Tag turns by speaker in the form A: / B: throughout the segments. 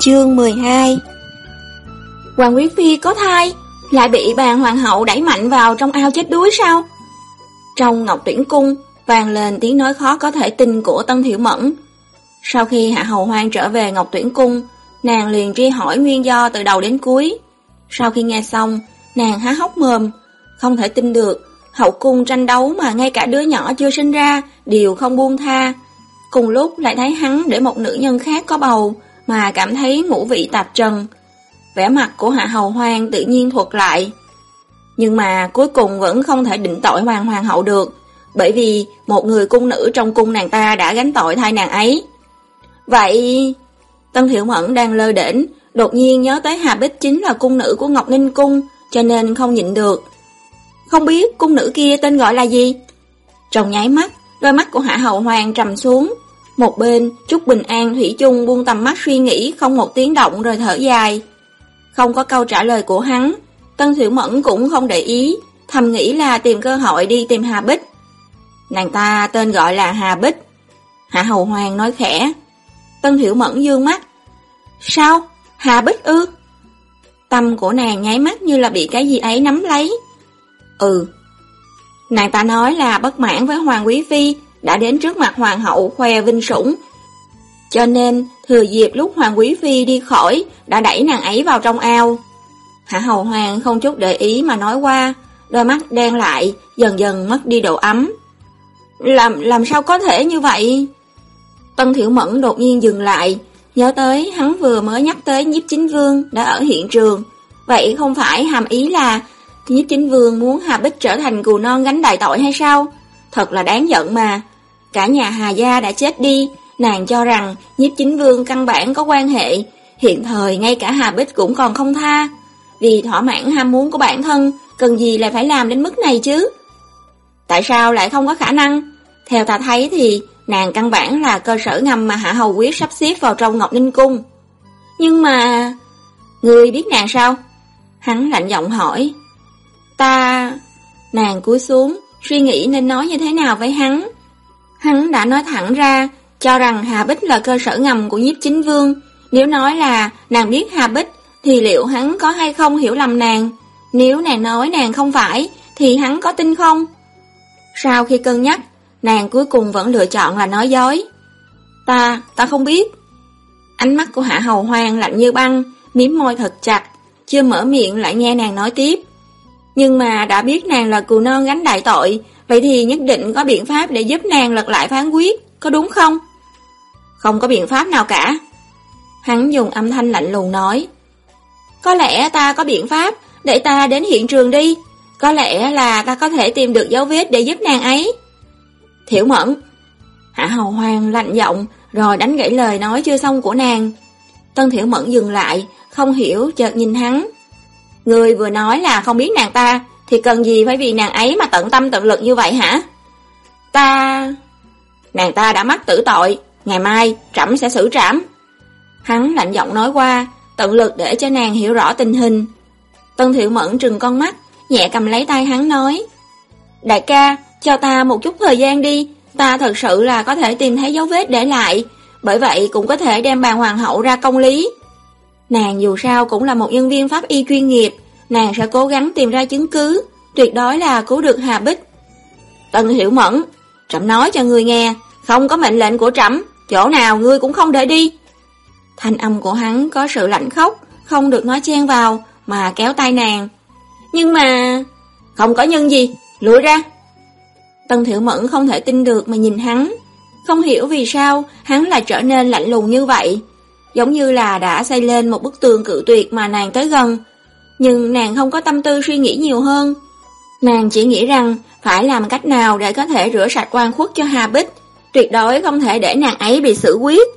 A: Chương 12 Hoàng Quý Phi có thai, lại bị bàn hoàng hậu đẩy mạnh vào trong ao chết đuối sao? Trong ngọc tuyển cung, vàng lên tiếng nói khó có thể tin của Tân Thiểu Mẫn. Sau khi Hạ Hầu Hoang trở về ngọc tuyển cung, nàng liền tri hỏi nguyên do từ đầu đến cuối. Sau khi nghe xong, nàng há hốc mồm, không thể tin được, hậu cung tranh đấu mà ngay cả đứa nhỏ chưa sinh ra đều không buông tha. Cùng lúc lại thấy hắn để một nữ nhân khác có bầu mà cảm thấy ngũ vị tạp trần. Vẻ mặt của Hạ Hầu Hoang tự nhiên thuật lại. Nhưng mà cuối cùng vẫn không thể định tội hoàng hoàng hậu được, bởi vì một người cung nữ trong cung nàng ta đã gánh tội thay nàng ấy. Vậy... Tân Thiệu Mẫn đang lơ đễnh, đột nhiên nhớ tới Hà Bích chính là cung nữ của Ngọc Ninh Cung, cho nên không nhịn được. Không biết cung nữ kia tên gọi là gì? Trong nháy mắt, đôi mắt của Hạ Hầu Hoàng trầm xuống. Một bên, Trúc Bình An Thủy chung buông tầm mắt suy nghĩ không một tiếng động rồi thở dài. Không có câu trả lời của hắn, Tân Thiểu Mẫn cũng không để ý, thầm nghĩ là tìm cơ hội đi tìm Hà Bích. Nàng ta tên gọi là Hà Bích. Hạ Hầu Hoàng nói khẽ. Tân Thiểu Mẫn dương mắt. Sao? Hà Bích ư? Tâm của nàng nháy mắt như là bị cái gì ấy nắm lấy. Ừ. Nàng ta nói là bất mãn với Hoàng Quý Phi, đã đến trước mặt Hoàng hậu khoe vinh sủng. Cho nên, thừa dịp lúc Hoàng Quý Phi đi khỏi, đã đẩy nàng ấy vào trong ao. Hạ Hầu Hoàng không chút để ý mà nói qua, đôi mắt đen lại, dần dần mất đi độ ấm. Làm, làm sao có thể như vậy? Tân Thiểu Mẫn đột nhiên dừng lại, nhớ tới hắn vừa mới nhắc tới nhiếp chính vương đã ở hiện trường. Vậy không phải hàm ý là nhiếp chính vương muốn Hà Bích trở thành cù non gánh đại tội hay sao? Thật là đáng giận mà. Cả nhà Hà Gia đã chết đi, nàng cho rằng nhiếp chính vương căn bản có quan hệ. Hiện thời ngay cả Hà Bích cũng còn không tha. Vì thỏa mãn ham muốn của bản thân, cần gì lại phải làm đến mức này chứ? Tại sao lại không có khả năng? Theo ta thấy thì nàng căn bản là cơ sở ngầm mà Hạ Hầu Quyết sắp xếp vào trong Ngọc Ninh Cung. Nhưng mà... Người biết nàng sao? Hắn lạnh giọng hỏi. Ta... Nàng cúi xuống, suy nghĩ nên nói như thế nào với hắn. Hắn đã nói thẳng ra, cho rằng Hà Bích là cơ sở ngầm của nhiếp chính vương. Nếu nói là nàng biết Hà Bích, thì liệu hắn có hay không hiểu lầm nàng? Nếu nàng nói nàng không phải, thì hắn có tin không? Sau khi cân nhắc, nàng cuối cùng vẫn lựa chọn là nói dối. Ta, ta không biết. Ánh mắt của Hạ Hầu Hoang lạnh như băng, miếm môi thật chặt, chưa mở miệng lại nghe nàng nói tiếp. Nhưng mà đã biết nàng là cù non gánh đại tội, vậy thì nhất định có biện pháp để giúp nàng lật lại phán quyết, có đúng không? Không có biện pháp nào cả. Hắn dùng âm thanh lạnh lùng nói. Có lẽ ta có biện pháp, để ta đến hiện trường đi. Có lẽ là ta có thể tìm được dấu vết để giúp nàng ấy. Thiểu mẫn. Hạ hầu hoàng lạnh giọng, rồi đánh gãy lời nói chưa xong của nàng. Tân Thiểu Mẫn dừng lại, không hiểu chợt nhìn hắn. Người vừa nói là không biết nàng ta, thì cần gì phải vì nàng ấy mà tận tâm tận lực như vậy hả? Ta... Nàng ta đã mắc tử tội, ngày mai trẫm sẽ xử trảm. Hắn lạnh giọng nói qua, tận lực để cho nàng hiểu rõ tình hình. Tân Thiệu Mẫn trừng con mắt, nhẹ cầm lấy tay hắn nói. Đại ca, cho ta một chút thời gian đi, ta thật sự là có thể tìm thấy dấu vết để lại, bởi vậy cũng có thể đem bàn hoàng hậu ra công lý. Nàng dù sao cũng là một nhân viên pháp y chuyên nghiệp, nàng sẽ cố gắng tìm ra chứng cứ, tuyệt đối là cứu được Hà Bích. Tần Hiểu Mẫn, Trẫm nói cho ngươi nghe, không có mệnh lệnh của Trẫm, chỗ nào ngươi cũng không để đi. Thanh âm của hắn có sự lạnh khóc, không được nói chen vào, mà kéo tay nàng. Nhưng mà... Không có nhân gì, lùi ra. Tần Thiểu Mẫn không thể tin được mà nhìn hắn. Không hiểu vì sao hắn lại trở nên lạnh lùng như vậy. Giống như là đã xây lên một bức tường cự tuyệt mà nàng tới gần. Nhưng nàng không có tâm tư suy nghĩ nhiều hơn. Nàng chỉ nghĩ rằng phải làm cách nào để có thể rửa sạch quan khuất cho Hà Bích. Tuyệt đối không thể để nàng ấy bị xử quyết.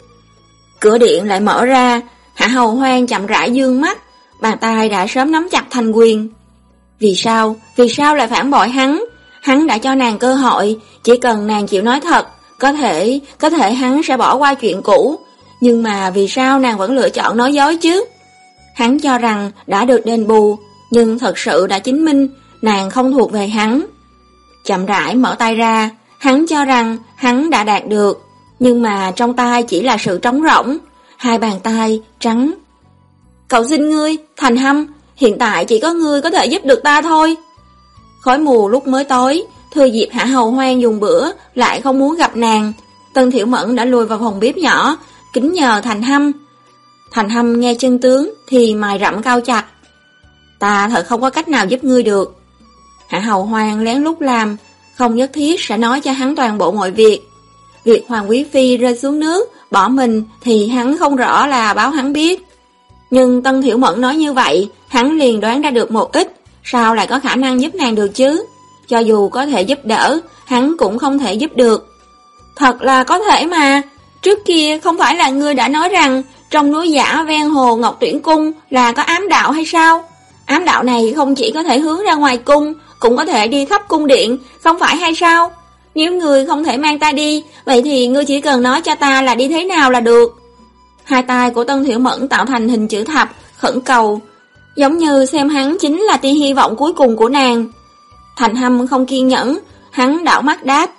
A: Cửa điện lại mở ra, Hạ Hầu Hoang chậm rãi dương mắt, bàn tay đã sớm nắm chặt thành quyền. Vì sao? Vì sao lại phản bội hắn? Hắn đã cho nàng cơ hội, chỉ cần nàng chịu nói thật, có thể, có thể hắn sẽ bỏ qua chuyện cũ. Nhưng mà vì sao nàng vẫn lựa chọn nói dối chứ? Hắn cho rằng đã được đền bù, nhưng thật sự đã chứng minh nàng không thuộc về hắn. Chậm rãi mở tay ra, hắn cho rằng hắn đã đạt được, nhưng mà trong tay chỉ là sự trống rỗng. hai bàn tay trắng. Cậu xin ngươi, thành hâm, hiện tại chỉ có ngươi có thể giúp được ta thôi. Khói mù lúc mới tối, Thừa dịp Hạ Hầu Hoang dùng bữa, lại không muốn gặp nàng. Tân Thiểu Mẫn đã lùi vào phòng bếp nhỏ, kính nhờ Thành Hâm. Thành Hâm nghe chân tướng thì mài rậm cao chặt. Ta thật không có cách nào giúp ngươi được. Hạ Hầu Hoang lén lút làm, không nhất thiết sẽ nói cho hắn toàn bộ mọi việc. Việc Hoàng Quý Phi rơi xuống nước, bỏ mình thì hắn không rõ là báo hắn biết. Nhưng Tân Thiểu Mẫn nói như vậy, hắn liền đoán ra được một ít, sao lại có khả năng giúp nàng được chứ? Cho dù có thể giúp đỡ, hắn cũng không thể giúp được. Thật là có thể mà, trước kia không phải là ngươi đã nói rằng trong núi giả ven hồ Ngọc Tuyển Cung là có ám đạo hay sao? Ám đạo này không chỉ có thể hướng ra ngoài cung, cũng có thể đi khắp cung điện, không phải hay sao? Nếu ngươi không thể mang ta đi, vậy thì ngươi chỉ cần nói cho ta là đi thế nào là được. Hai tay của Tân Thiểu Mẫn tạo thành hình chữ thập, khẩn cầu, giống như xem hắn chính là tia hy vọng cuối cùng của nàng. Thành Hâm không kiên nhẫn, hắn đảo mắt đáp.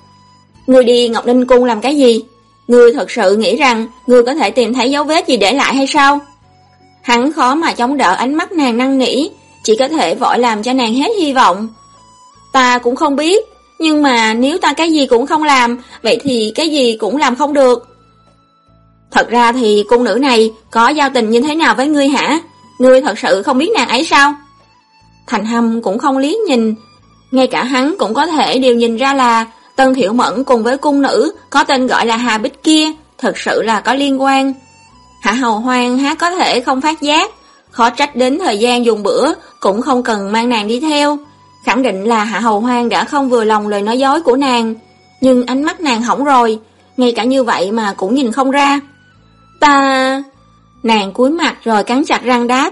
A: Ngươi đi Ngọc Ninh Cung làm cái gì? Ngươi thật sự nghĩ rằng ngươi có thể tìm thấy dấu vết gì để lại hay sao? Hắn khó mà chống đỡ ánh mắt nàng năn nỉ, chỉ có thể vội làm cho nàng hết hy vọng. Ta cũng không biết, nhưng mà nếu ta cái gì cũng không làm, vậy thì cái gì cũng làm không được. Thật ra thì cung nữ này có giao tình như thế nào với ngươi hả? Ngươi thật sự không biết nàng ấy sao? Thành Hâm cũng không liếc nhìn, ngay cả hắn cũng có thể đều nhìn ra là Tân Thiểu Mẫn cùng với cung nữ có tên gọi là Hà Bích kia, thật sự là có liên quan. Hạ Hầu Hoang há có thể không phát giác, khó trách đến thời gian dùng bữa cũng không cần mang nàng đi theo. Khẳng định là Hạ Hầu Hoang đã không vừa lòng lời nói dối của nàng, nhưng ánh mắt nàng hỏng rồi, ngay cả như vậy mà cũng nhìn không ra. Ta... Nàng cúi mặt rồi cắn chặt răng đáp.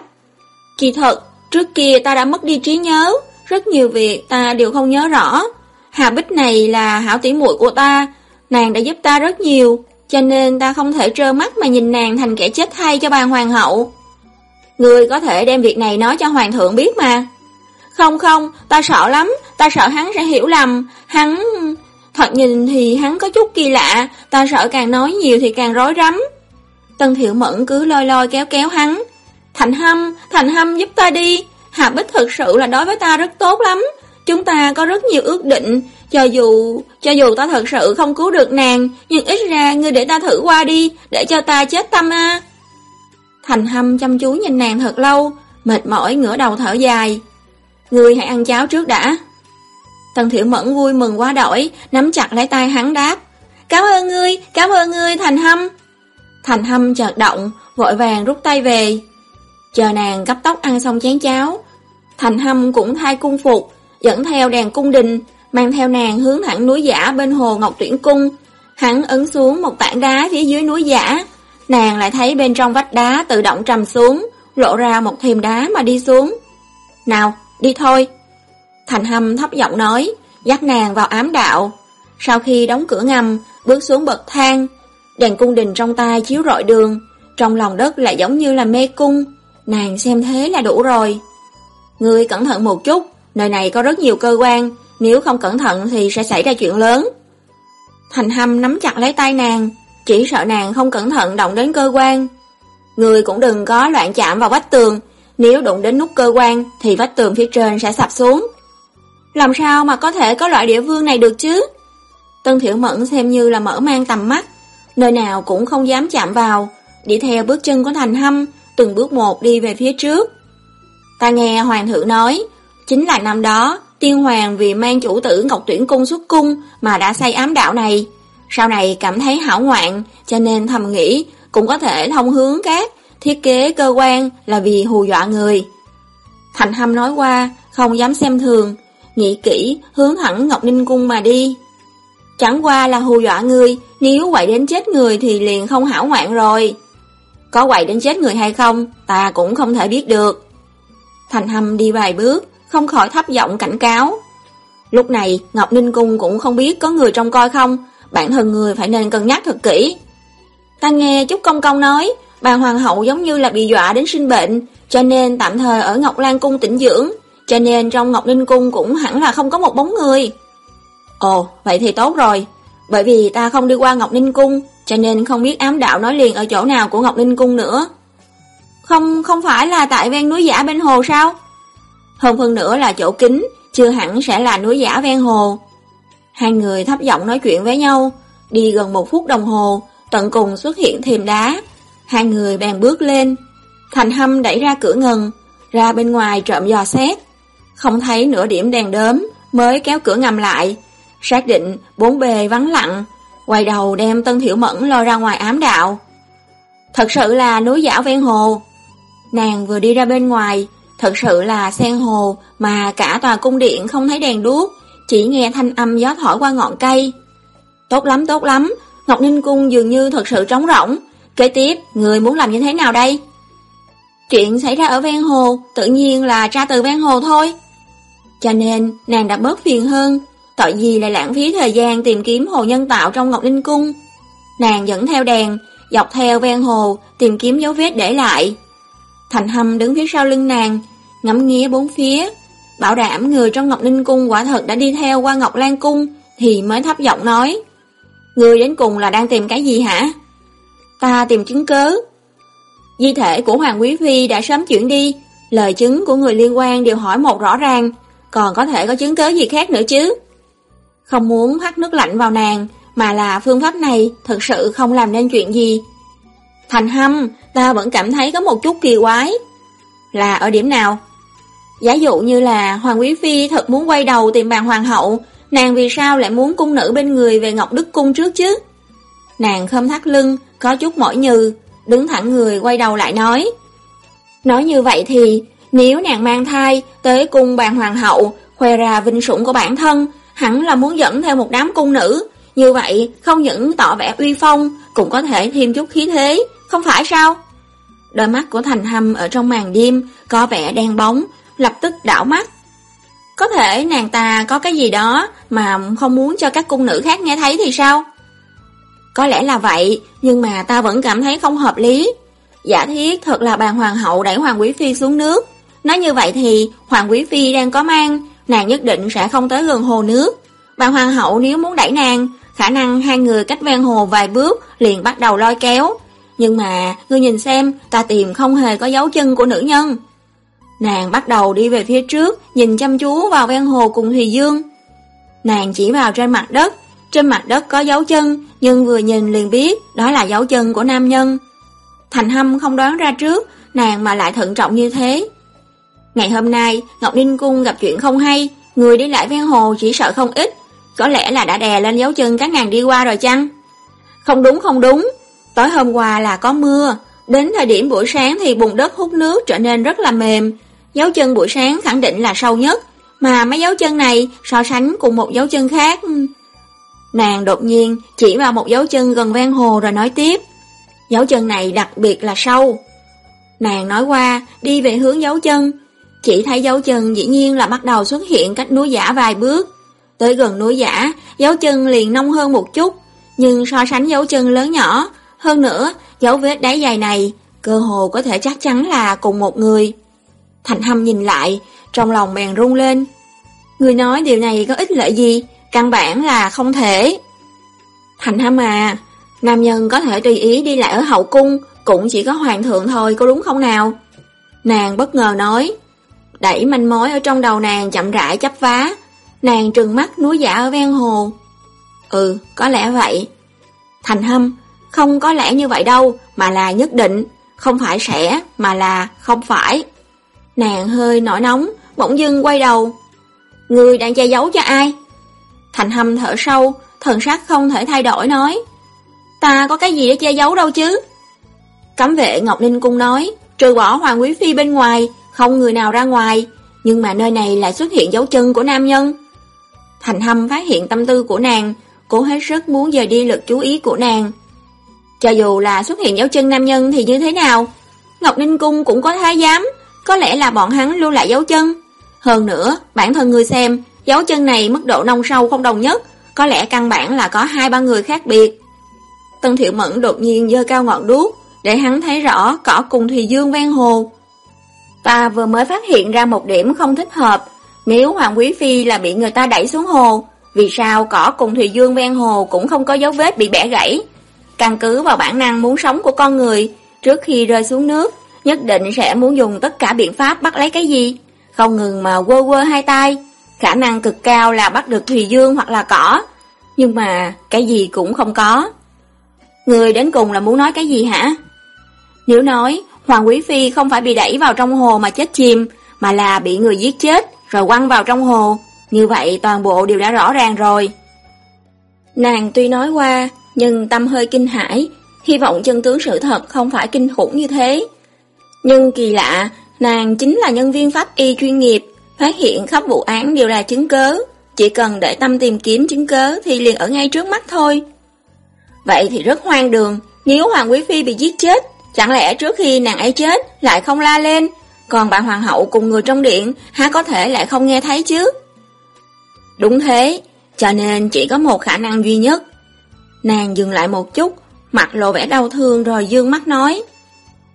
A: Kỳ thật, trước kia ta đã mất đi trí nhớ, rất nhiều việc ta đều không nhớ rõ. Hà Bích này là hảo tỷ muội của ta, nàng đã giúp ta rất nhiều, cho nên ta không thể trơ mắt mà nhìn nàng thành kẻ chết thay cho bà hoàng hậu. Người có thể đem việc này nói cho hoàng thượng biết mà. Không không, ta sợ lắm, ta sợ hắn sẽ hiểu lầm, hắn... Thật nhìn thì hắn có chút kỳ lạ, ta sợ càng nói nhiều thì càng rối rắm. Tân Thiệu Mẫn cứ lôi lôi kéo kéo hắn. Thành Hâm, Thành Hâm giúp ta đi, Hà Bích thực sự là đối với ta rất tốt lắm. Chúng ta có rất nhiều ước định, cho dù cho dù ta thật sự không cứu được nàng, nhưng ít ra ngươi để ta thử qua đi, để cho ta chết tâm a. Thành Hâm chăm chú nhìn nàng thật lâu, mệt mỏi ngửa đầu thở dài. Ngươi hãy ăn cháo trước đã. Tần Thiệu Mẫn vui mừng quá đổi, nắm chặt lấy tay hắn đáp. Cảm ơn ngươi, cảm ơn ngươi Thành Hâm. Thành Hâm chợt động, vội vàng rút tay về. Chờ nàng gấp tóc ăn xong chén cháo, Thành Hâm cũng thay cung phục, dẫn theo đèn cung đình, mang theo nàng hướng thẳng núi giả bên hồ Ngọc Tuyển Cung. Hắn ấn xuống một tảng đá phía dưới núi giả, nàng lại thấy bên trong vách đá tự động trầm xuống, lộ ra một thềm đá mà đi xuống. Nào, đi thôi. Thành Hâm thấp giọng nói, dắt nàng vào ám đạo. Sau khi đóng cửa ngầm, bước xuống bậc thang, đèn cung đình trong tay chiếu rọi đường, trong lòng đất lại giống như là mê cung. Nàng xem thế là đủ rồi. Ngươi cẩn thận một chút, nơi này có rất nhiều cơ quan, nếu không cẩn thận thì sẽ xảy ra chuyện lớn. Thành Hâm nắm chặt lấy tay nàng, chỉ sợ nàng không cẩn thận động đến cơ quan. Người cũng đừng có loạn chạm vào vách tường, nếu đụng đến nút cơ quan thì vách tường phía trên sẽ sập xuống. Làm sao mà có thể có loại địa vương này được chứ? Tân Thiểu Mẫn xem như là mở mang tầm mắt, nơi nào cũng không dám chạm vào, đi theo bước chân của Thành Hâm, từng bước một đi về phía trước. Ta nghe hoàng thượng nói, chính là năm đó, tiên hoàng vì mang chủ tử Ngọc Tuyển Cung xuất cung mà đã xây ám đạo này. Sau này cảm thấy hảo ngoạn, cho nên thầm nghĩ cũng có thể thông hướng các thiết kế cơ quan là vì hù dọa người. Thành Hâm nói qua, không dám xem thường, nghĩ kỹ, hướng thẳng Ngọc Ninh Cung mà đi. Chẳng qua là hù dọa người, nếu quậy đến chết người thì liền không hảo ngoạn rồi. Có quậy đến chết người hay không, ta cũng không thể biết được. Thành Hâm đi vài bước, không khỏi thấp giọng cảnh cáo. Lúc này, Ngọc Ninh Cung cũng không biết có người trông coi không, bản thân người phải nên cân nhắc thật kỹ. Ta nghe Trúc Công Công nói, bà Hoàng hậu giống như là bị dọa đến sinh bệnh, cho nên tạm thời ở Ngọc Lan Cung tĩnh dưỡng, cho nên trong Ngọc Ninh Cung cũng hẳn là không có một bóng người. Ồ, vậy thì tốt rồi, bởi vì ta không đi qua Ngọc Ninh Cung, cho nên không biết ám đạo nói liền ở chỗ nào của Ngọc Linh Cung nữa. Không, không phải là tại ven núi giả bên hồ sao? Hơn phân nữa là chỗ kính, chưa hẳn sẽ là núi giả ven hồ. Hai người thấp giọng nói chuyện với nhau, đi gần một phút đồng hồ, tận cùng xuất hiện thềm đá. Hai người bèn bước lên. Thành hâm đẩy ra cửa ngần, ra bên ngoài trộm dò xét. Không thấy nửa điểm đèn đớm, mới kéo cửa ngầm lại. Xác định bốn bề vắng lặng, quay đầu đem Tân Thiểu Mẫn lôi ra ngoài ám đạo. Thật sự là núi giả ven hồ. Nàng vừa đi ra bên ngoài, thật sự là sen hồ mà cả tòa cung điện không thấy đèn đuốc, chỉ nghe thanh âm gió thổi qua ngọn cây. Tốt lắm, tốt lắm, Ngọc Ninh Cung dường như thật sự trống rỗng. Kế tiếp, người muốn làm như thế nào đây? Chuyện xảy ra ở ven hồ, tự nhiên là ra từ ven hồ thôi. Cho nên, nàng đã bớt phiền hơn, tội gì lại lãng phí thời gian tìm kiếm hồ nhân tạo trong Ngọc Ninh Cung. Nàng dẫn theo đèn, dọc theo ven hồ, tìm kiếm dấu vết để lại. Thành Hâm đứng phía sau lưng nàng, ngắm nghía bốn phía, bảo đảm người trong Ngọc Ninh Cung quả thật đã đi theo qua Ngọc Lan Cung, thì mới thấp giọng nói. Người đến cùng là đang tìm cái gì hả? Ta tìm chứng cớ. Di thể của Hoàng Quý Phi đã sớm chuyển đi, lời chứng của người liên quan đều hỏi một rõ ràng, còn có thể có chứng cớ gì khác nữa chứ? Không muốn hắt nước lạnh vào nàng, mà là phương pháp này thực sự không làm nên chuyện gì. Thành hâm, ta vẫn cảm thấy có một chút kỳ quái. Là ở điểm nào? Giả dụ như là Hoàng Quý Phi thật muốn quay đầu tìm bàn hoàng hậu, nàng vì sao lại muốn cung nữ bên người về Ngọc Đức Cung trước chứ? Nàng khâm thắt lưng, có chút mỏi nhừ, đứng thẳng người quay đầu lại nói. Nói như vậy thì, nếu nàng mang thai tới cung bàn hoàng hậu, khoe ra vinh sủng của bản thân, hẳn là muốn dẫn theo một đám cung nữ. Như vậy, không những tỏ vẻ uy phong, cũng có thể thêm chút khí thế, không phải sao? Đôi mắt của Thành Hâm ở trong màn đêm có vẻ đen bóng, lập tức đảo mắt. Có thể nàng ta có cái gì đó mà không muốn cho các cung nữ khác nghe thấy thì sao? Có lẽ là vậy, nhưng mà ta vẫn cảm thấy không hợp lý. Giả thiết thật là bàn hoàng hậu đẩy Hoàng Quý Phi xuống nước. Nói như vậy thì Hoàng Quý Phi đang có mang, nàng nhất định sẽ không tới gần hồ nước. Bàn hoàng hậu nếu muốn đẩy nàng, khả năng hai người cách ven hồ vài bước liền bắt đầu lôi kéo. Nhưng mà, ngươi nhìn xem, ta tìm không hề có dấu chân của nữ nhân. Nàng bắt đầu đi về phía trước, nhìn chăm chú vào ven hồ cùng Thùy Dương. Nàng chỉ vào trên mặt đất, trên mặt đất có dấu chân, nhưng vừa nhìn liền biết đó là dấu chân của nam nhân. Thành Hâm không đoán ra trước, nàng mà lại thận trọng như thế. Ngày hôm nay, Ngọc Ninh Cung gặp chuyện không hay, người đi lại ven hồ chỉ sợ không ít, có lẽ là đã đè lên dấu chân các nàng đi qua rồi chăng? Không đúng không đúng, tối hôm qua là có mưa, đến thời điểm buổi sáng thì bùn đất hút nước trở nên rất là mềm, dấu chân buổi sáng khẳng định là sâu nhất, mà mấy dấu chân này so sánh cùng một dấu chân khác. Nàng đột nhiên chỉ vào một dấu chân gần ven hồ rồi nói tiếp, dấu chân này đặc biệt là sâu. Nàng nói qua, đi về hướng dấu chân, chỉ thấy dấu chân dĩ nhiên là bắt đầu xuất hiện cách núi giả vài bước. Tới gần núi giả, dấu chân liền nông hơn một chút, nhưng so sánh dấu chân lớn nhỏ, hơn nữa, dấu vết đáy dài này, cơ hồ có thể chắc chắn là cùng một người. Thành Hâm nhìn lại, trong lòng bèn rung lên. Người nói điều này có ích lợi gì, căn bản là không thể. Thành Hâm à, nam nhân có thể tùy ý đi lại ở hậu cung, cũng chỉ có hoàng thượng thôi, có đúng không nào? Nàng bất ngờ nói, đẩy manh mối ở trong đầu nàng chậm rãi chấp vá nàng trừng mắt núi giả ở ven hồ. Ừ, có lẽ vậy. Thành Hâm, không có lẽ như vậy đâu, mà là nhất định, không phải sẽ, mà là không phải. Nàng hơi nổi nóng, bỗng dưng quay đầu. Người đang che giấu cho ai? Thành hâm thở sâu, thần sắc không thể thay đổi nói. Ta có cái gì để che giấu đâu chứ? Cấm vệ Ngọc Ninh Cung nói, trừ bỏ Hoàng Quý Phi bên ngoài, không người nào ra ngoài, nhưng mà nơi này lại xuất hiện dấu chân của nam nhân. Thành hâm phát hiện tâm tư của nàng, cố hết sức muốn dời đi lực chú ý của nàng. Cho dù là xuất hiện dấu chân nam nhân thì như thế nào? Ngọc Ninh Cung cũng có thái giám, có lẽ là bọn hắn lưu lại dấu chân. Hơn nữa, bản thân người xem, dấu chân này mức độ nông sâu không đồng nhất, có lẽ căn bản là có hai ba người khác biệt. Tân Thiệu Mẫn đột nhiên dơ cao ngọn đuốc, để hắn thấy rõ cỏ cùng Thùy Dương ven hồ. Ta vừa mới phát hiện ra một điểm không thích hợp, nếu Hoàng Quý Phi là bị người ta đẩy xuống hồ, vì sao cỏ cùng Thùy Dương ven hồ cũng không có dấu vết bị bẻ gãy? căn cứ vào bản năng muốn sống của con người, trước khi rơi xuống nước, nhất định sẽ muốn dùng tất cả biện pháp bắt lấy cái gì, không ngừng mà quơ quơ hai tay, khả năng cực cao là bắt được thùy dương hoặc là cỏ, nhưng mà cái gì cũng không có. Người đến cùng là muốn nói cái gì hả? Nếu nói Hoàng Quý Phi không phải bị đẩy vào trong hồ mà chết chìm, mà là bị người giết chết rồi quăng vào trong hồ, như vậy toàn bộ đều đã rõ ràng rồi. Nàng tuy nói qua, nhưng tâm hơi kinh hãi, hy vọng chân tướng sự thật không phải kinh khủng như thế. Nhưng kỳ lạ, nàng chính là nhân viên pháp y chuyên nghiệp, phát hiện khắp vụ án đều là chứng cớ, chỉ cần để tâm tìm kiếm chứng cớ thì liền ở ngay trước mắt thôi. Vậy thì rất hoang đường, nếu Hoàng Quý Phi bị giết chết, chẳng lẽ trước khi nàng ấy chết lại không la lên, còn bà Hoàng hậu cùng người trong điện há có thể lại không nghe thấy chứ? Đúng thế, cho nên chỉ có một khả năng duy nhất. Nàng dừng lại một chút, mặt lộ vẻ đau thương rồi dương mắt nói.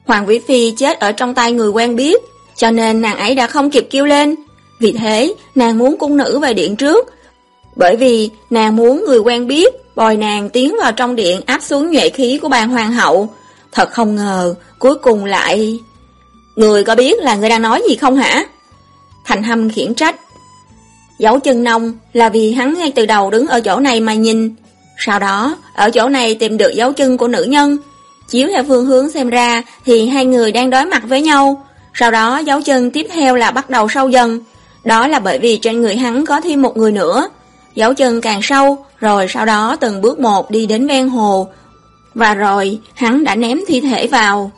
A: Hoàng Vĩ Phi chết ở trong tay người quen biết, cho nên nàng ấy đã không kịp kêu lên. Vì thế, nàng muốn cung nữ về điện trước. Bởi vì nàng muốn người quen biết, bồi nàng tiến vào trong điện áp xuống nhuệ khí của bàn hoàng hậu. Thật không ngờ, cuối cùng lại... Người có biết là người đang nói gì không hả? Thành Hâm khiển trách. Dấu chân nông là vì hắn ngay từ đầu đứng ở chỗ này mà nhìn. Sau đó, ở chỗ này tìm được dấu chân của nữ nhân. Chiếu theo phương hướng xem ra thì hai người đang đối mặt với nhau. Sau đó dấu chân tiếp theo là bắt đầu sâu dần. Đó là bởi vì trên người hắn có thêm một người nữa. Dấu chân càng sâu, rồi sau đó từng bước một đi đến ven hồ. Và rồi, hắn đã ném thi thể vào.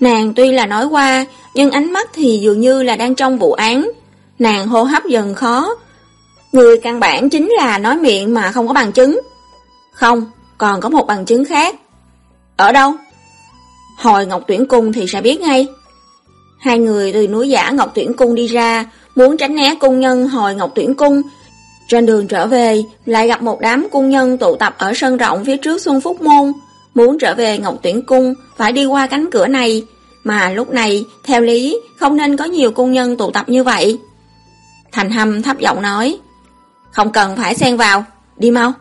A: Nàng tuy là nói qua, nhưng ánh mắt thì dường như là đang trong vụ án. Nàng hô hấp dần khó. Người căn bản chính là nói miệng mà không có bằng chứng. Không, còn có một bằng chứng khác. Ở đâu? Hồi Ngọc Tuyển Cung thì sẽ biết ngay. Hai người từ núi giả Ngọc Tuyển Cung đi ra, muốn tránh né cung nhân hồi Ngọc Tuyển Cung. Trên đường trở về, lại gặp một đám cung nhân tụ tập ở sân rộng phía trước Xuân Phúc Môn. Muốn trở về Ngọc Tuyển Cung, phải đi qua cánh cửa này, mà lúc này, theo lý, không nên có nhiều cung nhân tụ tập như vậy. Thành Hâm thấp giọng nói, không cần phải xen vào, đi mau.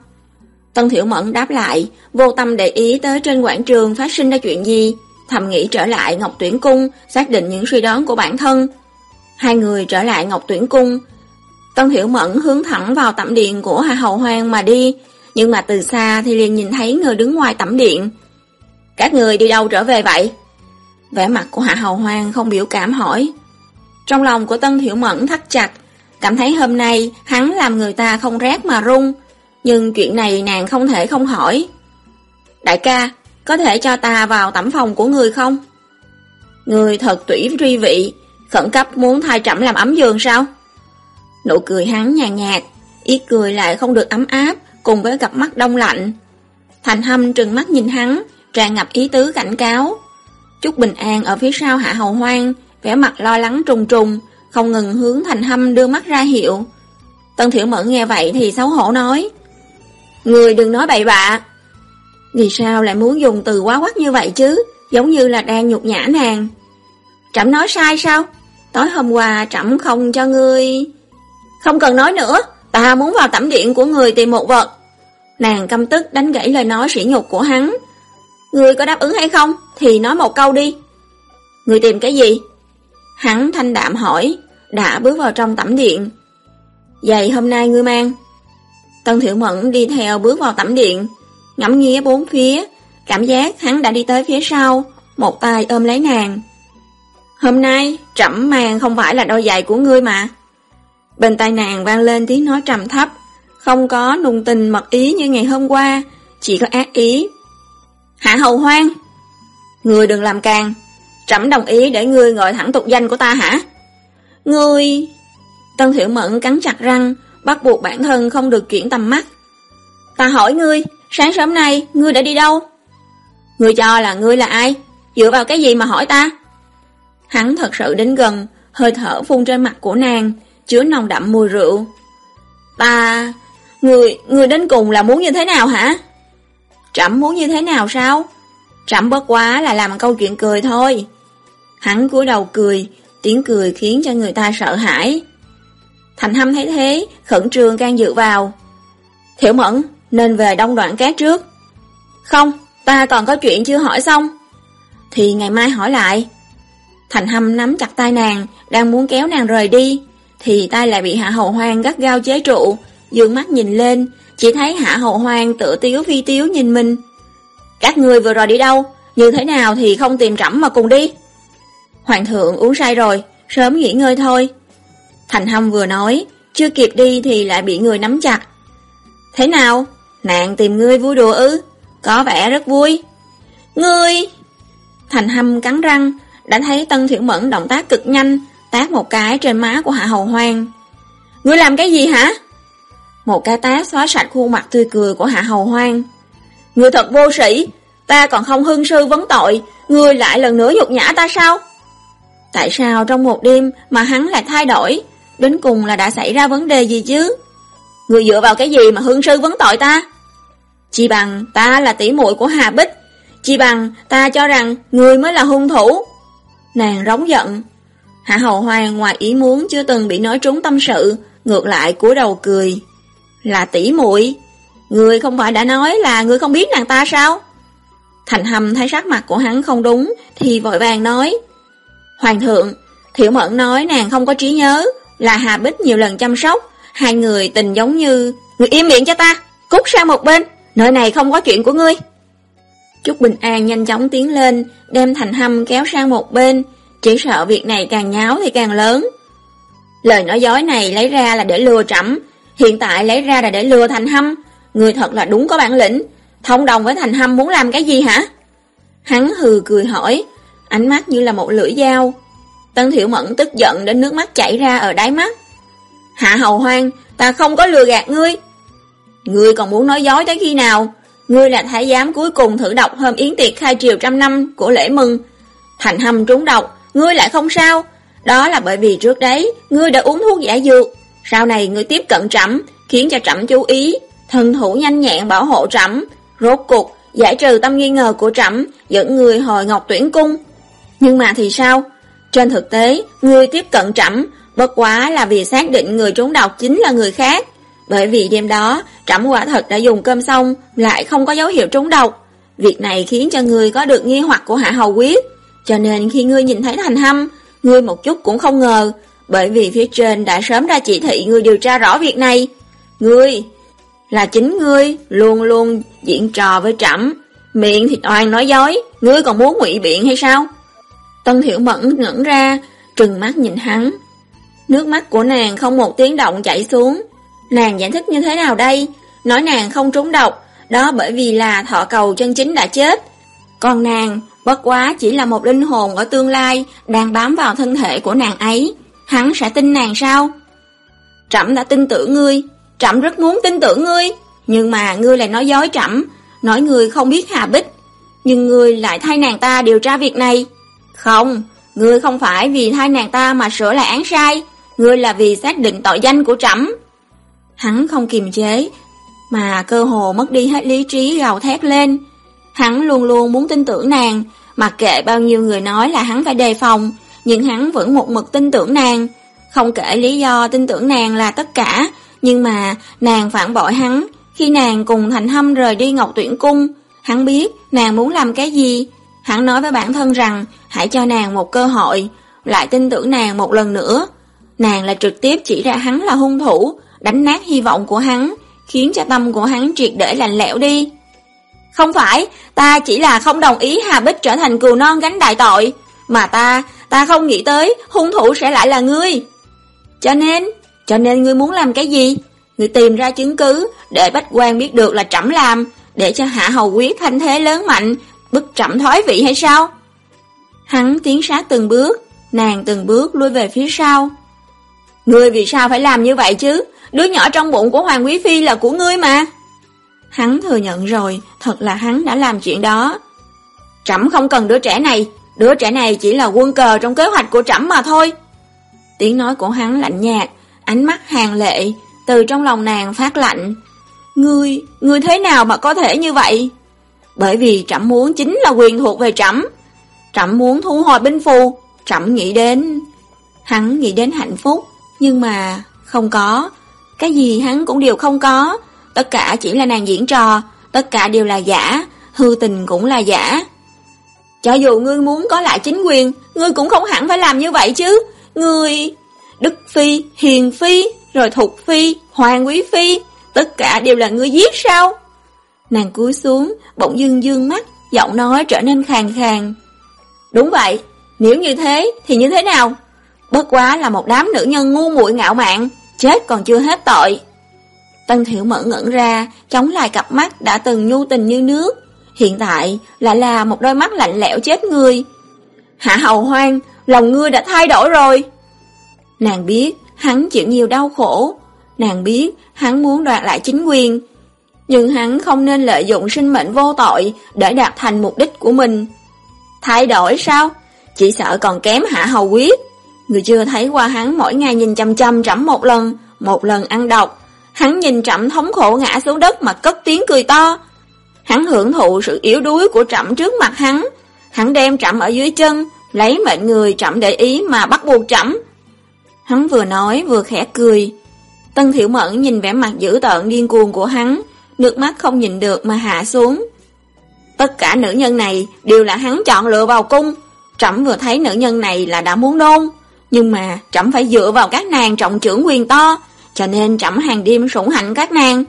A: Tân Thiểu Mẫn đáp lại, vô tâm để ý tới trên quảng trường phát sinh ra chuyện gì, thầm nghĩ trở lại Ngọc Tuyển Cung, xác định những suy đoán của bản thân. Hai người trở lại Ngọc Tuyển Cung. Tân Thiểu Mẫn hướng thẳng vào tẩm điện của Hà Hầu Hoang mà đi, nhưng mà từ xa thì liền nhìn thấy người đứng ngoài tẩm điện. Các người đi đâu trở về vậy? Vẻ mặt của Hạ Hầu Hoang không biểu cảm hỏi. Trong lòng của Tân Thiểu Mẫn thắt chặt, cảm thấy hôm nay hắn làm người ta không rét mà run, nhưng chuyện này nàng không thể không hỏi. Đại ca, có thể cho ta vào tẩm phòng của người không? Người thật tủy truy vị, khẩn cấp muốn thay trẫm làm ấm giường sao? Nụ cười hắn nhàn nhạt, ý cười lại không được ấm áp, cùng với cặp mắt đông lạnh. Thành hâm trừng mắt nhìn hắn, tràn ngập ý tứ cảnh cáo. Chúc Bình An ở phía sau Hạ Hầu Hoang, vẻ mặt lo lắng trùng trùng, không ngừng hướng Thành Hâm đưa mắt ra hiệu. Tân Thiểu Mẫn nghe vậy thì xấu hổ nói. Người đừng nói bậy bạ. Vì sao lại muốn dùng từ quá quắc như vậy chứ, giống như là đang nhục nhã nàng. Trẫm nói sai sao? Tối hôm qua trẫm không cho ngươi... Không cần nói nữa, ta muốn vào tẩm điện của người tìm một vật. Nàng căm tức đánh gãy lời nói sỉ nhục của hắn, Ngươi có đáp ứng hay không? Thì nói một câu đi. Ngươi tìm cái gì? Hắn thanh đạm hỏi, đã bước vào trong tẩm điện. Giày hôm nay ngươi mang. Tần Thiệu Mẫn đi theo bước vào tẩm điện, ngắm nghía bốn phía, cảm giác hắn đã đi tới phía sau, một tay ôm lấy nàng. Hôm nay, trẫm màng không phải là đôi giày của ngươi mà. Bên tai nàng vang lên tiếng nói trầm thấp, không có nùng tình mật ý như ngày hôm qua, chỉ có ác ý Hạ hầu hoang Ngươi đừng làm càng Trẫm đồng ý để ngươi gọi thẳng tục danh của ta hả Ngươi Tân Thiệu Mẫn cắn chặt răng Bắt buộc bản thân không được chuyển tầm mắt Ta hỏi ngươi Sáng sớm nay ngươi đã đi đâu Ngươi cho là ngươi là ai Dựa vào cái gì mà hỏi ta Hắn thật sự đến gần Hơi thở phun trên mặt của nàng Chứa nồng đậm mùi rượu Ta Người, người đến cùng là muốn như thế nào hả Trẫm muốn như thế nào sao? Trẫm bất quá là làm câu chuyện cười thôi. Hắn cúi đầu cười, tiếng cười khiến cho người ta sợ hãi. Thành hâm thấy thế, khẩn trương can dự vào. Thiểu mẫn, nên về đông đoạn cát trước. Không, Ta còn có chuyện chưa hỏi xong. Thì ngày mai hỏi lại. Thành Hâm nắm chặt tay nàng, đang muốn kéo nàng rời đi, thì tay lại bị Hạ Hậu Hoang gắt gao chế trụ, dương mắt nhìn lên, chỉ thấy Hạ Hậu Hoang tự tiếu phi tiếu nhìn mình. Các người vừa rồi đi đâu? Như thế nào thì không tìm trẫm mà cùng đi? Hoàng thượng uống say rồi, sớm nghỉ ngơi thôi. Thành Hâm vừa nói, chưa kịp đi thì lại bị người nắm chặt. Thế nào? Nàng tìm ngươi vui đùa ư? Có vẻ rất vui. Ngươi! Thành Hâm cắn răng, đã thấy Tân Thiểu Mẫn động tác cực nhanh, tát một cái trên má của Hạ Hầu Hoang. Ngươi làm cái gì hả? Một cái tát xóa sạch khuôn mặt tươi cười của Hạ Hầu Hoang. Ngươi thật vô sĩ, ta còn không hưng sư vấn tội, ngươi lại lần nữa nhục nhã ta sao? Tại sao trong một đêm mà hắn lại thay đổi? Đến cùng là đã xảy ra vấn đề gì chứ? người dựa vào cái gì mà hương sư vấn tội ta? Chỉ bằng ta là tỷ muội của Hà Bích, chỉ bằng ta cho rằng người mới là hung thủ. Nàng rống giận. Hạ Hầu Hoàng ngoài ý muốn chưa từng bị nói trúng tâm sự, ngược lại cúi đầu cười. Là tỷ muội, người không phải đã nói là người không biết nàng ta sao? Thành Hầm thấy sắc mặt của hắn không đúng thì vội vàng nói. Hoàng thượng, Thiểu Mẫn nói nàng không có trí nhớ, là Hà Bích nhiều lần chăm sóc, hai người tình giống như... Người im miệng cho ta, cút sang một bên, nơi này không có chuyện của ngươi. Trúc Bình An nhanh chóng tiến lên, đem Thành Hâm kéo sang một bên, chỉ sợ việc này càng nháo thì càng lớn. Lời nói dối này lấy ra là để lừa trẫm, hiện tại lấy ra là để lừa Thành Hâm, người thật là đúng có bản lĩnh, thông đồng với Thành Hâm muốn làm cái gì hả? Hắn hừ cười hỏi, ánh mắt như là một lưỡi dao. Tân Thiệu Mẫn tức giận đến nước mắt chảy ra ở đáy mắt. Hạ Hầu Hoang, ta không có lừa gạt ngươi. Ngươi còn muốn nói dối tới khi nào? Ngươi là thái giám cuối cùng thử độc hôm yến tiệc khai triều trăm năm của lễ mừng. Thành hầm trúng độc, ngươi lại không sao. Đó là bởi vì trước đấy, ngươi đã uống thuốc giả dược. Sau này ngươi tiếp cận trẫm, khiến cho trẫm chú ý. Thần thủ nhanh nhẹn bảo hộ trẫm. Rốt cục, giải trừ tâm nghi ngờ của trẫm, dẫn người hồi ngọc tuyển cung. Nhưng mà thì sao? Trên thực tế, người tiếp cận trẫm, bất quá là vì xác định người trúng độc chính là người khác. Bởi vì đêm đó, trẫm quả thật đã dùng cơm xong, lại không có dấu hiệu trúng độc. Việc này khiến cho người có được nghi hoặc của Hạ Hầu Quyết. Cho nên khi ngươi nhìn thấy thành hâm, ngươi một chút cũng không ngờ, bởi vì phía trên đã sớm ra chỉ thị ngươi điều tra rõ việc này. Ngươi, là chính ngươi, luôn luôn diễn trò với trẫm miệng thì toàn nói dối, ngươi còn muốn ngụy biện hay sao? Tân hiểu Mẫn ngẩn ra, trừng mắt nhìn hắn. Nước mắt của nàng không một tiếng động chảy xuống, Nàng giải thích như thế nào đây? Nói nàng không trúng độc, đó bởi vì là thọ cầu chân chính đã chết. Còn nàng, bất quá chỉ là một linh hồn ở tương lai đang bám vào thân thể của nàng ấy. Hắn sẽ tin nàng sao? Trẫm đã tin tưởng ngươi, Trẫm rất muốn tin tưởng ngươi, nhưng mà ngươi lại nói dối Trẫm, nói ngươi không biết Hà Bích, nhưng ngươi lại thay nàng ta điều tra việc này. Không, ngươi không phải vì thay nàng ta mà sửa lại án sai, ngươi là vì xác định tội danh của Trẫm. Hắn không kiềm chế, mà cơ hồ mất đi hết lý trí gào thét lên. Hắn luôn luôn muốn tin tưởng nàng, mặc kệ bao nhiêu người nói là hắn phải đề phòng, nhưng hắn vẫn một mực tin tưởng nàng. Không kể lý do tin tưởng nàng là tất cả, nhưng mà nàng phản bội hắn. Khi nàng cùng Thành Hâm rời đi Ngọc Tuyển Cung, hắn biết nàng muốn làm cái gì. Hắn nói với bản thân rằng hãy cho nàng một cơ hội, lại tin tưởng nàng một lần nữa. Nàng là trực tiếp chỉ ra hắn là hung thủ, đánh nát hy vọng của hắn, khiến cho tâm của hắn triệt để lạnh lẽo đi. Không phải, ta chỉ là không đồng ý Hà Bích trở thành cừu non gánh đại tội, mà ta, ta không nghĩ tới hung thủ sẽ lại là ngươi. Cho nên, cho nên ngươi muốn làm cái gì? Ngươi tìm ra chứng cứ để Bách quan biết được là trẫm làm, để cho Hạ Hầu Quyết thanh thế lớn mạnh, bức trẫm thoái vị hay sao? Hắn tiến sát từng bước, nàng từng bước lui về phía sau. Ngươi vì sao phải làm như vậy chứ? Đứa nhỏ trong bụng của Hoàng Quý Phi là của ngươi mà. Hắn thừa nhận rồi, thật là hắn đã làm chuyện đó. Trẫm không cần đứa trẻ này, đứa trẻ này chỉ là quân cờ trong kế hoạch của trẫm mà thôi. Tiếng nói của hắn lạnh nhạt, ánh mắt hàng lệ, từ trong lòng nàng phát lạnh. Ngươi, ngươi thế nào mà có thể như vậy? Bởi vì trẫm muốn chính là quyền thuộc về trẫm. Trẫm muốn thu hồi binh phù, trẫm nghĩ đến... Hắn nghĩ đến hạnh phúc, nhưng mà không có, cái gì hắn cũng đều không có, tất cả chỉ là nàng diễn trò, tất cả đều là giả, hư tình cũng là giả. Cho dù ngươi muốn có lại chính quyền, ngươi cũng không hẳn phải làm như vậy chứ. Ngươi... Đức Phi, Hiền Phi, rồi Thục Phi, Hoàng Quý Phi, tất cả đều là ngươi giết sao? Nàng cúi xuống, bỗng dưng dương mắt, giọng nói trở nên khàn khàn. Đúng vậy, nếu như thế thì như thế nào? Bất quá là một đám nữ nhân ngu muội ngạo mạn, chết còn chưa hết tội. Tân Thiểu Mẫn ngẩn ra, chống lại cặp mắt đã từng nhu tình như nước, hiện tại lại là một đôi mắt lạnh lẽo chết người. Hạ hầu hoang, lòng ngươi đã thay đổi rồi. Nàng biết hắn chịu nhiều đau khổ, nàng biết hắn muốn đoạt lại chính quyền, nhưng hắn không nên lợi dụng sinh mệnh vô tội để đạt thành mục đích của mình. Thay đổi sao? Chỉ sợ còn kém hạ hầu quyết. Người chưa thấy qua hắn mỗi ngày nhìn chăm chăm trẫm một lần, một lần ăn độc. Hắn nhìn trẫm thống khổ ngã xuống đất mà cất tiếng cười to. Hắn hưởng thụ sự yếu đuối của trẫm trước mặt hắn. Hắn đem trẫm ở dưới chân, lấy mệnh người trẫm để ý mà bắt buộc trẫm. Hắn vừa nói vừa khẽ cười. Tân Thiểu Mẫn nhìn vẻ mặt dữ tợn điên cuồng của hắn, nước mắt không nhìn được mà hạ xuống. Tất cả nữ nhân này đều là hắn chọn lựa vào cung. Trẫm vừa thấy nữ nhân này là đã muốn nôn. Nhưng mà trẫm phải dựa vào các nàng trọng trưởng quyền to, cho nên trẫm hàng đêm sủng hạnh các nàng.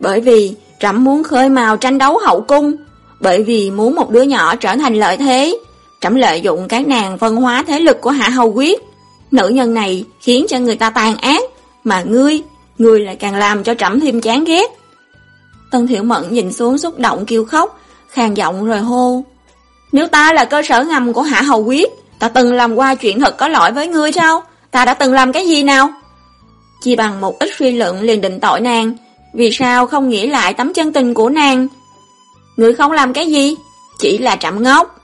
A: Bởi vì trẫm muốn khơi mào tranh đấu hậu cung, bởi vì muốn một đứa nhỏ trở thành lợi thế, trẫm lợi dụng các nàng phân hóa thế lực của Hạ Hầu Quyết. Nữ nhân này khiến cho người ta tàn ác, mà ngươi, ngươi lại càng làm cho trẫm thêm chán ghét. Tân thiểu Mẫn nhìn xuống xúc động kêu khóc, khàn giọng rồi hô. Nếu ta là cơ sở ngầm của Hạ Hầu Quyết, ta từng làm qua chuyện thật có lỗi với ngươi sao? Ta đã từng làm cái gì nào? Chỉ bằng một ít suy luận liền định tội nàng, vì sao không nghĩ lại tấm chân tình của nàng? Ngươi không làm cái gì? Chỉ là chậm ngốc.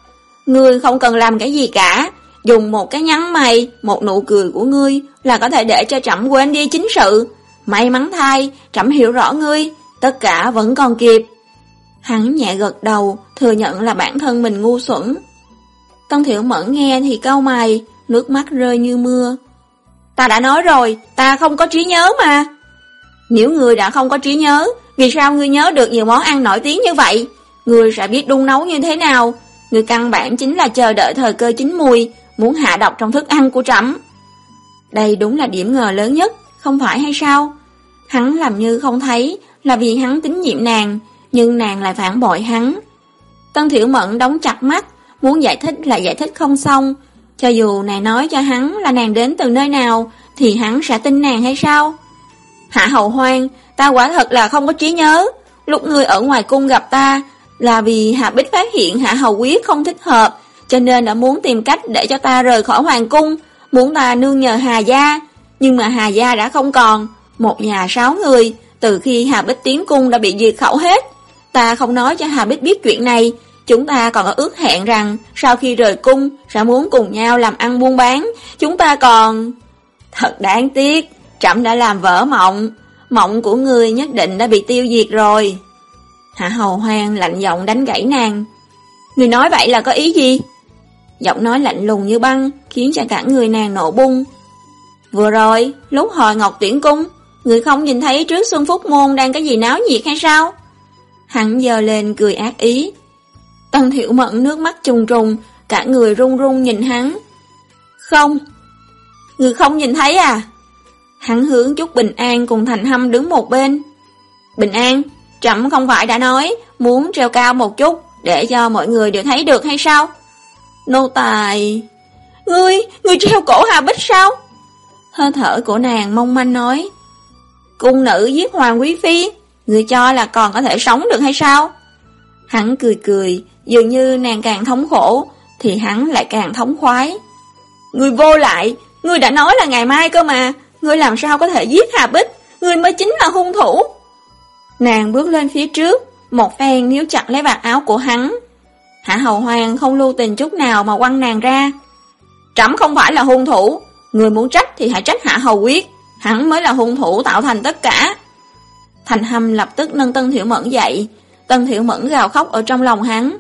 A: Ngươi không cần làm cái gì cả, dùng một cái nhắn mày, một nụ cười của ngươi là có thể để cho trẫm quên đi chính sự. May mắn thay, trẫm hiểu rõ ngươi, tất cả vẫn còn kịp. Hắn nhẹ gật đầu, thừa nhận là bản thân mình ngu xuẩn. Tân Thiểu Mẫn nghe thì cau mày, nước mắt rơi như mưa. Ta đã nói rồi, ta không có trí nhớ mà. Nếu người đã không có trí nhớ, vì sao ngươi nhớ được nhiều món ăn nổi tiếng như vậy? Ngươi sẽ biết đun nấu như thế nào? Ngươi căn bản chính là chờ đợi thời cơ chín mùi, muốn hạ độc trong thức ăn của trẫm. Đây đúng là điểm ngờ lớn nhất, không phải hay sao? Hắn làm như không thấy, là vì hắn tín nhiệm nàng, nhưng nàng lại phản bội hắn. Tân Thiểu Mẫn đóng chặt mắt, muốn giải thích lại giải thích không xong. Cho dù nàng nói cho hắn là nàng đến từ nơi nào, thì hắn sẽ tin nàng hay sao? Hạ hậu hoang, ta quả thật là không có trí nhớ. Lúc người ở ngoài cung gặp ta, là vì Hạ Bích phát hiện Hạ Hậu Quyết không thích hợp, cho nên đã muốn tìm cách để cho ta rời khỏi hoàng cung, muốn ta nương nhờ Hà Gia. Nhưng mà Hà Gia đã không còn, một nhà sáu người, từ khi Hà Bích tiến cung đã bị diệt khẩu hết. Ta không nói cho Hà Bích biết chuyện này, chúng ta còn có ước hẹn rằng sau khi rời cung sẽ muốn cùng nhau làm ăn buôn bán, chúng ta còn... Thật đáng tiếc, trẫm đã làm vỡ mộng, mộng của người nhất định đã bị tiêu diệt rồi. Hạ Hầu Hoang lạnh giọng đánh gãy nàng. Người nói vậy là có ý gì? Giọng nói lạnh lùng như băng, khiến cho cả người nàng nổ bung. Vừa rồi, lúc hồi Ngọc Tuyển Cung, người không nhìn thấy trước Xuân Phúc Môn đang cái gì náo nhiệt hay sao? Hắn giờ lên cười ác ý. Tân Thiệu Mẫn nước mắt trùng trùng, cả người run run nhìn hắn. Không, người không nhìn thấy à? Hắn hướng chút Bình An cùng Thành Hâm đứng một bên. Bình An, trẫm không phải đã nói muốn treo cao một chút để cho mọi người đều thấy được hay sao? Nô tài... Ngươi, ngươi treo cổ Hà Bích sao? Hơi thở của nàng mong manh nói. Cung nữ giết Hoàng Quý Phi, người cho là còn có thể sống được hay sao? Hắn cười cười, dường như nàng càng thống khổ, thì hắn lại càng thống khoái. người vô lại, người đã nói là ngày mai cơ mà, người làm sao có thể giết Hà Bích, người mới chính là hung thủ. Nàng bước lên phía trước, một phen níu chặt lấy vạt áo của hắn. Hạ Hầu Hoàng không lưu tình chút nào mà quăng nàng ra. Trẫm không phải là hung thủ, người muốn trách thì hãy trách Hạ Hầu Quyết, hắn mới là hung thủ tạo thành tất cả. Thành Hâm lập tức nâng Tân thiểu Mẫn dậy, Tân thiểu Mẫn gào khóc ở trong lòng hắn.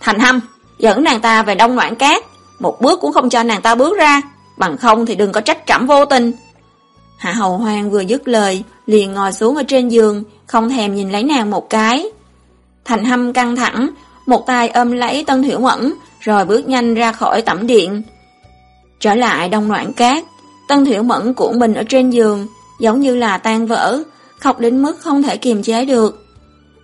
A: Thành Hâm, dẫn nàng ta về Đông noạn Cát, một bước cũng không cho nàng ta bước ra, bằng không thì đừng có trách trẫm vô tình. Hạ Hầu Hoàng vừa dứt lời, liền ngồi xuống ở trên giường, không thèm nhìn lấy nàng một cái. Thành Hâm căng thẳng, một tay ôm lấy Tân Thiểu Mẫn, rồi bước nhanh ra khỏi tẩm điện. Trở lại đông noạn cát, Tân Thiểu Mẫn của mình ở trên giường, giống như là tan vỡ, khóc đến mức không thể kiềm chế được.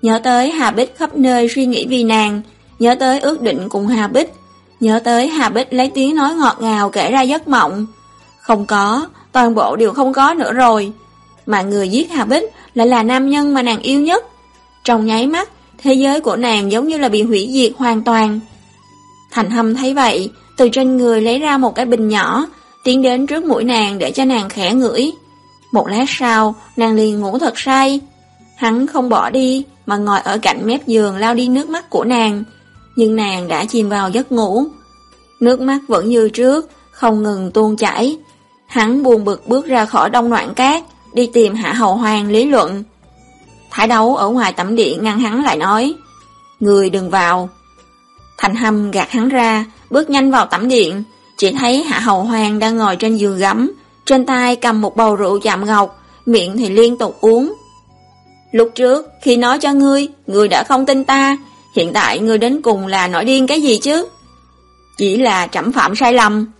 A: Nhớ tới Hà Bích khắp nơi suy nghĩ vì nàng, nhớ tới ước định cùng Hà Bích, nhớ tới Hà Bích lấy tiếng nói ngọt ngào kể ra giấc mộng. Không có, toàn bộ đều không có nữa rồi. Mà người giết Hà Bích lại là nam nhân mà nàng yêu nhất. Trong nháy mắt, thế giới của nàng giống như là bị hủy diệt hoàn toàn. Thành Hâm thấy vậy, từ trên người lấy ra một cái bình nhỏ, tiến đến trước mũi nàng để cho nàng khẽ ngửi. Một lát sau, nàng liền ngủ thật say. Hắn không bỏ đi, mà ngồi ở cạnh mép giường lao đi nước mắt của nàng. Nhưng nàng đã chìm vào giấc ngủ. Nước mắt vẫn như trước, không ngừng tuôn chảy. Hắn buồn bực bước ra khỏi đông noạn cát, đi tìm Hạ Hầu Hoàng lý luận. Thái đấu ở ngoài tẩm điện ngăn hắn lại nói, Người đừng vào. Thành hâm gạt hắn ra, bước nhanh vào tẩm điện, chỉ thấy Hạ Hầu Hoàng đang ngồi trên giường gấm, trên tay cầm một bầu rượu chạm ngọc, miệng thì liên tục uống. Lúc trước, khi nói cho ngươi, ngươi đã không tin ta, hiện tại ngươi đến cùng là nổi điên cái gì chứ? Chỉ là trẩm phạm sai lầm.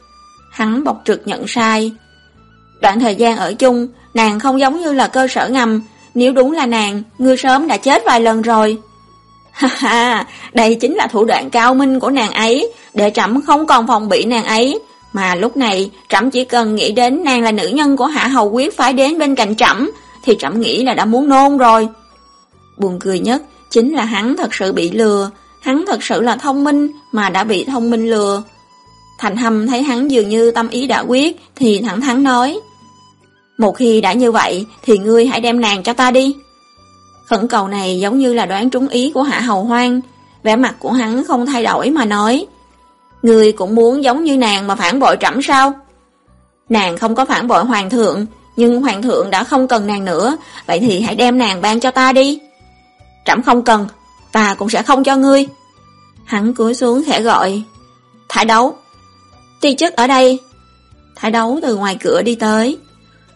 A: Hắn bộc trực nhận sai. Đoạn thời gian ở chung, nàng không giống như là cơ sở ngầm, nếu đúng là nàng, ngươi sớm đã chết vài lần rồi. Ha ha, đây chính là thủ đoạn cao minh của nàng ấy, để trẫm không còn phòng bị nàng ấy. Mà lúc này, trẫm chỉ cần nghĩ đến nàng là nữ nhân của Hạ Hầu Quyết phải đến bên cạnh trẫm, thì trẫm nghĩ là đã muốn nôn rồi. Buồn cười nhất chính là hắn thật sự bị lừa, hắn thật sự là thông minh mà đã bị thông minh lừa. Thành Hâm thấy hắn dường như tâm ý đã quyết thì thẳng thắn nói Một khi đã như vậy thì ngươi hãy đem nàng cho ta đi. Khẩn cầu này giống như là đoán trúng ý của Hạ Hầu Hoang, vẻ mặt của hắn không thay đổi mà nói Ngươi cũng muốn giống như nàng mà phản bội trẫm sao? Nàng không có phản bội hoàng thượng, nhưng hoàng thượng đã không cần nàng nữa, vậy thì hãy đem nàng ban cho ta đi. Trẫm không cần, ta cũng sẽ không cho ngươi. Hắn cúi xuống khẽ gọi. thái đấu. Ti chức ở đây. thái đấu từ ngoài cửa đi tới.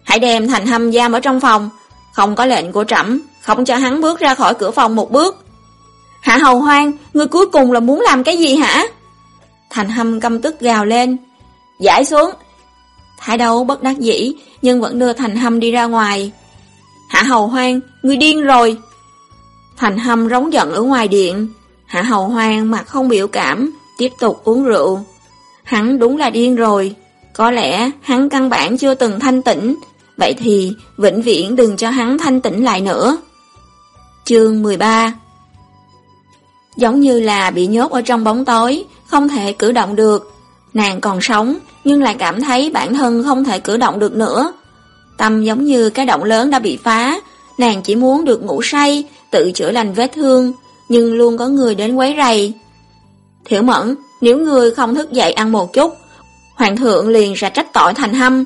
A: Hãy đem thành hâm giam ở trong phòng. Không có lệnh của trẫm, không cho hắn bước ra khỏi cửa phòng một bước. Hạ hầu hoang, ngươi cuối cùng là muốn làm cái gì hả? Thành hâm căm tức gào lên. Giải xuống. Thái đấu bất đắc dĩ, nhưng vẫn đưa thành hâm đi ra ngoài. Hạ hầu hoang, ngươi điên rồi. Thành hâm rống giận ở ngoài điện. Hạ hầu hoang mặt không biểu cảm, tiếp tục uống rượu. Hắn đúng là điên rồi. Có lẽ hắn căn bản chưa từng thanh tĩnh. Vậy thì vĩnh viễn đừng cho hắn thanh tĩnh lại nữa. Chương 13 Giống như là bị nhốt ở trong bóng tối, không thể cử động được. Nàng còn sống, nhưng lại cảm thấy bản thân không thể cử động được nữa. Tâm giống như cái động lớn đã bị phá, nàng chỉ muốn được ngủ say, tự chữa lành vết thương, nhưng luôn có người đến quấy rầy. Thiểu mẫn, nếu người không thức dậy ăn một chút, hoàng thượng liền sẽ trách tội thành hâm.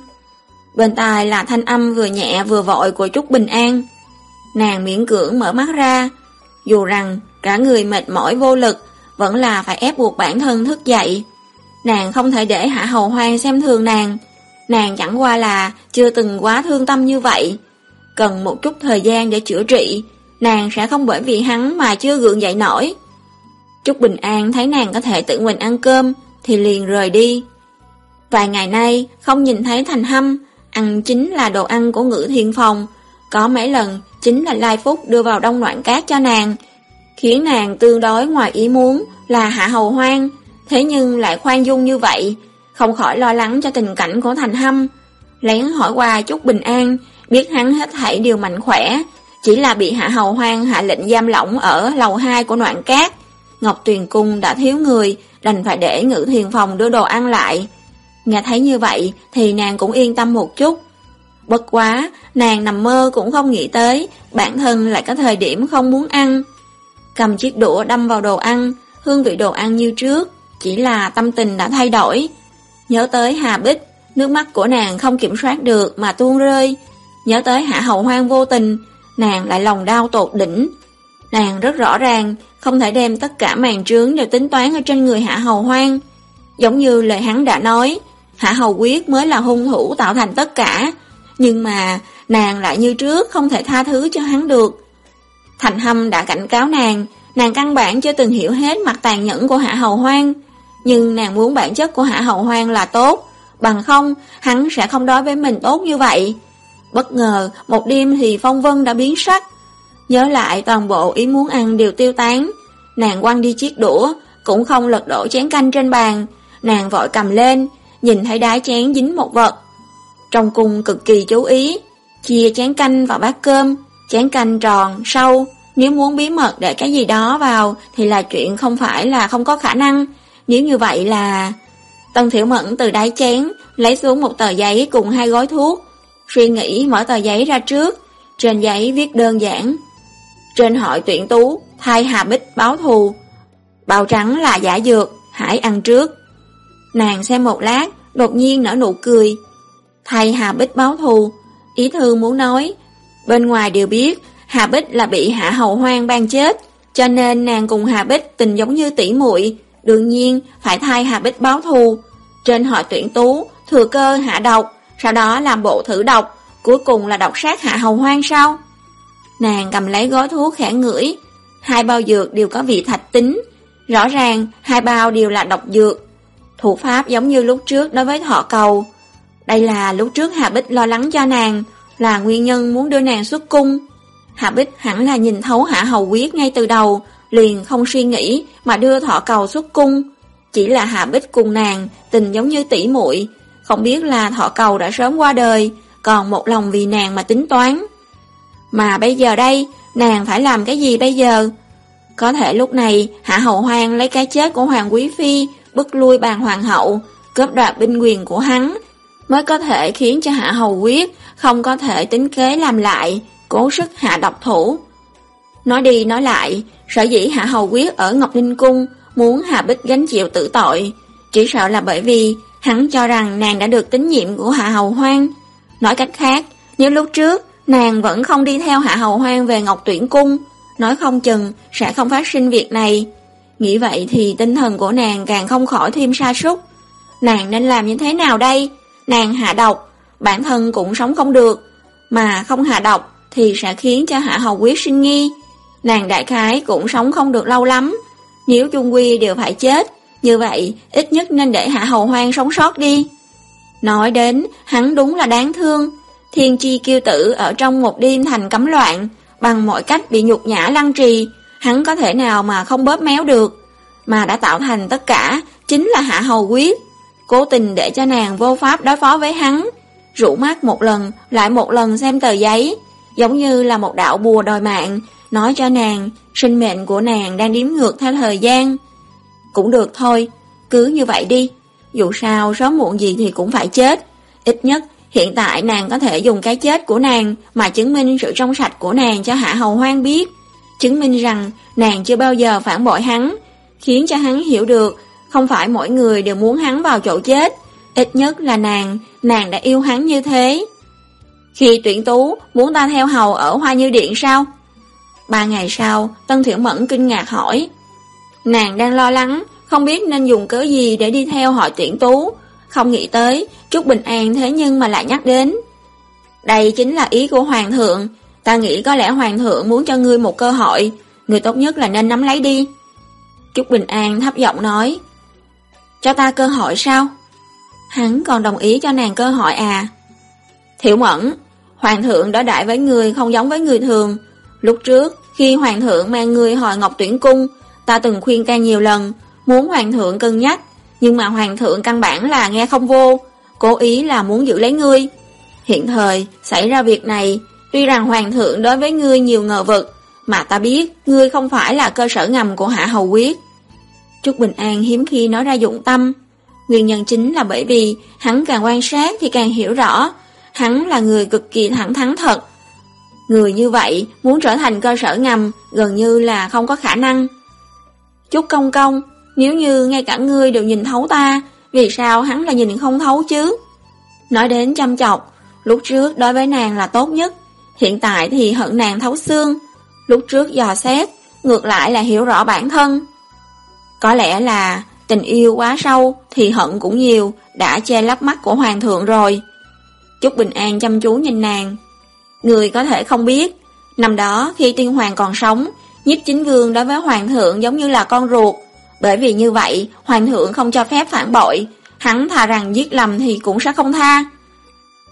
A: Bên tai là thanh âm vừa nhẹ vừa vội của Trúc Bình An. Nàng miễn cưỡng mở mắt ra, dù rằng cả người mệt mỏi vô lực, vẫn là phải ép buộc bản thân thức dậy. Nàng không thể để Hạ Hầu Hoang xem thường nàng. Nàng chẳng qua là chưa từng quá thương tâm như vậy. Cần một chút thời gian để chữa trị, nàng sẽ không bởi vì hắn mà chưa gượng dậy nổi. Trúc Bình An thấy nàng có thể tự mình ăn cơm, thì liền rời đi. Vài ngày nay, không nhìn thấy thành hâm, ăn chính là đồ ăn của ngữ thiên phong, Có mấy lần, chính là Lai Phúc đưa vào đông loạn cát cho nàng, khiến nàng tương đối ngoài ý muốn là hạ hầu hoang, thế nhưng lại khoan dung như vậy, không khỏi lo lắng cho tình cảnh của thành hâm. Lén hỏi qua chút bình an, biết hắn hết thảy đều mạnh khỏe, chỉ là bị hạ hầu hoang hạ lệnh giam lỏng ở lầu 2 của noạn cát. Ngọc Tuyền Cung đã thiếu người, đành phải để ngự thiền phòng đưa đồ ăn lại. Nghe thấy như vậy thì nàng cũng yên tâm một chút. Bất quá, nàng nằm mơ cũng không nghĩ tới, bản thân lại có thời điểm không muốn ăn. Cầm chiếc đũa đâm vào đồ ăn, hương vị đồ ăn như trước, chỉ là tâm tình đã thay đổi. Nhớ tới Hà Bích, nước mắt của nàng không kiểm soát được mà tuôn rơi. Nhớ tới Hạ Hậu Hoang vô tình, nàng lại lòng đau tột đỉnh. Nàng rất rõ ràng, không thể đem tất cả màn trướng đều tính toán ở trên người Hạ Hầu Hoang. Giống như lời hắn đã nói, Hạ Hầu Quyết mới là hung thủ tạo thành tất cả. Nhưng mà, nàng lại như trước không thể tha thứ cho hắn được. Thành Hâm đã cảnh cáo nàng, nàng căn bản chưa từng hiểu hết mặt tàn nhẫn của Hạ Hầu Hoang, nhưng nàng muốn bản chất của Hạ Hầu Hoang là tốt, bằng không hắn sẽ không đối với mình tốt như vậy. Bất ngờ, một đêm thì phong vân đã biến sắc. Nhớ lại toàn bộ ý muốn ăn đều tiêu tán. Nàng quăng đi chiếc đũa, cũng không lật đổ chén canh trên bàn. Nàng vội cầm lên, nhìn thấy đá chén dính một vật. Trong cung cực kỳ chú ý, chia chén canh vào bát cơm, chén canh tròn, sâu. Nếu muốn bí mật để cái gì đó vào thì là chuyện không phải là không có khả năng. Nếu như vậy là... Tân Thiểu Mẫn từ đáy chén lấy xuống một tờ giấy cùng hai gói thuốc, Suy nghĩ mở tờ giấy ra trước, trên giấy viết đơn giản. Trên hội tuyển tú, thay Hà Bích báo thù. Bào trắng là giả dược, hãy ăn trước. Nàng xem một lát, đột nhiên nở nụ cười. thầy Hà Bích báo thù, ý thư muốn nói. Bên ngoài đều biết, Hà Bích là bị Hạ Hầu Hoang ban chết, cho nên nàng cùng Hà Bích tình giống như tỷ muội đương nhiên phải thay Hà Bích báo thù. Trên họ tuyển tú, thừa cơ hạ độc, sau đó làm bộ thử độc, cuối cùng là độc sát hạ hầu hoang sao? Nàng cầm lấy gói thuốc khẽ ngửi, hai bao dược đều có vị thạch tính, rõ ràng hai bao đều là độc dược. Thủ pháp giống như lúc trước đối với thọ cầu. Đây là lúc trước Hà Bích lo lắng cho nàng, là nguyên nhân muốn đưa nàng xuất cung. Hà Bích hẳn là nhìn thấu hạ hầu quyết ngay từ đầu, liền không suy nghĩ mà đưa thọ cầu xuất cung. Chỉ là Hà Bích cùng nàng tình giống như tỷ muội không biết là thọ cầu đã sớm qua đời, còn một lòng vì nàng mà tính toán. Mà bây giờ đây, nàng phải làm cái gì bây giờ? Có thể lúc này, Hạ Hậu Hoàng lấy cái chết của Hoàng Quý Phi, bức lui bàn Hoàng hậu, cướp đoạt binh quyền của hắn, mới có thể khiến cho Hạ Hầu Quyết không có thể tính kế làm lại, cố sức hạ độc thủ. Nói đi nói lại, sở dĩ Hạ Hầu Quyết ở Ngọc Ninh Cung muốn Hạ Bích gánh chịu tử tội, chỉ sợ là bởi vì Hắn cho rằng nàng đã được tín nhiệm của Hạ Hầu Hoang. Nói cách khác, nếu lúc trước nàng vẫn không đi theo Hạ Hầu Hoang về Ngọc Tuyển Cung, nói không chừng sẽ không phát sinh việc này. Nghĩ vậy thì tinh thần của nàng càng không khỏi thêm sa sút. Nàng nên làm như thế nào đây? Nàng hạ độc, bản thân cũng sống không được, mà không hạ độc thì sẽ khiến cho Hạ Hầu Quyết sinh nghi. Nàng đại khái cũng sống không được lâu lắm, nếu chung quy đều phải chết, như vậy, ít nhất nên để Hạ Hầu Hoang sống sót đi. Nói đến, hắn đúng là đáng thương. Thiên chi kiêu tử ở trong một đêm thành cấm loạn, bằng mọi cách bị nhục nhã lăng trì, hắn có thể nào mà không bóp méo được. Mà đã tạo thành tất cả, chính là Hạ Hầu Quyết. Cố tình để cho nàng vô pháp đối phó với hắn. Rủ mắt một lần, lại một lần xem tờ giấy, giống như là một đạo bùa đòi mạng, nói cho nàng, sinh mệnh của nàng đang điếm ngược theo thời gian. Cũng được thôi, cứ như vậy đi. Dù sao sớm muộn gì thì cũng phải chết. Ít nhất hiện tại nàng có thể dùng cái chết của nàng mà chứng minh sự trong sạch của nàng cho Hạ Hầu Hoang biết. Chứng minh rằng nàng chưa bao giờ phản bội hắn, khiến cho hắn hiểu được không phải mỗi người đều muốn hắn vào chỗ chết. Ít nhất là nàng, nàng đã yêu hắn như thế. Khi tuyển tú muốn ta theo hầu ở Hoa Như Điện sao? Ba ngày sau, Tân Thiểu Mẫn kinh ngạc hỏi. Nàng đang lo lắng, không biết nên dùng cớ gì để đi theo họ tuyển tú. Không nghĩ tới, Trúc Bình An thế nhưng mà lại nhắc đến. Đây chính là ý của Hoàng thượng. Ta nghĩ có lẽ Hoàng thượng muốn cho ngươi một cơ hội. Người tốt nhất là nên nắm lấy đi. Trúc Bình An thấp giọng nói. Cho ta cơ hội sao? Hắn còn đồng ý cho nàng cơ hội à? Thiểu mẫn, Hoàng thượng đã đại với người không giống với người thường. Lúc trước, khi Hoàng thượng mang người hồi Ngọc Tuyển Cung, Ta từng khuyên ta nhiều lần, muốn hoàng thượng cân nhắc, nhưng mà hoàng thượng căn bản là nghe không vô, cố ý là muốn giữ lấy ngươi. Hiện thời, xảy ra việc này, tuy rằng hoàng thượng đối với ngươi nhiều ngờ vực, mà ta biết ngươi không phải là cơ sở ngầm của hạ hầu quyết. Trúc Bình An hiếm khi nói ra dụng tâm. Nguyên nhân chính là bởi vì hắn càng quan sát thì càng hiểu rõ, hắn là người cực kỳ thẳng thắn thật. Người như vậy muốn trở thành cơ sở ngầm gần như là không có khả năng. trúc công công, nếu như ngay cả ngươi đều nhìn thấu ta, vì sao hắn là nhìn không thấu chứ? Nói đến chăm chọc, lúc trước đối với nàng là tốt nhất, hiện tại thì hận nàng thấu xương. Lúc trước dò xét, ngược lại là hiểu rõ bản thân. Có lẽ là tình yêu quá sâu thì hận cũng nhiều, đã che lấp mắt của hoàng thượng rồi. Chúc Bình An chăm chú nhìn nàng. Người có thể không biết, năm đó khi tiên hoàng còn sống, Nhiếp chính vương đối với hoàng thượng giống như là con ruột, bởi vì như vậy, hoàng thượng không cho phép phản bội, hắn thà rằng giết lầm thì cũng sẽ không tha.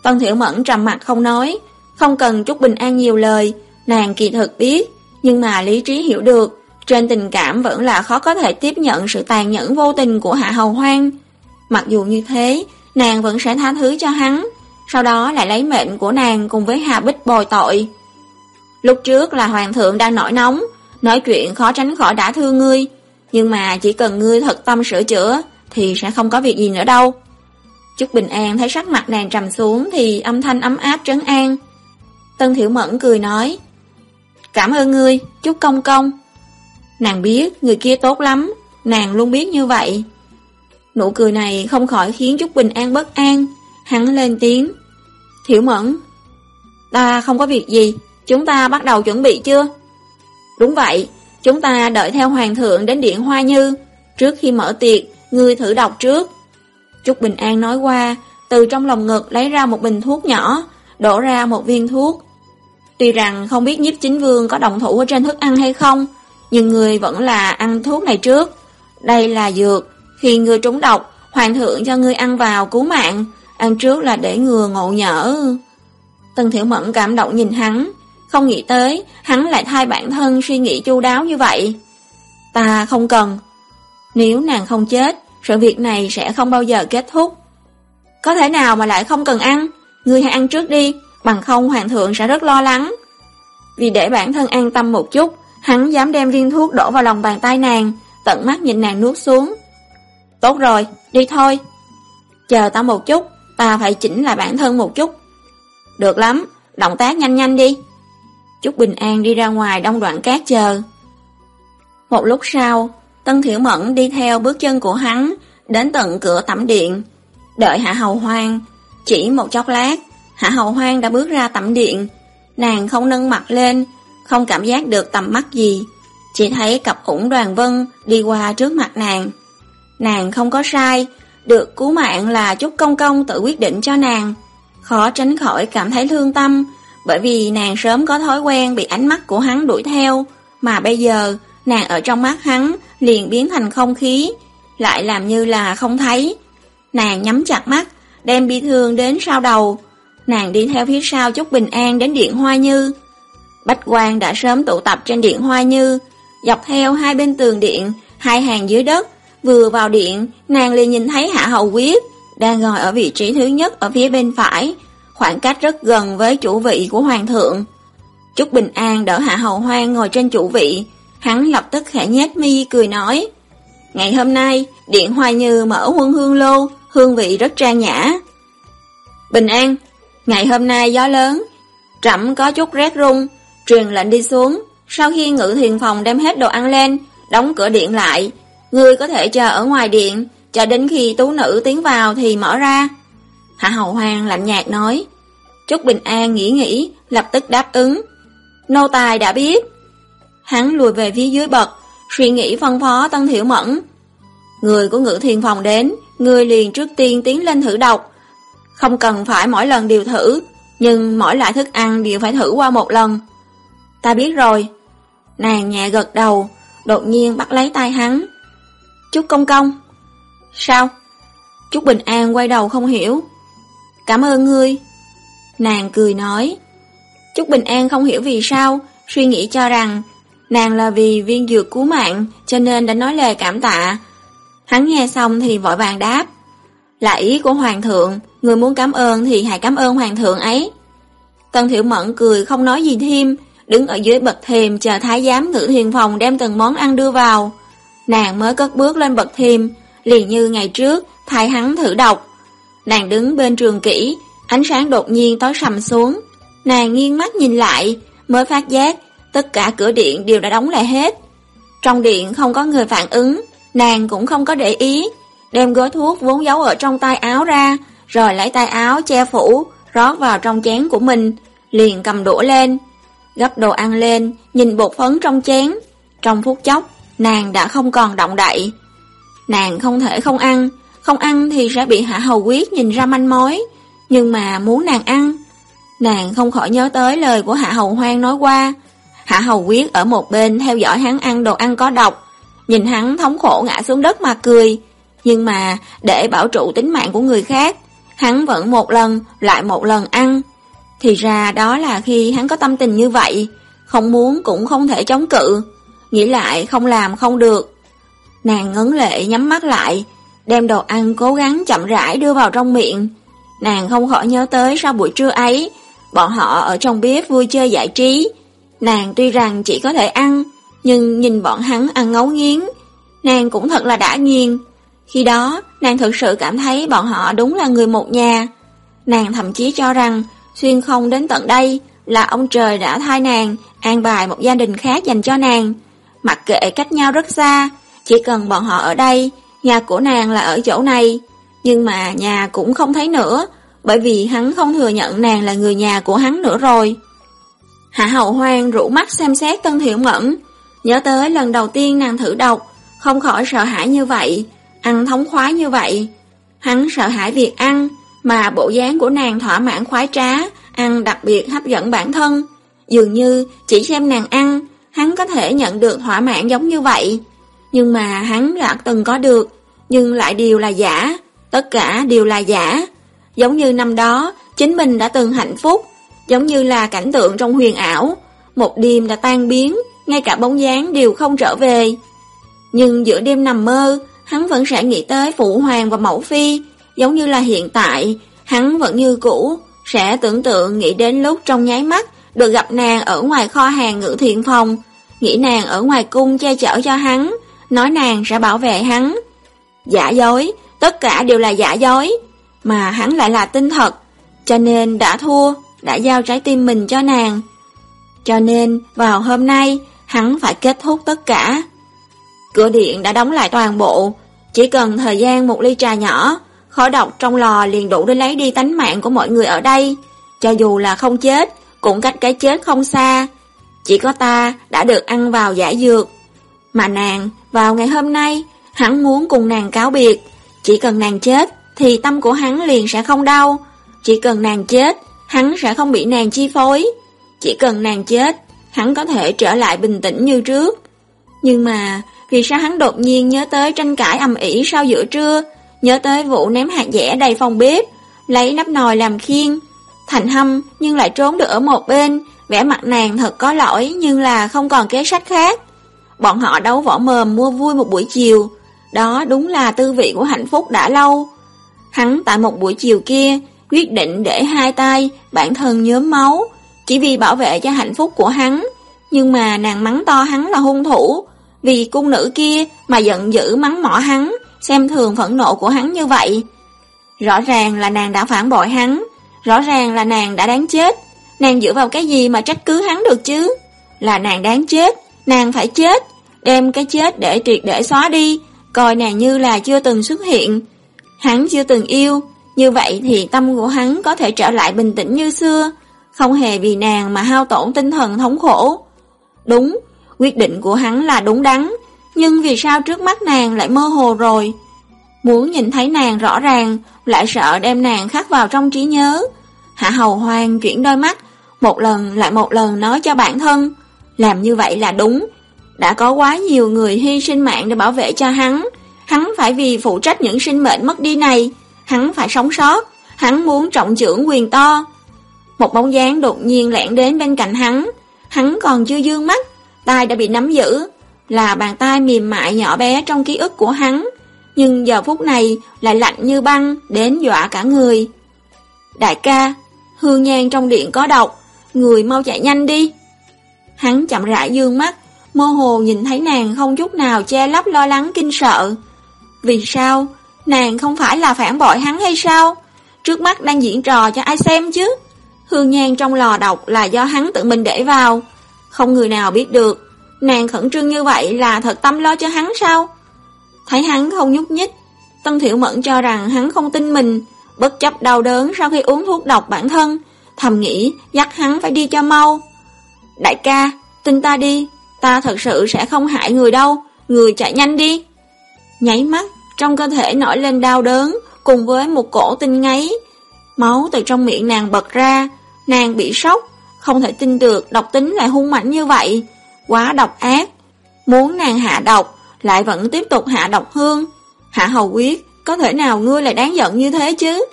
A: Tân Thiểu Mẫn trầm mặt không nói, không cần trúc bình an nhiều lời, nàng kỳ thực biết, nhưng mà lý trí hiểu được, trên tình cảm vẫn là khó có thể tiếp nhận sự tàn nhẫn vô tình của Hạ Hầu Hoang. Mặc dù như thế, nàng vẫn sẽ tha thứ cho hắn, sau đó lại lấy mệnh của nàng cùng với Hà Bích bồi tội. Lúc trước là hoàng thượng đang nổi nóng, nói chuyện khó tránh khỏi đã thương ngươi, nhưng mà chỉ cần ngươi thật tâm sửa chữa thì sẽ không có việc gì nữa đâu. Chúc Bình An thấy sắc mặt nàng trầm xuống thì âm thanh ấm áp trấn an. Tân Thiểu Mẫn cười nói, Cảm ơn ngươi, chúc công công. Nàng biết người kia tốt lắm, nàng luôn biết như vậy. Nụ cười này không khỏi khiến Trúc Bình An bất an, hắn lên tiếng. Thiểu Mẫn, ta không có việc gì, chúng ta bắt đầu chuẩn bị chưa? Đúng vậy, chúng ta đợi theo Hoàng thượng đến Điện Hoa Như, trước khi mở tiệc, ngươi thử đọc trước. Trúc Bình An nói qua, từ trong lòng ngực lấy ra một bình thuốc nhỏ, đổ ra một viên thuốc. Tuy rằng không biết nhiếp chính vương có đồng thủ ở trên thức ăn hay không, nhưng người vẫn là ăn thuốc này trước. Đây là dược, khi người trúng độc, hoàng thượng cho ngươi ăn vào cứu mạng, ăn trước là để ngừa ngộ nhỡ. Tân Thiểu Mẫn cảm động nhìn hắn, không nghĩ tới hắn lại thay bản thân suy nghĩ chu đáo như vậy. Ta không cần. Nếu nàng không chết, sự việc này sẽ không bao giờ kết thúc. Có thể nào mà lại không cần ăn? Ngươi hãy ăn trước đi, bằng không hoàng thượng sẽ rất lo lắng. Vì để bản thân an tâm một chút, hắn dám đem viên thuốc đổ vào lòng bàn tay nàng, tận mắt nhìn nàng nuốt xuống. Tốt rồi, đi thôi. Chờ ta một chút, ta phải chỉnh lại bản thân một chút. Được lắm, động tác nhanh nhanh đi. Chúc Bình An đi ra ngoài đông đoạn cát chờ. Một lúc sau, Tân Thiểu Mẫn đi theo bước chân của hắn, đến tận cửa tẩm điện. Đợi Hạ Hầu Hoang, chỉ một chốc lát, Hạ Hầu Hoang đã bước ra tẩm điện. Nàng không nâng mặt lên, không cảm giác được tầm mắt gì. Chỉ thấy cặp ủng đoàn vân đi qua trước mặt nàng. Nàng không có sai, được cứu mạng là chúc công công tự quyết định cho nàng. Khó tránh khỏi cảm thấy thương tâm, bởi vì nàng sớm có thói quen bị ánh mắt của hắn đuổi theo, mà bây giờ nàng ở trong mắt hắn liền biến thành không khí, lại làm như là không thấy. Nàng nhắm chặt mắt, đem bi thương đến sau đầu, nàng đi theo phía sau chúc bình an đến điện Hoa Như. Bách quan đã sớm tụ tập trên điện Hoa Như, dọc theo hai bên tường điện, hai hàng dưới đất, vừa vào điện, nàng liền nhìn thấy Hạ Hầu Quyết đang ngồi ở vị trí thứ nhất ở phía bên phải, khoảng cách rất gần với chủ vị của Hoàng thượng. Trúc Bình An đỡ Hạ Hầu Hoang ngồi trên chủ vị, hắn lập tức khẽ nhét mi cười nói. Ngày hôm nay, Điện Hoa Như mở huân hương lô, hương vị rất trang nhã. Bình An, ngày hôm nay gió lớn, trẫm có chút rét rung, truyền lệnh đi xuống, sau khi ngự thiền phòng đem hết đồ ăn lên, đóng cửa điện lại, ngươi có thể chờ ở ngoài điện, cho đến khi tú nữ tiến vào thì mở ra. Hạ Hầu Hoàng lạnh nhạt nói. Trúc Bình An nghĩ nghĩ, lập tức đáp ứng. Nô tài đã biết. Hắn lùi về phía dưới bậc, suy nghĩ phân phó Tân Thiểu Mẫn. Người của ngự thiền phòng đến, người liền trước tiên tiến lên thử độc. Không cần phải mỗi lần đều thử, nhưng mỗi loại thức ăn đều phải thử qua một lần. Ta biết rồi. Nàng nhẹ gật đầu, đột nhiên bắt lấy tay hắn. Chúc công công. Sao? Chúc Bình An quay đầu không hiểu. Cảm ơn ngươi. Nàng cười nói. Chúc Bình An không hiểu vì sao, suy nghĩ cho rằng nàng là vì viên dược cứu mạng cho nên đã nói lời cảm tạ. Hắn nghe xong thì vội vàng đáp. Là ý của Hoàng thượng, người muốn cảm ơn thì hãy cảm ơn Hoàng thượng ấy. tần Thiệu Mẫn cười không nói gì thêm, đứng ở dưới bậc thềm chờ thái giám ngự thiền phòng đem từng món ăn đưa vào. Nàng mới cất bước lên bậc thềm, liền như ngày trước, thay hắn thử đọc. Nàng đứng bên trường kỹ, ánh sáng đột nhiên tối sầm xuống. Nàng nghiêng mắt nhìn lại, mới phát giác tất cả cửa điện đều đã đóng lại hết. Trong điện không có người phản ứng, nàng cũng không có để ý, đem gói thuốc vốn giấu ở trong tay áo ra, rồi lấy tay áo che phủ, rót vào trong chén của mình, liền cầm đũa lên, gấp đồ ăn lên, nhìn bột phấn trong chén. Trong phút chốc, nàng đã không còn động đậy. Nàng không thể không ăn, không ăn thì sẽ bị Hạ Hầu Quyết nhìn ra manh mối, nhưng mà muốn nàng ăn. Nàng không khỏi nhớ tới lời của Hạ Hầu Hoang nói qua, Hạ Hầu Quyết ở một bên theo dõi hắn ăn đồ ăn có độc, nhìn hắn thống khổ ngã xuống đất mà cười. Nhưng mà để bảo trụ tính mạng của người khác, hắn vẫn một lần lại một lần ăn. Thì ra đó là khi hắn có tâm tình như vậy, không muốn cũng không thể chống cự, nghĩ lại không làm không được. Nàng ngấn lệ nhắm mắt lại, đem đồ ăn cố gắng chậm rãi đưa vào trong miệng. Nàng không khỏi nhớ tới sau buổi trưa ấy, bọn họ ở trong bếp vui chơi giải trí. Nàng tuy rằng chỉ có thể ăn, nhưng nhìn bọn hắn ăn ngấu nghiến, nàng cũng thật là đã nghiền. Khi đó, nàng thực sự cảm thấy bọn họ đúng là người một nhà. Nàng thậm chí cho rằng, xuyên không đến tận đây là ông trời đã thay nàng, an bài một gia đình khác dành cho nàng. Mặc kệ cách nhau rất xa, chỉ cần bọn họ ở đây, nhà của nàng là ở chỗ này. Nhưng mà nhà cũng không thấy nữa, bởi vì hắn không thừa nhận nàng là người nhà của hắn nữa rồi. Hạ hậu hoang rủ mắt xem xét Tân Thiệu Mẫn, nhớ tới lần đầu tiên nàng thử độc, không khỏi sợ hãi như vậy, ăn thống khoái như vậy. Hắn sợ hãi việc ăn, mà bộ dáng của nàng thỏa mãn khoái trá, ăn đặc biệt hấp dẫn bản thân. Dường như chỉ xem nàng ăn, hắn có thể nhận được thỏa mãn giống như vậy. Nhưng mà hắn đã từng có được, nhưng lại đều là giả, tất cả đều là giả. Giống như năm đó, chính mình đã từng hạnh phúc, giống như là cảnh tượng trong huyền ảo, một đêm đã tan biến, ngay cả bóng dáng đều không trở về. Nhưng giữa đêm nằm mơ, hắn vẫn sẽ nghĩ tới Phụ Hoàng và Mẫu Phi, giống như là hiện tại, hắn vẫn như cũ, sẽ tưởng tượng nghĩ đến lúc trong nháy mắt được gặp nàng ở ngoài kho hàng ngự thiện phòng, nghĩ nàng ở ngoài cung che chở cho hắn, nói nàng sẽ bảo vệ hắn. Giả dối, tất cả đều là giả dối, mà hắn lại là tinh thật, cho nên đã thua, đã giao trái tim mình cho nàng. Cho nên vào hôm nay, hắn phải kết thúc tất cả. Cửa điện đã đóng lại toàn bộ, chỉ cần thời gian một ly trà nhỏ, khói độc trong lò liền đủ để lấy đi tánh mạng của mọi người ở đây. Cho dù là không chết, cũng cách cái chết không xa. Chỉ có ta đã được ăn vào giả dược. Mà nàng, vào ngày hôm nay, hắn muốn cùng nàng cáo biệt. Chỉ cần nàng chết, thì tâm của hắn liền sẽ không đau. Chỉ cần nàng chết, hắn sẽ không bị nàng chi phối. Chỉ cần nàng chết, hắn có thể trở lại bình tĩnh như trước. Nhưng mà, vì sao hắn đột nhiên nhớ tới tranh cãi ầm ĩ sau giữa trưa, nhớ tới vụ ném hạt dẻ đầy phòng bếp, lấy nắp nồi làm khiên. Thành hâm nhưng lại trốn được ở một bên, vẻ mặt nàng thật có lỗi nhưng là không còn kế sách khác. Bọn họ đấu võ mồm mua vui một buổi chiều, đó đúng là tư vị của hạnh phúc đã lâu. Hắn tại một buổi chiều kia, quyết định để hai tay, bản thân nhóm máu, chỉ vì bảo vệ cho hạnh phúc của hắn. Nhưng mà nàng mắng to hắn là hung thủ, vì cung nữ kia mà giận dữ mắng mỏ hắn, xem thường phẫn nộ của hắn như vậy. Rõ ràng là nàng đã phản bội hắn, rõ ràng là nàng đã đáng chết. Nàng dựa vào cái gì mà trách cứ hắn được chứ? Là nàng đáng chết, nàng phải chết, đem cái chết để triệt để xóa đi, coi nàng như là chưa từng xuất hiện. Hắn chưa từng yêu, như vậy thì tâm của hắn có thể trở lại bình tĩnh như xưa, không hề vì nàng mà hao tổn tinh thần thống khổ. Đúng, quyết định của hắn là đúng đắn, nhưng vì sao trước mắt nàng lại mơ hồ rồi? Muốn nhìn thấy nàng rõ ràng, lại sợ đem nàng khắc vào trong trí nhớ. Hạ hầu hoang chuyển đôi mắt, một lần lại một lần nói cho bản thân, làm như vậy là đúng. Đã có quá nhiều người hy sinh mạng để bảo vệ cho hắn, hắn phải vì phụ trách những sinh mệnh mất đi này, hắn phải sống sót, hắn muốn trọng trưởng quyền to. Một bóng dáng đột nhiên lẻn đến bên cạnh hắn, hắn còn chưa dương mắt, tay đã bị nắm giữ, là bàn tay mềm mại nhỏ bé trong ký ức của hắn, nhưng giờ phút này lại lạnh như băng đến dọa cả người. Đại ca, hương nhang trong điện có độc, người mau chạy nhanh đi. Hắn chậm rãi dương mắt, mơ hồ nhìn thấy nàng không chút nào che lấp lo lắng kinh sợ. Vì sao? Nàng không phải là phản bội hắn hay sao? Trước mắt đang diễn trò cho ai xem chứ? Hương nhang trong lò độc là do hắn tự mình để vào. Không người nào biết được. Nàng khẩn trương như vậy là thật tâm lo cho hắn sao? Thấy hắn không nhúc nhích. Tân thiểu Mẫn cho rằng hắn không tin mình. Bất chấp đau đớn sau khi uống thuốc độc bản thân. Thầm nghĩ dắt hắn phải đi cho mau. Đại ca, tin ta đi. Ta thật sự sẽ không hại người đâu. Người chạy nhanh đi. Nháy mắt, trong cơ thể nổi lên đau đớn, cùng với một cổ tinh ngáy. Máu từ trong miệng nàng bật ra, nàng bị sốc, không thể tin được độc tính lại hung mạnh như vậy. Quá độc ác. Muốn nàng hạ độc, lại vẫn tiếp tục hạ độc hương. Hạ hầu quyết, có thể nào ngươi lại đáng giận như thế chứ?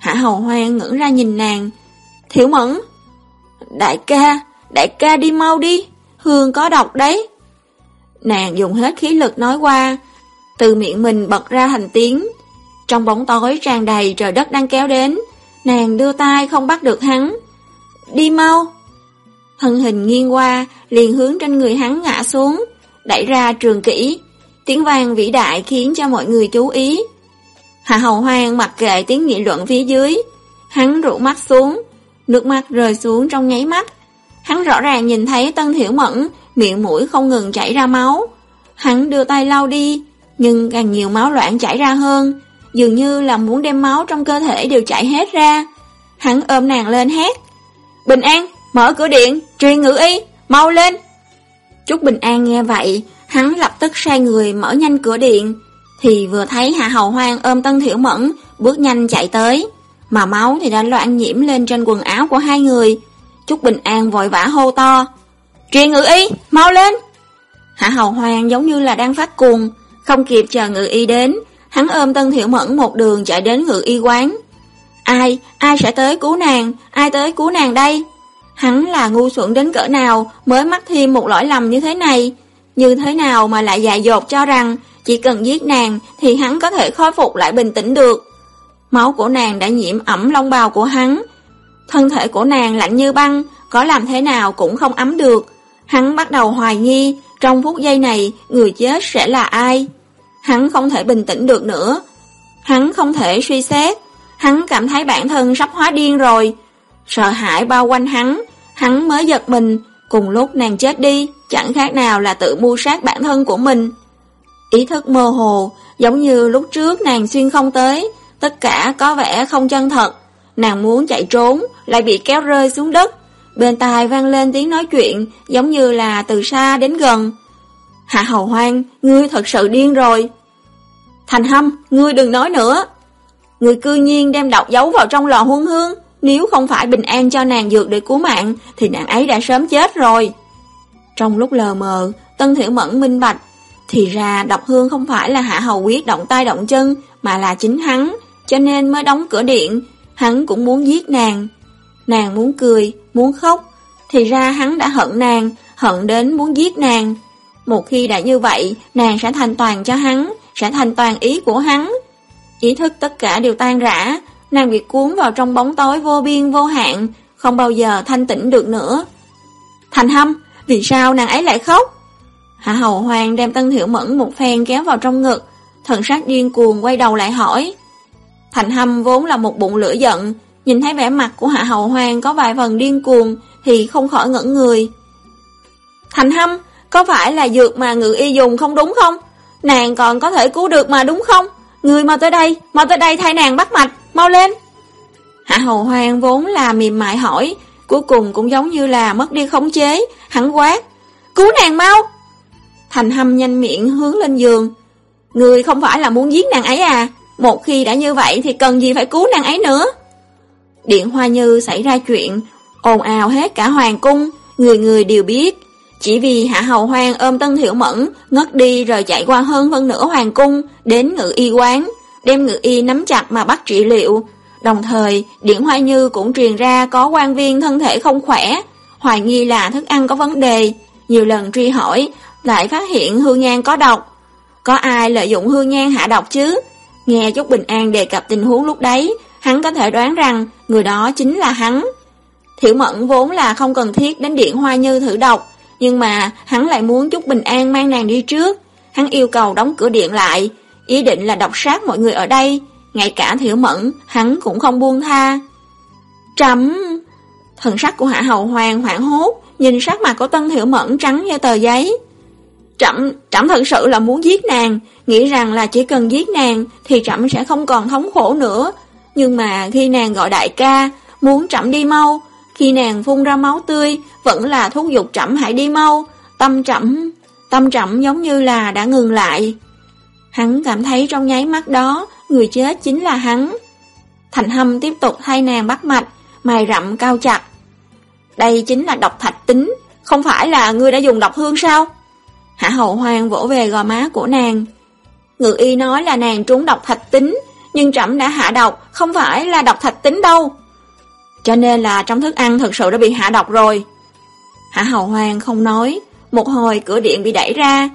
A: Hạ hầu hoang ngẩng ra nhìn nàng. Thiểu mẫn. Đại ca, đại ca đi mau đi. Hương có độc đấy. Nàng dùng hết khí lực nói qua. Từ miệng mình bật ra thành tiếng. Trong bóng tối tràn đầy trời đất đang kéo đến. Nàng đưa tay không bắt được hắn. Đi mau. Thân hình nghiêng qua, liền hướng trên người hắn ngã xuống, đẩy ra trường kỹ. Tiếng vang vĩ đại khiến cho mọi người chú ý. Hạ hầu hoang mặc kệ tiếng nghị luận phía dưới. Hắn rũ mắt xuống, nước mắt rơi xuống trong nháy mắt. Hắn rõ ràng nhìn thấy Tân Thiểu Mẫn, miệng mũi không ngừng chảy ra máu. Hắn đưa tay lau đi, nhưng càng nhiều máu loãng chảy ra hơn, dường như là muốn đem máu trong cơ thể đều chảy hết ra. Hắn ôm nàng lên hét. Bình an, mở cửa điện, truyền ngữ y, mau lên. Trúc Bình An nghe vậy, hắn lập tức sai người mở nhanh cửa điện, thì vừa thấy Hạ Hầu Hoang ôm Tân Thiểu Mẫn, bước nhanh chạy tới, mà máu thì đã loạn nhiễm lên trên quần áo của hai người. Trúc Bình An vội vã hô to, truyền ngữ y, mau lên. Hạ Hầu Hoang giống như là đang phát cuồng, không kịp chờ ngự y đến, hắn ôm Tân Thiểu Mẫn một đường chạy đến ngự y quán. Ai, ai sẽ tới cứu nàng, ai tới cứu nàng đây? Hắn là ngu xuẩn đến cỡ nào mới mắc thêm một lỗi lầm như thế này? Như thế nào mà lại dại dột cho rằng chỉ cần giết nàng thì hắn có thể khôi phục lại bình tĩnh được? Máu của nàng đã nhiễm ẩm lông bào của hắn. Thân thể của nàng lạnh như băng, có làm thế nào cũng không ấm được. Hắn bắt đầu hoài nghi, trong phút giây này, người chết sẽ là ai? Hắn không thể bình tĩnh được nữa. Hắn không thể suy xét. Hắn cảm thấy bản thân sắp hóa điên rồi. Sợ hãi bao quanh hắn, hắn mới giật mình, cùng lúc nàng chết đi, chẳng khác nào là tự mua sát bản thân của mình. Ý thức mơ hồ, giống như lúc trước nàng xuyên không tới, tất cả có vẻ không chân thật. Nàng muốn chạy trốn, lại bị kéo rơi xuống đất. Bên tai vang lên tiếng nói chuyện, giống như là từ xa đến gần. Hạ hầu hoang, ngươi thật sự điên rồi. Thành hâm, ngươi đừng nói nữa. Người cư nhiên đem độc giấu vào trong lò huân hương. Nếu không phải bình an cho nàng dược để cứu mạng, thì nàng ấy đã sớm chết rồi. Trong lúc lờ mờ, Tân Thiểu Mẫn minh bạch, thì ra độc hương không phải là hạ hầu quyết động tay động chân, mà là chính hắn, cho nên mới đóng cửa điện. Hắn cũng muốn giết nàng. Nàng muốn cười, muốn khóc, thì ra hắn đã hận nàng, hận đến muốn giết nàng. Một khi đã như vậy, nàng sẽ thành toàn cho hắn, sẽ thành toàn ý của hắn. Ý thức tất cả đều tan rã, nàng bị cuốn vào trong bóng tối vô biên vô hạn, không bao giờ thanh tĩnh được nữa. Thành hâm, vì sao nàng ấy lại khóc? Hạ hầu hoàng đem Tân Thiểu Mẫn một phen kéo vào trong ngực, thần sát điên cuồng quay đầu lại hỏi. Thành hâm vốn là một bụng lửa giận, nhìn thấy vẻ mặt của Hạ hầu hoàng có vài phần điên cuồng thì không khỏi ngẩn người. Thành hâm, có phải là dược mà ngự y dùng không đúng không? Nàng còn có thể cứu được mà đúng không? Người mau tới đây, mau tới đây thay nàng bắt mạch, mau lên. Hạ hầu hoàng vốn là mềm mại hỏi, cuối cùng cũng giống như là mất đi khống chế, hắn quát. Cứu nàng mau! Thành hâm nhanh miệng hướng lên giường. Người không phải là muốn giết nàng ấy à? Một khi đã như vậy thì cần gì phải cứu nàng ấy nữa? Điện Hoa Như xảy ra chuyện, ồn ào hết cả hoàng cung, người người đều biết. Chỉ vì Hạ Hầu Hoang ôm Tân Thiểu Mẫn, ngất đi rồi chạy qua hơn phân nửa hoàng cung, đến ngự y quán, đem ngự y nắm chặt mà bắt trị liệu. Đồng thời, Điện Hoa Như cũng truyền ra có quan viên thân thể không khỏe, hoài nghi là thức ăn có vấn đề. Nhiều lần truy hỏi, lại phát hiện hương nhan có độc. Có ai lợi dụng hương nhan hạ độc chứ? Nghe chút Bình An đề cập tình huống lúc đấy, hắn có thể đoán rằng người đó chính là hắn. Thiểu Mẫn vốn là không cần thiết đến Điện Hoa Như thử độc, nhưng mà hắn lại muốn chút bình an mang nàng đi trước. Hắn yêu cầu đóng cửa điện lại, ý định là độc sát mọi người ở đây. Ngay cả thiểu mẫn, hắn cũng không buông tha. Trầm! Thần sắc của Hạ Hầu Hoàng hoảng hốt, nhìn sắc mặt của Tân Thiểu Mẫn trắng như tờ giấy. Trẫm, trẫm thật sự là muốn giết nàng, nghĩ rằng là chỉ cần giết nàng thì trẫm sẽ không còn thống khổ nữa. Nhưng mà khi nàng gọi đại ca, muốn trẫm đi mau, khi nàng phun ra máu tươi, vẫn là thúc giục trẫm hãy đi mau. Tâm trẫm, tâm trẫm giống như là đã ngừng lại. Hắn cảm thấy trong nháy mắt đó, người chết chính là hắn. Thành hâm tiếp tục thay nàng bắt mạch, mày rậm cao chặt. Đây chính là độc thạch tính, không phải là ngươi đã dùng độc hương sao? Hạ hậu hoang vỗ về gò má của nàng. Ngự y nói là nàng trúng độc thạch tính, nhưng trẫm đã hạ độc, không phải là độc thạch tính đâu. Cho nên là trong thức ăn thực sự đã bị hạ độc rồi. Hạ hầu hoàng không nói, một hồi cửa điện bị đẩy ra.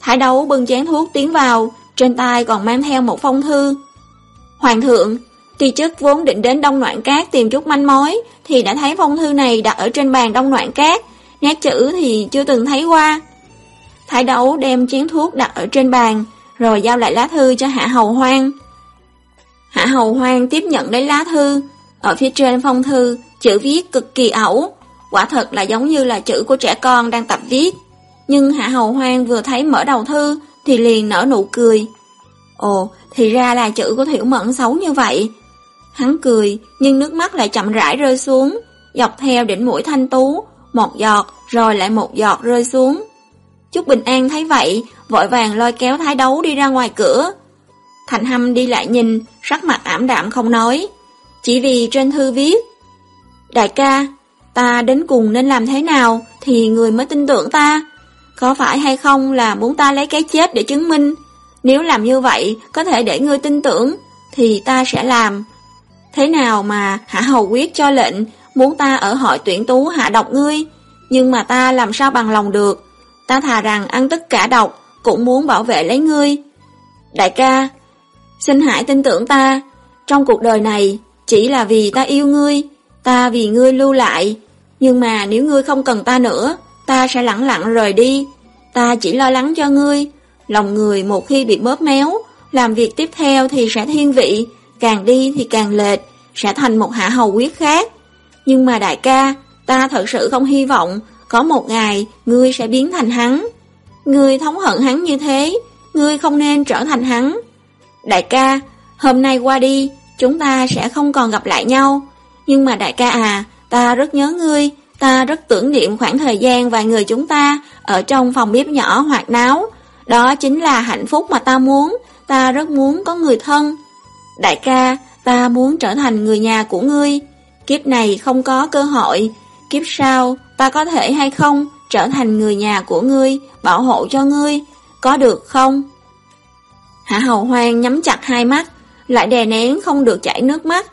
A: Thái đấu bưng chén thuốc tiến vào, trên tay còn mang theo một phong thư. Hoàng thượng, tuy chức vốn định đến Đông Noạn Cát tìm chút manh mối, thì đã thấy phong thư này đặt ở trên bàn Đông Noạn Cát, nét chữ thì chưa từng thấy qua. Thái đấu đem chén thuốc đặt ở trên bàn, rồi giao lại lá thư cho Hạ Hầu Hoang. Hạ Hầu Hoang tiếp nhận lấy lá thư, ở phía trên phong thư, chữ viết cực kỳ ẩu, quả thật là giống như là chữ của trẻ con đang tập viết. Nhưng Hạ Hầu Hoang vừa thấy mở đầu thư thì liền nở nụ cười. Ồ, thì ra là chữ của Thiểu Mẫn xấu như vậy. Hắn cười, nhưng nước mắt lại chậm rãi rơi xuống, dọc theo đỉnh mũi thanh tú, một giọt rồi lại một giọt rơi xuống. Chúc Bình An thấy vậy, vội vàng lôi kéo thái đấu đi ra ngoài cửa. Thành Hâm đi lại nhìn, sắc mặt ảm đạm không nói. Chỉ vì trên thư viết Đại ca, ta đến cùng nên làm thế nào thì người mới tin tưởng ta? Có phải hay không là muốn ta lấy cái chết để chứng minh? Nếu làm như vậy có thể để ngươi tin tưởng thì ta sẽ làm. Thế nào mà Hạ Hầu Quyết cho lệnh muốn ta ở hội tuyển tú hạ độc ngươi? Nhưng mà ta làm sao bằng lòng được? Ta thà rằng ăn tất cả độc cũng muốn bảo vệ lấy ngươi. Đại ca, xin hãy tin tưởng ta. Trong cuộc đời này chỉ là vì ta yêu ngươi, ta vì ngươi lưu lại. Nhưng mà nếu ngươi không cần ta nữa, ta sẽ lặng lặng rời đi. Ta chỉ lo lắng cho ngươi. Lòng người một khi bị bóp méo, làm việc tiếp theo thì sẽ thiên vị, càng đi thì càng lệch, sẽ thành một hạ hầu quyết khác. Nhưng mà đại ca, ta thật sự không hy vọng có một ngày ngươi sẽ biến thành hắn. Ngươi thống hận hắn như thế, ngươi không nên trở thành hắn. Đại ca, hôm nay qua đi, chúng ta sẽ không còn gặp lại nhau. Nhưng mà đại ca à, ta rất nhớ ngươi, ta rất tưởng niệm khoảng thời gian vài người chúng ta ở trong phòng bếp nhỏ hoạt náo. Đó chính là hạnh phúc mà ta muốn, ta rất muốn có người thân. Đại ca, ta muốn trở thành người nhà của ngươi. Kiếp này không có cơ hội, kiếp sau ta có thể hay không trở thành người nhà của ngươi, bảo hộ cho ngươi, có được không? Hạ Hầu Hoang nhắm chặt hai mắt, lại đè nén không được chảy nước mắt.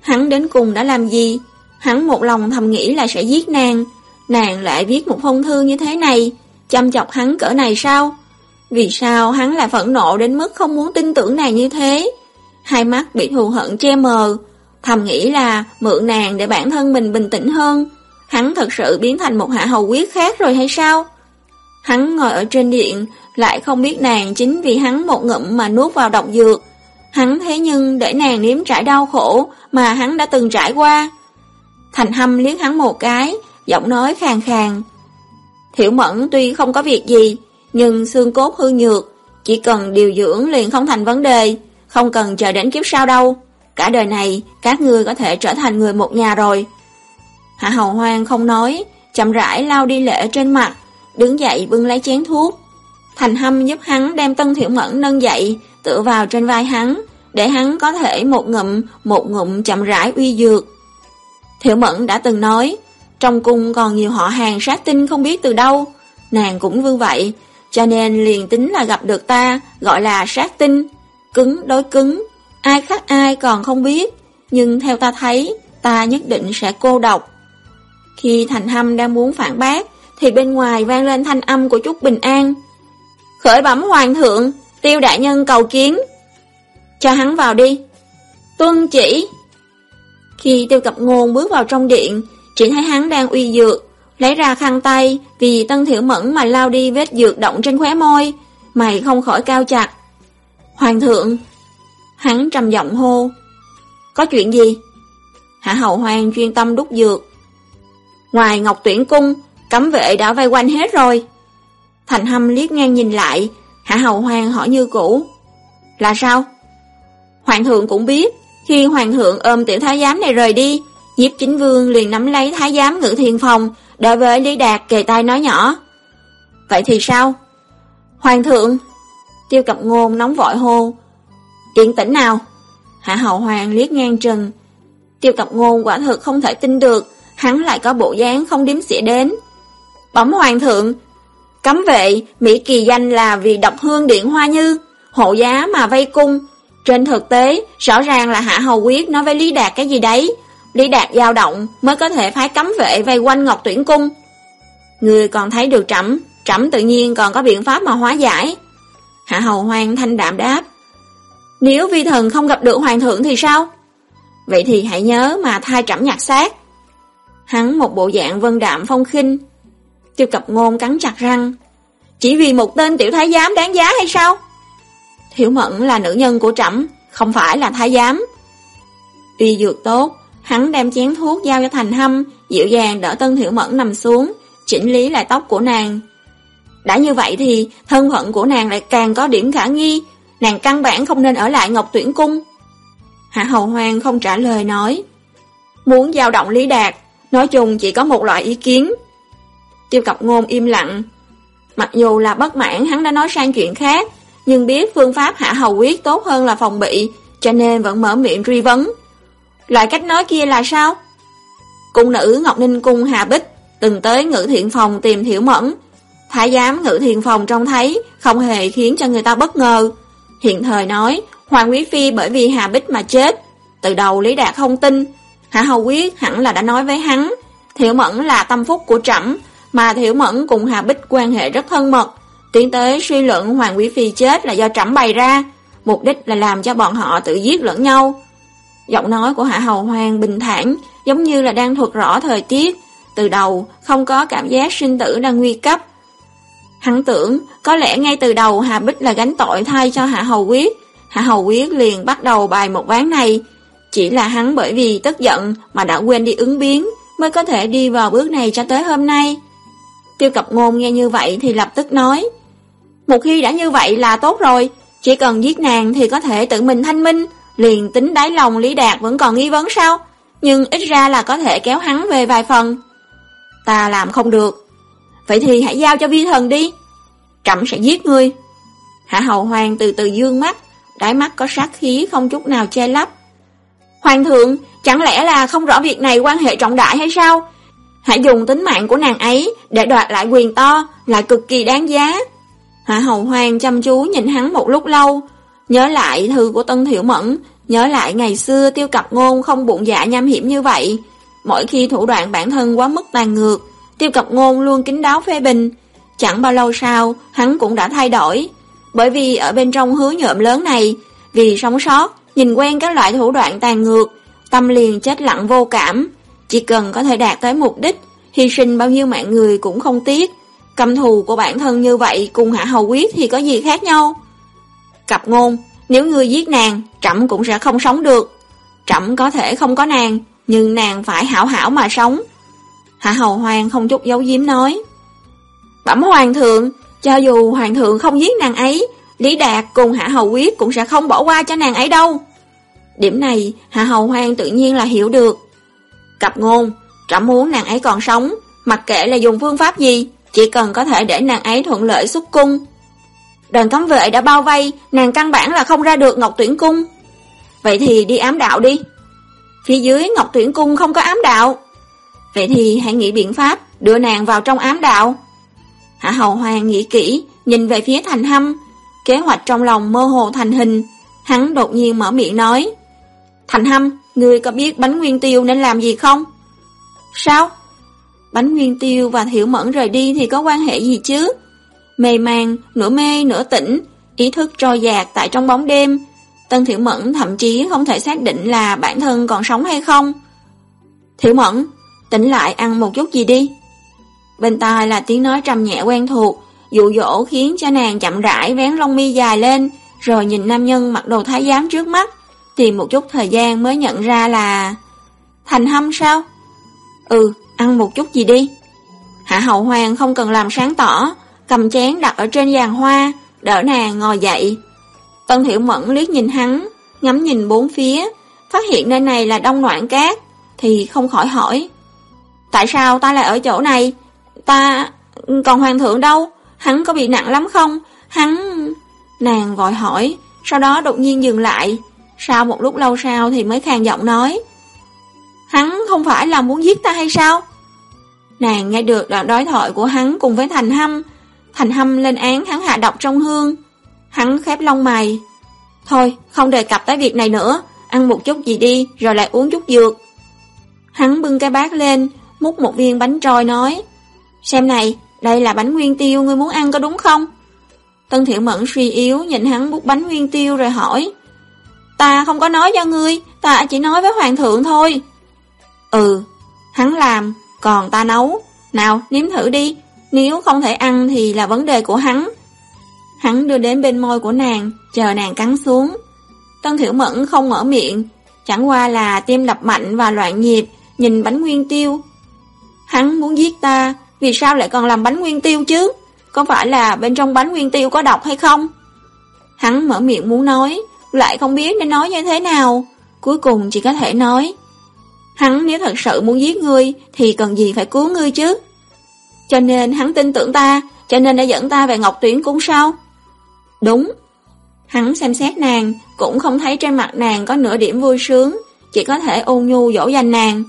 A: Hắn đến cùng đã làm gì? Hắn một lòng thầm nghĩ là sẽ giết nàng. Nàng lại viết một phong thư như thế này, chăm chọc hắn cỡ này sao? Vì sao hắn lại phẫn nộ đến mức không muốn tin tưởng nàng như thế? Hai mắt bị thù hận che mờ, thầm nghĩ là mượn nàng để bản thân mình bình tĩnh hơn. Hắn thật sự biến thành một hạ hầu quyết khác rồi hay sao? Hắn ngồi ở trên điện, lại không biết nàng chính vì hắn một ngụm mà nuốt vào độc dược, Hắn thế nhưng để nàng nếm trải đau khổ mà hắn đã từng trải qua. Thành hâm liếc hắn một cái, giọng nói khàn khàn. Thiểu mẫn tuy không có việc gì, nhưng xương cốt hư nhược, chỉ cần điều dưỡng liền không thành vấn đề, không cần chờ đến kiếp sau đâu. Cả đời này, các ngươi có thể trở thành người một nhà rồi. Hạ hầu hoang không nói, chậm rãi lau đi lệ trên mặt, đứng dậy bưng lấy chén thuốc. Thành hâm giúp hắn đem tân thiểu mẫn nâng dậy, tựa vào trên vai hắn, để hắn có thể một ngụm, một ngụm chậm rãi uy dược. Thiệu Mẫn đã từng nói, trong cung còn nhiều họ hàng sát tinh không biết từ đâu, nàng cũng như vậy, cho nên liền tính là gặp được ta, gọi là sát tinh, cứng đối cứng, ai khác ai còn không biết, nhưng theo ta thấy, ta nhất định sẽ cô độc. Khi Thành Hâm đang muốn phản bác, thì bên ngoài vang lên thanh âm của Trúc Bình An. Khởi bẩm hoàng thượng, Tiêu đại nhân cầu kiến. Cho hắn vào đi. Tuân chỉ. Khi tiêu cập ngôn bước vào trong điện, chỉ thấy hắn đang uy dược, lấy ra khăn tay vì tân thiểu mẫn mà lao đi vết dược động trên khóe môi, mày không khỏi cao chặt. Hoàng thượng. Hắn trầm giọng hô. Có chuyện gì? Hạ hậu hoàng chuyên tâm đúc dược. Ngoài ngọc tuyển cung, cấm vệ đã vây quanh hết rồi. Thành hâm liếc ngang nhìn lại, Hạ Hầu Hoàng hỏi như cũ. Là sao? Hoàng thượng cũng biết, khi Hoàng thượng ôm tiểu thái giám này rời đi, Diệp Chính Vương liền nắm lấy thái giám ngự thiền phòng, đợi với Lý Đạt kề tay nói nhỏ. Vậy thì sao? Hoàng thượng! Tiêu cập ngôn nóng vội hô. Yên tĩnh nào? Hạ hậu hoàng liếc ngang trần. Tiêu cập ngôn quả thực không thể tin được hắn lại có bộ dáng không đếm xỉa đến. Bấm hoàng thượng, cấm vệ, Mỹ kỳ danh là vì độc hương điện hoa như, hộ giá mà vây cung. Trên thực tế, rõ ràng là Hạ Hầu Quyết nói với Lý Đạt cái gì đấy. Lý Đạt dao động mới có thể phái cấm vệ vây quanh Ngọc Tuyển Cung. Người còn thấy được trẫm, trẫm tự nhiên còn có biện pháp mà hóa giải. Hạ Hầu Hoang thanh đạm đáp. Nếu vi thần không gặp được hoàng thượng thì sao? Vậy thì hãy nhớ mà thai trẫm nhặt xác. Hắn một bộ dạng vân đạm phong khinh. Tiêu cập ngôn cắn chặt răng. Chỉ vì một tên tiểu thái giám đáng giá hay sao? Thiểu mẫn là nữ nhân của trẫm, không phải là thái giám. Tuy dược tốt, hắn đem chén thuốc giao cho thành hâm, dịu dàng đỡ tân thiểu mẫn nằm xuống, chỉnh lý lại tóc của nàng. Đã như vậy thì thân phận của nàng lại càng có điểm khả nghi, nàng căn bản không nên ở lại Ngọc Tuyển Cung. Hạ Hầu Hoang không trả lời nói. Muốn giao động Lý Đạt, nói chung chỉ có một loại ý kiến. Tiêu cập ngôn im lặng. Mặc dù là bất mãn hắn đã nói sang chuyện khác, nhưng biết phương pháp Hạ Hầu quyết tốt hơn là phòng bị, cho nên vẫn mở miệng truy vấn. Loại cách nói kia là sao? Cung nữ Ngọc Ninh Cung Hà Bích từng tới ngự thiện phòng tìm thiểu mẫn. Thái giám ngự thiện phòng trông thấy, không hề khiến cho người ta bất ngờ. Hiện thời nói, Hoàng Quý Phi bởi vì Hà Bích mà chết. Từ đầu Lý Đạt không tin, Hạ Hầu Quyết hẳn là đã nói với hắn. Thiểu Mẫn là tâm phúc của trẫm mà Thiểu Mẫn cùng Hà Bích quan hệ rất thân mật. Tiến tới suy luận Hoàng Quý Phi chết là do trẫm bày ra, mục đích là làm cho bọn họ tự giết lẫn nhau. Giọng nói của Hạ Hầu Hoàng bình thản, giống như là đang thuật rõ thời tiết, từ đầu không có cảm giác sinh tử đang nguy cấp. Hắn tưởng có lẽ ngay từ đầu Hà Bích là gánh tội thay cho Hạ Hầu Quyết, Hạ Hầu Quyết liền bắt đầu bài một ván này, chỉ là hắn bởi vì tức giận mà đã quên đi ứng biến, mới có thể đi vào bước này cho tới hôm nay. Tiêu cập ngôn nghe như vậy thì lập tức nói, một khi đã như vậy là tốt rồi, chỉ cần giết nàng thì có thể tự mình thanh minh, liền tính đáy lòng Lý Đạt vẫn còn nghi vấn sao, nhưng ít ra là có thể kéo hắn về vài phần. Ta làm không được. Vậy thì hãy giao cho vi thần đi. Trẫm sẽ giết ngươi. Hạ hầu hoàng từ từ dương mắt, đáy mắt có sát khí không chút nào che lấp. Hoàng thượng, chẳng lẽ là không rõ việc này quan hệ trọng đại hay sao? Hãy dùng tính mạng của nàng ấy để đoạt lại quyền to, là cực kỳ đáng giá. Hạ hầu hoàng chăm chú nhìn hắn một lúc lâu, nhớ lại thư của Tân Thiểu Mẫn, nhớ lại ngày xưa tiêu cập ngôn không bụng dạ nham hiểm như vậy. Mỗi khi thủ đoạn bản thân quá mức tàn ngược, tiêu cập ngôn luôn kính đáo phê bình. Chẳng bao lâu sau, hắn cũng đã thay đổi. Bởi vì ở bên trong hứa nhộm lớn này, vì sống sót, nhìn quen các loại thủ đoạn tàn ngược, tâm liền chết lặng vô cảm. Chỉ cần có thể đạt tới mục đích, hy sinh bao nhiêu mạng người cũng không tiếc. Cầm thù của bản thân như vậy cùng hạ hầu quyết thì có gì khác nhau? Cặp ngôn, nếu ngươi giết nàng, trẫm cũng sẽ không sống được. Trẫm có thể không có nàng, nhưng nàng phải hảo hảo mà sống. Hạ hầu hoàng không chút giấu giếm nói. Bẩm hoàng thượng, cho dù hoàng thượng không giết nàng ấy, Lý Đạt cùng Hạ Hầu Quyết cũng sẽ không bỏ qua cho nàng ấy đâu. Điểm này Hạ Hầu Hoang tự nhiên là hiểu được. Cặp ngôn, trẫm muốn nàng ấy còn sống, mặc kệ là dùng phương pháp gì, chỉ cần có thể để nàng ấy thuận lợi xuất cung. Đoàn cấm vệ đã bao vây, nàng căn bản là không ra được Ngọc Tuyển Cung. Vậy thì đi ám đạo đi. Phía dưới Ngọc Tuyển Cung không có ám đạo. Vậy thì hãy nghĩ biện pháp, đưa nàng vào trong ám đạo. Hạ Hầu Hoàng nghĩ kỹ, nhìn về phía thành hâm, kế hoạch trong lòng mơ hồ thành hình. Hắn đột nhiên mở miệng nói, Thành hâm, ngươi có biết bánh nguyên tiêu nên làm gì không? Sao? Bánh nguyên tiêu và thiểu mẫn rời đi thì có quan hệ gì chứ? Mê man, nửa mê, nửa tỉnh, ý thức trôi dạt tại trong bóng đêm. Tân Thiểu Mẫn thậm chí không thể xác định là bản thân còn sống hay không. Thiểu Mẫn, tỉnh lại ăn một chút gì đi. Bên tai là tiếng nói trầm nhẹ quen thuộc, dụ dỗ khiến cho nàng chậm rãi vén lông mi dài lên, rồi nhìn nam nhân mặc đồ thái giám trước mắt, tìm một chút thời gian mới nhận ra là... Thành hâm sao? Ừ, ăn một chút gì đi. Hạ hậu hoàng không cần làm sáng tỏ, cầm chén đặt ở trên giàn hoa, đỡ nàng ngồi dậy. Tân Hiểu Mẫn liếc nhìn hắn, ngắm nhìn bốn phía, phát hiện nơi này là đông noạn cát, thì không khỏi hỏi. Tại sao ta lại ở chỗ này? Ta... còn hoàng thượng đâu? Hắn có bị nặng lắm không? Hắn... Nàng vội hỏi, sau đó đột nhiên dừng lại. Sau một lúc lâu sau thì mới khàn giọng nói. Hắn không phải là muốn giết ta hay sao? Nàng nghe được đoạn đối thoại của hắn cùng với Thành Hâm. Thành Hâm lên án hắn hạ độc trong hương. Hắn khép lông mày. Thôi, không đề cập tới việc này nữa. Ăn một chút gì đi, rồi lại uống chút dược. Hắn bưng cái bát lên, múc một viên bánh trôi nói. Xem này, đây là bánh nguyên tiêu ngươi muốn ăn có đúng không? Tân Thiệu Mẫn suy yếu nhìn hắn bút bánh nguyên tiêu rồi hỏi. Ta không có nói cho ngươi, ta chỉ nói với hoàng thượng thôi. Ừ, hắn làm, còn ta nấu. Nào, nếm thử đi, nếu không thể ăn thì là vấn đề của hắn. Hắn đưa đến bên môi của nàng, chờ nàng cắn xuống. Tân Thiểu Mẫn không mở miệng, chẳng qua là tim đập mạnh và loạn nhịp, nhìn bánh nguyên tiêu. Hắn muốn giết ta, vì sao lại còn làm bánh nguyên tiêu chứ? Có phải là bên trong bánh nguyên tiêu có độc hay không? Hắn mở miệng muốn nói, lại không biết nên nói như thế nào. Cuối cùng chỉ có thể nói. Hắn nếu thật sự muốn giết ngươi thì cần gì phải cứu ngươi chứ? Cho nên hắn tin tưởng ta, cho nên đã dẫn ta về Ngọc Tuyển Cung sao? Đúng. Hắn xem xét nàng, cũng không thấy trên mặt nàng có nửa điểm vui sướng, chỉ có thể ôn nhu dỗ dành nàng.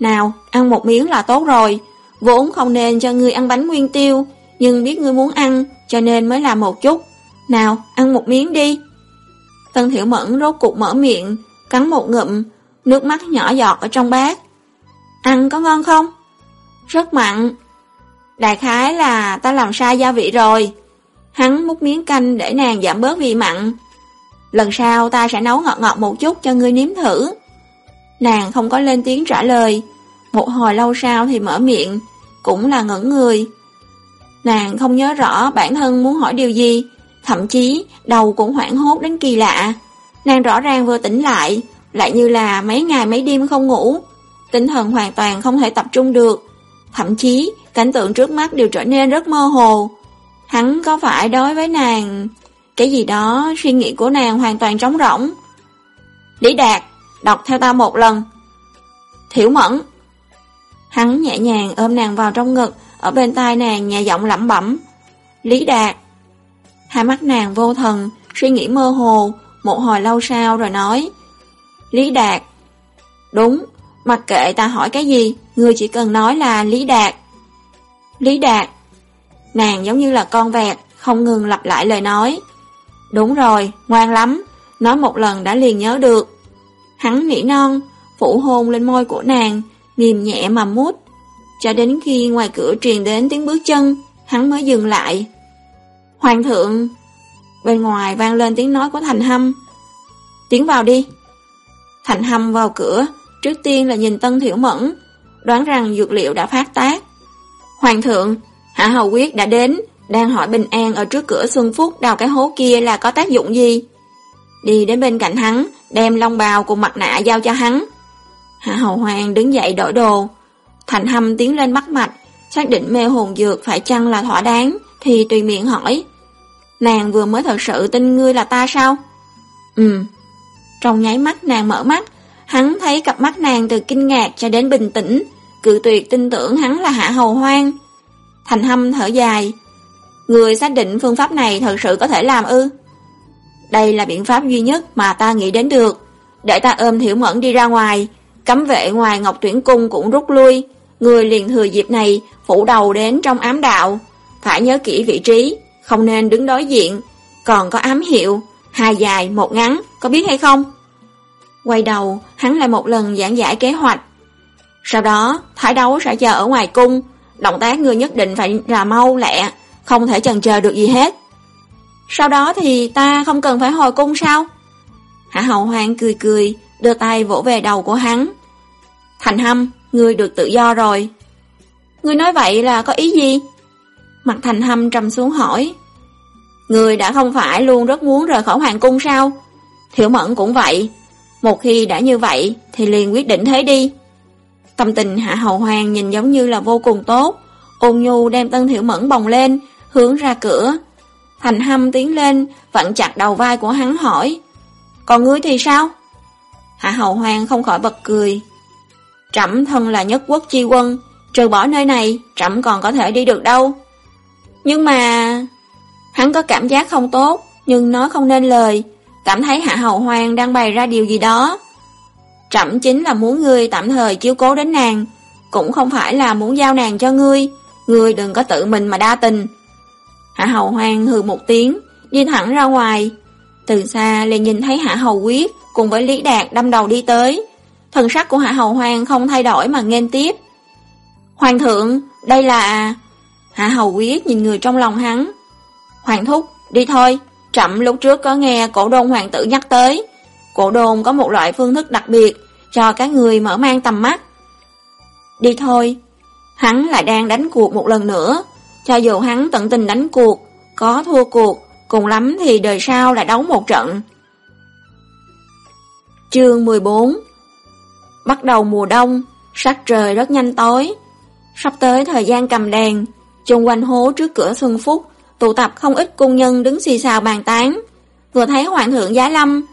A: Nào, ăn một miếng là tốt rồi, vốn không nên cho ngươi ăn bánh nguyên tiêu, nhưng biết ngươi muốn ăn, cho nên mới làm một chút. Nào, ăn một miếng đi. Tân Thiểu Mẫn rốt cục mở miệng, cắn một ngụm, nước mắt nhỏ giọt ở trong bát. Ăn có ngon không? Rất mặn. Đại khái là ta làm sai gia vị rồi. Hắn múc miếng canh để nàng giảm bớt vị mặn. Lần sau ta sẽ nấu ngọt ngọt một chút cho ngươi nếm thử. Nàng không có lên tiếng trả lời. Một hồi lâu sau thì mở miệng, cũng là ngẩn người. Nàng không nhớ rõ bản thân muốn hỏi điều gì, thậm chí đầu cũng hoảng hốt đến kỳ lạ. Nàng rõ ràng vừa tỉnh lại, lại như là mấy ngày mấy đêm không ngủ. Tinh thần hoàn toàn không thể tập trung được. Thậm chí, cảnh tượng trước mắt đều trở nên rất mơ hồ. Hắn có phải đối với nàng... Cái gì đó, suy nghĩ của nàng hoàn toàn trống rỗng. Lý Đạt, đọc theo ta một lần. Thiểu mẫn. Hắn nhẹ nhàng ôm nàng vào trong ngực, ở bên tai nàng nhẹ giọng lẩm bẩm. Lý Đạt. Hai mắt nàng vô thần, suy nghĩ mơ hồ, một hồi lâu sau rồi nói. Lý Đạt. Đúng, mặc kệ ta hỏi cái gì, ngươi chỉ cần nói là Lý Đạt. Lý Đạt. Nàng giống như là con vẹt, không ngừng lặp lại lời nói. Đúng rồi, ngoan lắm, nói một lần đã liền nhớ được. Hắn nỉ non, phủ hôn lên môi của nàng, mềm nhẹ mà mút. Cho đến khi ngoài cửa truyền đến tiếng bước chân, hắn mới dừng lại. Hoàng thượng! Bên ngoài vang lên tiếng nói của Thành Hâm. Tiến vào đi. Thành Hâm vào cửa, trước tiên là nhìn Tân Thiểu Mẫn, đoán rằng dược liệu đã phát tác. Hoàng thượng, Hạ Hầu Quyết đã đến, đang hỏi bình an ở trước cửa Xuân Phúc đào cái hố kia là có tác dụng gì. Đi đến bên cạnh hắn, đem long bào cùng mặt nạ giao cho hắn. Hạ Hầu Hoàng đứng dậy đổi đồ. Thành Hâm tiến lên bắt mạch, xác định mê hồn dược phải chăng là thỏa đáng, thì tùy miệng hỏi. Nàng vừa mới thật sự tin ngươi là ta sao? Ừm. Trong nháy mắt nàng mở mắt, hắn thấy cặp mắt nàng từ kinh ngạc cho đến bình tĩnh, cự tuyệt tin tưởng hắn là Hạ Hầu Hoang. Thành Hâm thở dài. Người xác định phương pháp này thật sự có thể làm ư? Đây là biện pháp duy nhất mà ta nghĩ đến được. Để ta ôm Thiểu Mẫn đi ra ngoài, cấm vệ ngoài Ngọc Tuyển Cung cũng rút lui. Người liền thừa dịp này phủ đầu đến trong ám đạo. Phải nhớ kỹ vị trí, không nên đứng đối diện. Còn có ám hiệu, hai dài, một ngắn, có biết hay không? Quay đầu, hắn lại một lần giảng giải kế hoạch. Sau đó, thái đấu sẽ chờ ở ngoài cung, động tác người nhất định phải là mau lẹ, không thể chần chờ được gì hết. Sau đó thì ta không cần phải hồi cung sao? Hạ hậu hoàng cười cười, đưa tay vỗ về đầu của hắn. Thành hâm, ngươi được tự do rồi. Ngươi nói vậy là có ý gì? Mặt thành hâm trầm xuống hỏi. người đã không phải luôn rất muốn rời khỏi hoàng cung sao? Thiểu mẫn cũng vậy. Một khi đã như vậy thì liền quyết định thế đi. Tâm tình hạ hầu hoàng nhìn giống như là vô cùng tốt. Ôn nhu đem tân thiểu mẫn bồng lên, hướng ra cửa. Thành hâm tiến lên, vặn chặt đầu vai của hắn hỏi. Còn ngươi thì sao? Hạ hầu hoàng không khỏi bật cười. Trẫm thân là nhất quốc chi quân, trừ bỏ nơi này, trẫm còn có thể đi được đâu. Nhưng mà... Hắn có cảm giác không tốt, nhưng nói không nên lời, cảm thấy Hạ Hậu Hoàng đang bày ra điều gì đó. Trẩm chính là muốn ngươi tạm thời chiếu cố đến nàng, cũng không phải là muốn giao nàng cho ngươi, ngươi đừng có tự mình mà đa tình. Hạ Hầu hoàng hừ một tiếng, đi thẳng ra ngoài. Từ xa liền nhìn thấy Hạ Hầu Quyết cùng với Lý Đạt đâm đầu đi tới. Thần sắc của Hạ Hầu hoàng không thay đổi mà nghênh tiếp. Hoàng thượng, đây là... Hạ Hầu Quyết nhìn người trong lòng hắn. Hoàng thúc, đi thôi. Trậm lúc trước có nghe cổ đôn hoàng tử nhắc tới. Cổ đôn có một loại phương thức đặc biệt cho các người mở mang tầm mắt. Đi thôi. Hắn lại đang đánh cuộc một lần nữa. Cho dù hắn tận tình đánh cuộc, có thua cuộc, cùng lắm thì đời sau lại đấu một trận. Chương 14 Bắt đầu mùa đông, sắc trời rất nhanh tối. Sắp tới thời gian cầm đèn, Trung quanh hố trước cửa Xuân Phúc, tụ tập không ít cung nhân đứng xì xào bàn tán. Vừa thấy Hoàng thượng Giá Lâm,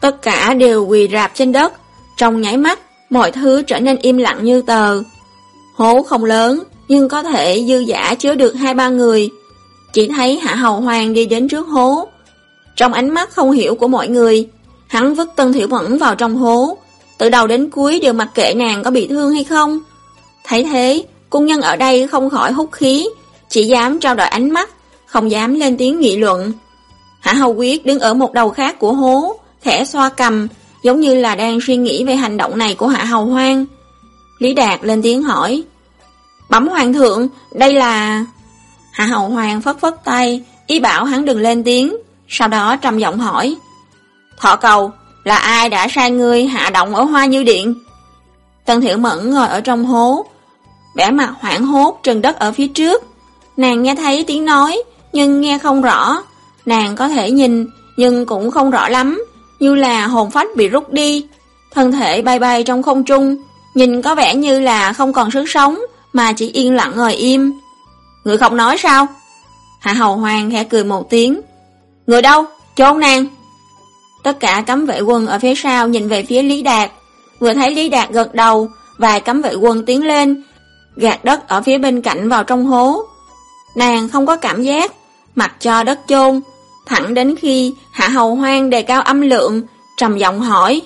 A: tất cả đều quỳ rạp trên đất. Trong nháy mắt, mọi thứ trở nên im lặng như tờ. Hố không lớn, nhưng có thể dư giả chứa được hai ba người. Chỉ thấy Hạ Hầu Hoàng đi đến trước hố. Trong ánh mắt không hiểu của mọi người, hắn vứt Tân Thiểu Mẫn vào trong hố. Từ đầu đến cuối đều mặc kệ nàng có bị thương hay không. Thấy thế, cung nhân ở đây không khỏi hút khí, chỉ dám trao đổi ánh mắt, không dám lên tiếng nghị luận. Hạ Hầu Quyết đứng ở một đầu khác của hố, khẽ xoa cầm, giống như là đang suy nghĩ về hành động này của Hạ Hầu Hoang. Lý Đạt lên tiếng hỏi, Bấm hoàng thượng, đây là... Hạ hầu hoàng phất phất tay, ý bảo hắn đừng lên tiếng, sau đó trầm giọng hỏi. Thọ cầu, là ai đã sai ngươi hạ động ở hoa như điện? Tân Thiểu Mẫn ngồi ở trong hố, vẻ mặt hoảng hốt trần đất ở phía trước. Nàng nghe thấy tiếng nói, nhưng nghe không rõ. Nàng có thể nhìn, nhưng cũng không rõ lắm, như là hồn phách bị rút đi. Thân thể bay bay trong không trung, nhìn có vẻ như là không còn sức sống, mà chỉ yên lặng ngồi im. Người không nói sao? Hạ hầu hoàng khẽ cười một tiếng. Người đâu? Trốn nàng! Tất cả cấm vệ quân ở phía sau nhìn về phía Lý Đạt. Vừa thấy Lý Đạt gật đầu, vài cấm vệ quân tiến lên, gạt đất ở phía bên cạnh vào trong hố. Nàng không có cảm giác, mặc cho đất chôn, thẳng đến khi Hạ Hầu Hoang đề cao âm lượng, trầm giọng hỏi.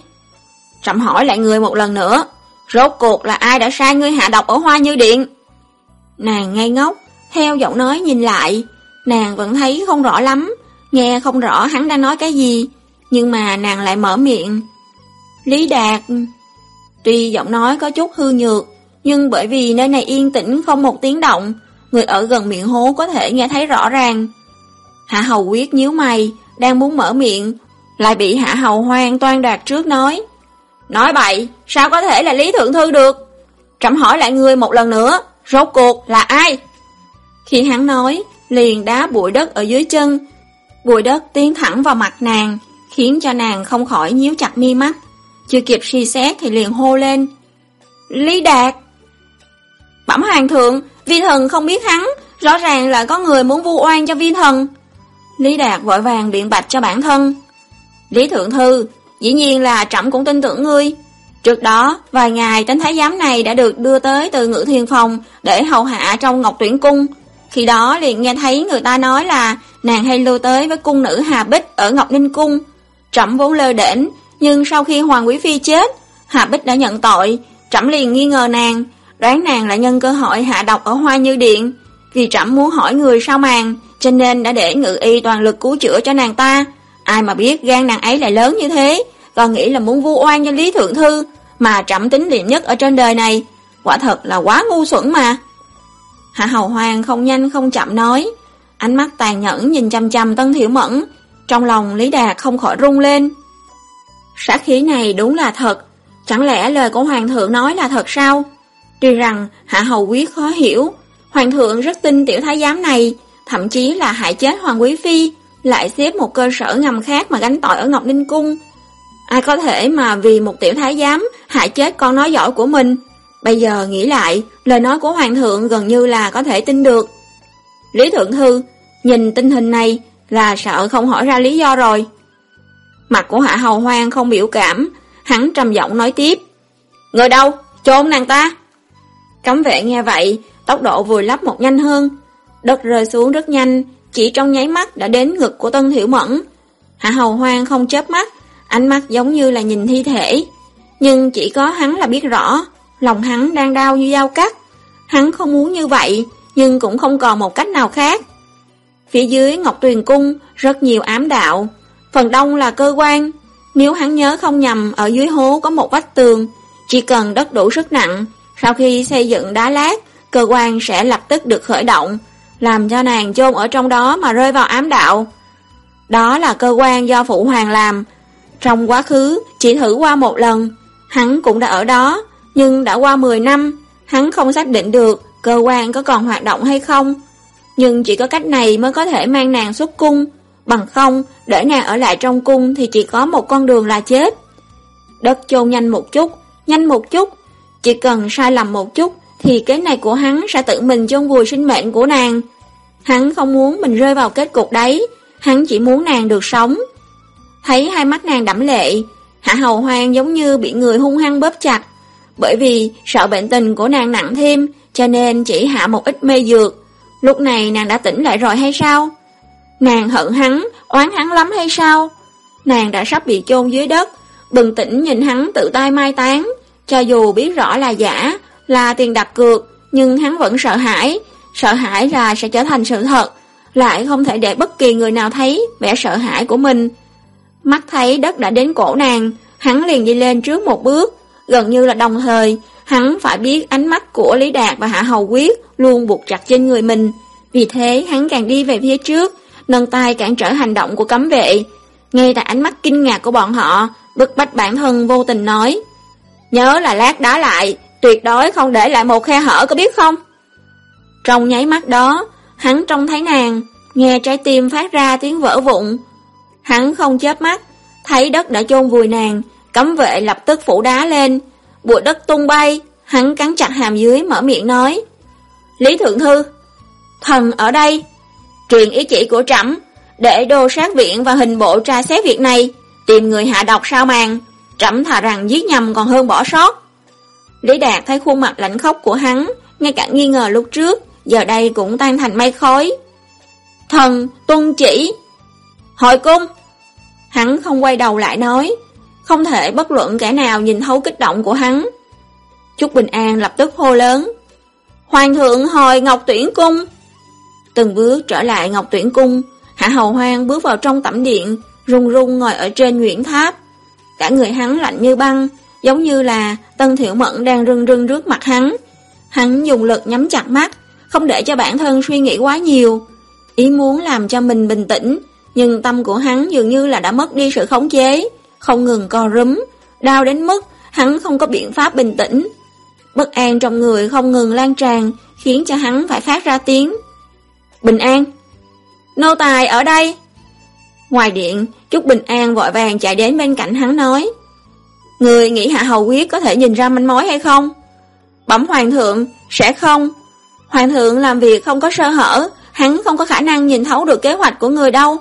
A: Trầm hỏi lại người một lần nữa. Rốt cuộc là ai đã sai ngươi hạ độc ở Hoa Như Điện? Nàng ngây ngốc, theo giọng nói nhìn lại, nàng vẫn thấy không rõ lắm, nghe không rõ hắn đang nói cái gì, nhưng mà nàng lại mở miệng. Lý Đạt... Tuy giọng nói có chút hư nhược, nhưng bởi vì nơi này yên tĩnh không một tiếng động, người ở gần miệng hố có thể nghe thấy rõ ràng. Hạ Hầu quyết nhíu mày, đang muốn mở miệng, lại bị Hạ Hầu hoang toan đạt trước nói. Nói bậy, sao có thể là Lý Thượng Thư được? Trẫm hỏi lại ngươi một lần nữa, rốt cuộc là ai? Khi hắn nói, liền đá bụi đất ở dưới chân. Bụi đất tiến thẳng vào mặt nàng, khiến cho nàng không khỏi nhíu chặt mi mắt. Chưa kịp suy xét thì liền hô lên. Lý Đạt! Bẩm hoàng thượng, vi thần không biết hắn, rõ ràng là có người muốn vu oan cho vi thần. Lý Đạt vội vàng biện bạch cho bản thân. Lý Thượng Thư, Dĩ nhiên là trẫm cũng tin tưởng ngươi. Trước đó, vài ngày tính thái giám này đã được đưa tới từ ngự thiên phòng để hầu hạ trong ngọc tuyển cung. Khi đó liền nghe thấy người ta nói là nàng hay lưu tới với cung nữ Hà Bích ở Ngọc Ninh Cung. Trẫm vốn lơ đễnh, nhưng sau khi Hoàng Quý Phi chết, Hà Bích đã nhận tội, trẫm liền nghi ngờ nàng, đoán nàng là nhân cơ hội hạ độc ở Hoa Như Điện. Vì trẫm muốn hỏi người sao màn, cho nên đã để ngự y toàn lực cứu chữa cho nàng ta. Ai mà biết gan nàng ấy lại lớn như thế, còn nghĩ là muốn vu oan cho Lý Thượng Thư, mà trẫm tính liệm nhất ở trên đời này. Quả thật là quá ngu xuẩn mà. Hạ Hầu Hoàng không nhanh không chậm nói, ánh mắt tàn nhẫn nhìn chăm chăm Tân Thiểu Mẫn, trong lòng Lý Đạt không khỏi rung lên. Sát khí này đúng là thật, chẳng lẽ lời của Hoàng thượng nói là thật sao? Tuy rằng Hạ Hầu Quyết khó hiểu, Hoàng thượng rất tin tiểu thái giám này, thậm chí là hại chết Hoàng Quý Phi, lại xếp một cơ sở ngầm khác mà gánh tội ở Ngọc Ninh Cung. Ai có thể mà vì một tiểu thái giám hại chết con nói giỏi của mình. Bây giờ nghĩ lại, lời nói của Hoàng thượng gần như là có thể tin được. Lý Thượng Thư, nhìn tình hình này là sợ không hỏi ra lý do rồi. Mặt của Hạ Hầu Hoang không biểu cảm, hắn trầm giọng nói tiếp. Người đâu? Trốn nàng ta! Cấm vệ nghe vậy, tốc độ vùi lấp một nhanh hơn. Đất rơi xuống rất nhanh, chỉ trong nháy mắt đã đến ngực của Tân Thiểu Mẫn. Hạ Hầu Hoang không chớp mắt, ánh mắt giống như là nhìn thi thể. nhưng chỉ có hắn là biết rõ, lòng hắn đang đau như dao cắt. Hắn không muốn như vậy, nhưng cũng không còn một cách nào khác. Phía dưới Ngọc Tuyền Cung rất nhiều ám đạo, phần đông là cơ quan. Nếu hắn nhớ không nhầm, ở dưới hố có một vách tường, chỉ cần đất đủ sức nặng, sau khi xây dựng đá lát, cơ quan sẽ lập tức được khởi động, làm cho nàng chôn ở trong đó mà rơi vào ám đạo. Đó là cơ quan do Phụ Hoàng làm. Trong quá khứ, chỉ thử qua một lần, hắn cũng đã ở đó, nhưng đã qua 10 năm, hắn không xác định được cơ quan có còn hoạt động hay không. Nhưng chỉ có cách này mới có thể mang nàng xuất cung, bằng không, để nàng ở lại trong cung thì chỉ có một con đường là chết. Đất chôn nhanh một chút, nhanh một chút, chỉ cần sai lầm một chút thì cái này của hắn sẽ tự mình chôn vùi sinh mệnh của nàng. Hắn không muốn mình rơi vào kết cục đấy, hắn chỉ muốn nàng được sống. Thấy hai mắt nàng đẫm lệ, Hạ Hầu Hoang giống như bị người hung hăng bóp chặt, bởi vì sợ bệnh tình của nàng nặng thêm, cho nên chỉ hạ một ít mê dược. Lúc này nàng đã tỉnh lại rồi hay sao? Nàng hận hắn, oán hắn lắm hay sao? Nàng đã sắp bị chôn dưới đất, bừng tỉnh nhìn hắn tự tay mai táng, cho dù biết rõ là giả, là tiền đặt cược, nhưng hắn vẫn sợ hãi, sợ hãi là sẽ trở thành sự thật, lại không thể để bất kỳ người nào thấy vẻ sợ hãi của mình. Mắt thấy đất đã đến cổ nàng, hắn liền đi lên trước một bước, gần như là đồng thời, hắn phải biết ánh mắt của Lý Đạt và Hạ Hầu Quyết luôn buộc chặt trên người mình. Vì thế hắn càng đi về phía trước, nâng tay cản trở hành động của cấm vệ. Ngay tại ánh mắt kinh ngạc của bọn họ, bức bách bản thân vô tình nói. Nhớ là lát đá lại, tuyệt đối không để lại một khe hở có biết không? Trong nháy mắt đó, hắn trông thấy nàng, nghe trái tim phát ra tiếng vỡ vụn. Hắn không chớp mắt, thấy đất đã chôn vùi nàng, cấm vệ lập tức phủ đá lên, bụi đất tung bay, hắn cắn chặt hàm dưới mở miệng nói. Lý Thượng Thư, thần ở đây, truyền ý chỉ của trẫm để đô sát viện và hình bộ tra xét việc này, tìm người hạ độc sao màng trẫm thà rằng giết nhầm còn hơn bỏ sót. Lý Đạt thấy khuôn mặt lạnh khóc của hắn, ngay cả nghi ngờ lúc trước, giờ đây cũng tan thành mây khói. Thần, tuân chỉ. Hội cung. Hắn không quay đầu lại nói, không thể bất luận kẻ nào nhìn thấu kích động của hắn. Trúc Bình An lập tức hô lớn. Hoàng thượng hồi Ngọc Tuyển Cung. Từng bước trở lại Ngọc Tuyển Cung, Hạ Hầu Hoang bước vào trong tẩm điện, run run ngồi ở trên nguyễn tháp. Cả người hắn lạnh như băng, giống như là Tân thiểu Mẫn đang rưng rưng trước mặt hắn. Hắn dùng lực nhắm chặt mắt, không để cho bản thân suy nghĩ quá nhiều. Ý muốn làm cho mình bình tĩnh, nhưng tâm của hắn dường như là đã mất đi sự khống chế, không ngừng co rúm, đau đến mức hắn không có biện pháp bình tĩnh. Bất an trong người không ngừng lan tràn, khiến cho hắn phải phát ra tiếng. Bình an! Nô tài ở đây! Ngoài điện, Trúc Bình An vội vàng chạy đến bên cạnh hắn nói. Người nghĩ Hạ Hầu Quyết có thể nhìn ra manh mối hay không? Bẩm Hoàng thượng, sẽ không. Hoàng thượng làm việc không có sơ hở, hắn không có khả năng nhìn thấu được kế hoạch của người đâu.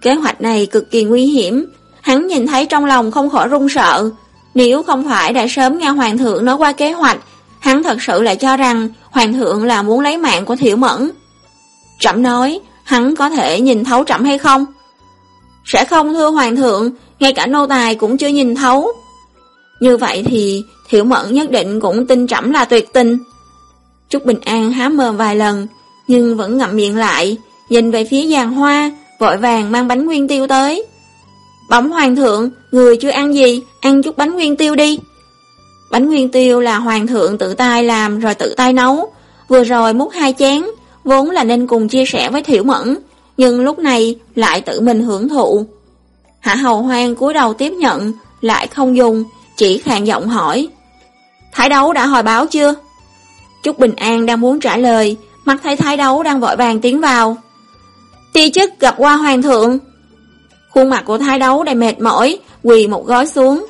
A: Kế hoạch này cực kỳ nguy hiểm, hắn nhìn thấy trong lòng không khỏi run sợ. Nếu không phải đã sớm nghe Hoàng thượng nói qua kế hoạch, hắn thật sự lại cho rằng Hoàng thượng là muốn lấy mạng của Thiểu Mẫn. Trẩm nói, hắn có thể nhìn thấu Trẩm hay không? Sẽ không thưa Hoàng thượng, ngay cả nô tài cũng chưa nhìn thấu. Như vậy thì Thiểu Mẫn nhất định cũng tin trẫm là tuyệt tình. Trúc Bình An há mờ vài lần, nhưng vẫn ngậm miệng lại, nhìn về phía giàn hoa, vội vàng mang bánh nguyên tiêu tới. Bẩm hoàng thượng, người chưa ăn gì, ăn chút bánh nguyên tiêu đi. Bánh nguyên tiêu là hoàng thượng tự tay làm rồi tự tay nấu. Vừa rồi múc hai chén, vốn là nên cùng chia sẻ với Thiểu Mẫn, nhưng lúc này lại tự mình hưởng thụ. Hạ hầu hoang cúi đầu tiếp nhận, lại không dùng, chỉ khàn giọng hỏi. Thái đấu đã hồi báo chưa? Trúc Bình An đang muốn trả lời, mặt thấy thái đấu đang vội vàng tiến vào. Ti chức gặp qua hoàng thượng. Khuôn mặt của thái đấu đầy mệt mỏi, quỳ một gói xuống.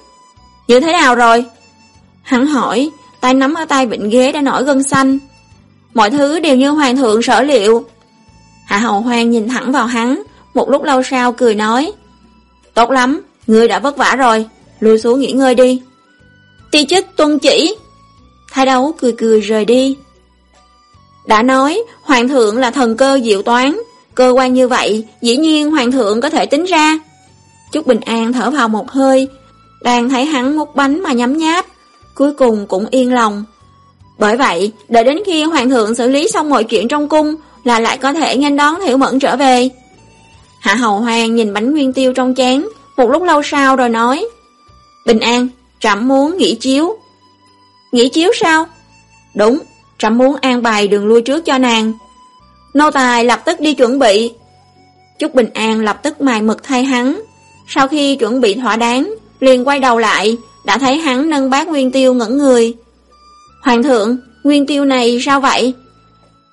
A: Như thế nào rồi? Hắn hỏi, tay nắm ở tay vịnh ghế đã nổi gân xanh. Mọi thứ đều như hoàng thượng sở liệu. Hạ hầu hoang nhìn thẳng vào hắn, một lúc lâu sau cười nói. Tốt lắm, ngươi đã vất vả rồi, lùi xuống nghỉ ngơi đi. Ti chức tuân chỉ. Thái đấu cười cười rời đi. Đã nói, hoàng thượng là thần cơ diệu toán, cơ quan như vậy, dĩ nhiên hoàng thượng có thể tính ra. Chúc Bình An thở vào một hơi, đang thấy hắn múc bánh mà nhắm nháp, cuối cùng cũng yên lòng. Bởi vậy, đợi đến khi hoàng thượng xử lý xong mọi chuyện trong cung là lại có thể nghênh đón Thiểu Mẫn trở về. Hạ Hầu Hoàng nhìn bánh nguyên tiêu trong chén, một lúc lâu sau rồi nói, Bình an, trẫm muốn nghỉ chiếu. Nghỉ chiếu sao? Đúng, trẫm muốn an bài đường lui trước cho nàng. Nô tài lập tức đi chuẩn bị. Chúc Bình An lập tức mài mực thay hắn. Sau khi chuẩn bị thỏa đáng, liền quay đầu lại, đã thấy hắn nâng bát nguyên tiêu ngẩn người. Hoàng thượng, nguyên tiêu này sao vậy?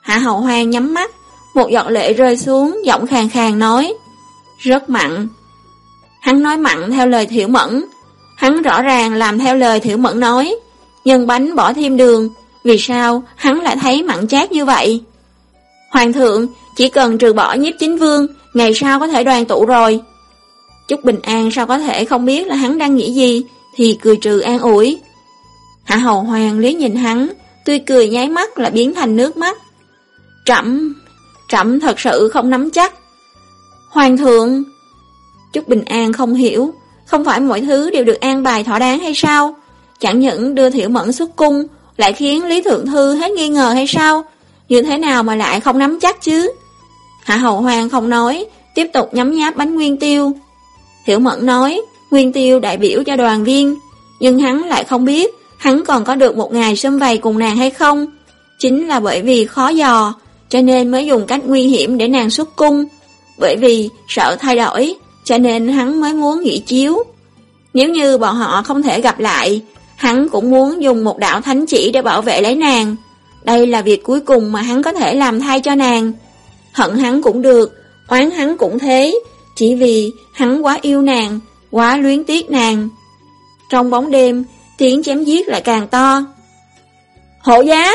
A: Hạ hậu hoàng nhắm mắt, một giọt lệ rơi xuống, giọng khàn khàn nói. Rất mặn. Hắn nói mặn theo lời thiểu mẫn. Hắn rõ ràng làm theo lời thiểu mẫn nói. Nhân bánh bỏ thêm đường, vì sao hắn lại thấy mặn chát như vậy? Hoàng thượng, chỉ cần trừ bỏ nhiếp chính vương, ngày sau có thể đoàn tụ rồi. Chúc Bình An sao có thể không biết là hắn đang nghĩ gì, thì cười trừ an ủi. Hạ Hầu Hoàng lý nhìn hắn, tươi cười nháy mắt là biến thành nước mắt. Trẫm, trẫm thật sự không nắm chắc. Hoàng thượng, Chúc Bình An không hiểu, không phải mọi thứ đều được an bài thỏa đáng hay sao? Chẳng những đưa Thiểu Mẫn xuất cung, lại khiến Lý Thượng Thư hết nghi ngờ hay sao? Như thế nào mà lại không nắm chắc chứ? Hạ Hầu Hoàng không nói, tiếp tục nhắm nháp bánh nguyên tiêu. Hiểu Mẫn nói, nguyên tiêu đại biểu cho đoàn viên, nhưng hắn lại không biết hắn còn có được một ngày xâm vầy cùng nàng hay không. Chính là bởi vì khó dò, cho nên mới dùng cách nguy hiểm để nàng xuất cung. Bởi vì sợ thay đổi, cho nên hắn mới muốn nghỉ chiếu. Nếu như bọn họ không thể gặp lại, hắn cũng muốn dùng một đạo thánh chỉ để bảo vệ lấy nàng. Đây là việc cuối cùng mà hắn có thể làm thay cho nàng. Hận hắn cũng được, oán hắn cũng thế, chỉ vì hắn quá yêu nàng, quá luyến tiếc nàng. Trong bóng đêm, tiếng chém giết lại càng to. Hộ giá!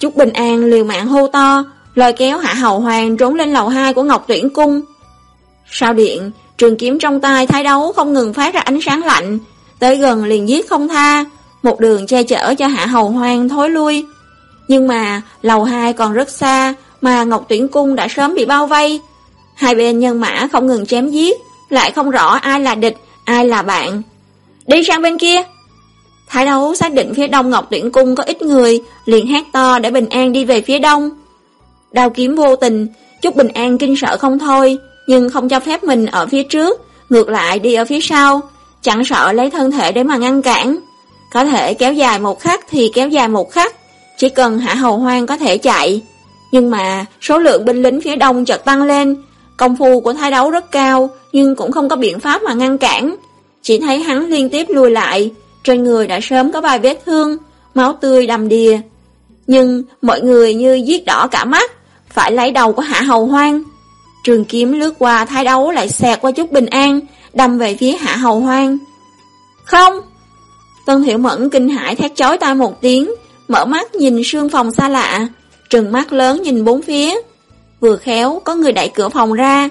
A: Chúc Bình An liều mạng hô to, lôi kéo Hạ Hầu Hoàng trốn lên lầu 2 của Ngọc Tuyển Cung. Sau điện, trường kiếm trong tay thái đấu không ngừng phát ra ánh sáng lạnh, tới gần liền giết không tha, một đường che chở cho Hạ Hầu Hoàng thối lui. Nhưng mà lầu 2 còn rất xa, mà Ngọc Tuyển Cung đã sớm bị bao vây. Hai bên nhân mã không ngừng chém giết, lại không rõ ai là địch, ai là bạn. Đi sang bên kia! Thái đấu xác định phía đông Ngọc Tuyển Cung có ít người, liền hát to để Bình An đi về phía đông. Đào kiếm vô tình, chút Bình An kinh sợ không thôi, nhưng không cho phép mình ở phía trước, ngược lại đi ở phía sau, chẳng sợ lấy thân thể để mà ngăn cản. Có thể kéo dài một khắc thì kéo dài một khắc, chỉ cần hạ hầu hoang có thể chạy. Nhưng mà số lượng binh lính phía đông chợt tăng lên, công phu của thái đấu rất cao nhưng cũng không có biện pháp mà ngăn cản. Chỉ thấy hắn liên tiếp lùi lại, trên người đã sớm có vài vết thương, máu tươi đầm đìa. Nhưng mọi người như giết đỏ cả mắt, phải lấy đầu của hạ hầu hoang. Trường kiếm lướt qua thái đấu lại xẹt qua chút bình an, đâm về phía hạ hầu hoang. Không! Tân Hiểu Mẫn kinh hãi thét chói tai một tiếng, mở mắt nhìn sương phòng xa lạ, trừng mắt lớn nhìn bốn phía. Vừa khéo có người đẩy cửa phòng ra,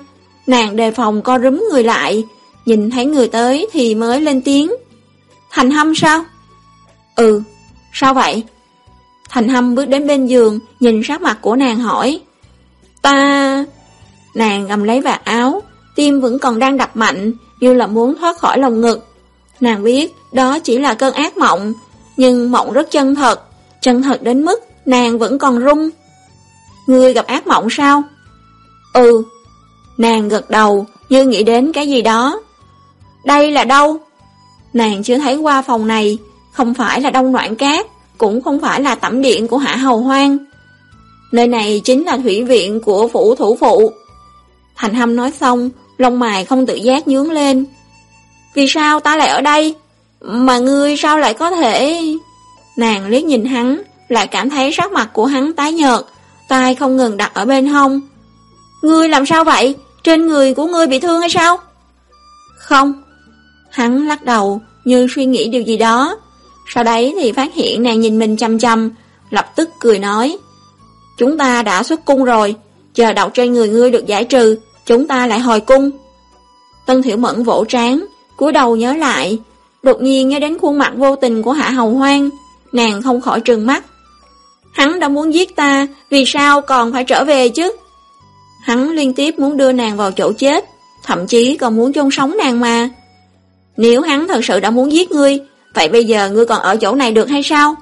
A: nàng đề phòng co rúm người lại, nhìn thấy người tới thì mới lên tiếng. Thành Hâm sao? Ừ, sao vậy? Thành Hâm bước đến bên giường, nhìn sắc mặt của nàng hỏi. Ta... Nàng gầm lấy vạt áo, tim vẫn còn đang đập mạnh, như là muốn thoát khỏi lồng ngực. Nàng biết đó chỉ là cơn ác mộng, nhưng mộng rất chân thật, chân thật đến mức nàng vẫn còn run. Ngươi gặp ác mộng sao? Ừ. Nàng gật đầu, như nghĩ đến cái gì đó. Đây là đâu? Nàng chưa thấy qua phòng này, không phải là đông noạn cát, cũng không phải là tẩm điện của Hạ Hầu Hoang. Nơi này chính là thủy viện của phủ thủ phụ. Thành Hâm nói xong, lông mày không tự giác nhướng lên. Vì sao ta lại ở đây? Mà ngươi sao lại có thể... Nàng liếc nhìn hắn, lại cảm thấy sắc mặt của hắn tái nhợt, tay không ngừng đặt ở bên hông. Ngươi làm sao vậy? Trên người của ngươi bị thương hay sao? Không. Hắn lắc đầu, như suy nghĩ điều gì đó. Sau đấy thì phát hiện nàng nhìn mình chăm chăm, lập tức cười nói. Chúng ta đã xuất cung rồi, chờ độc trên người ngươi được giải trừ, chúng ta lại hồi cung. Tân Thiểu Mẫn vỗ trán, cúi đầu nhớ lại, đột nhiên nhớ đến khuôn mặt vô tình của Hạ Hầu Hoang, nàng không khỏi trừng mắt. Hắn đã muốn giết ta, vì sao còn phải trở về chứ? Hắn liên tiếp muốn đưa nàng vào chỗ chết, thậm chí còn muốn chôn sống nàng mà. Nếu hắn thật sự đã muốn giết ngươi, vậy bây giờ ngươi còn ở chỗ này được hay sao?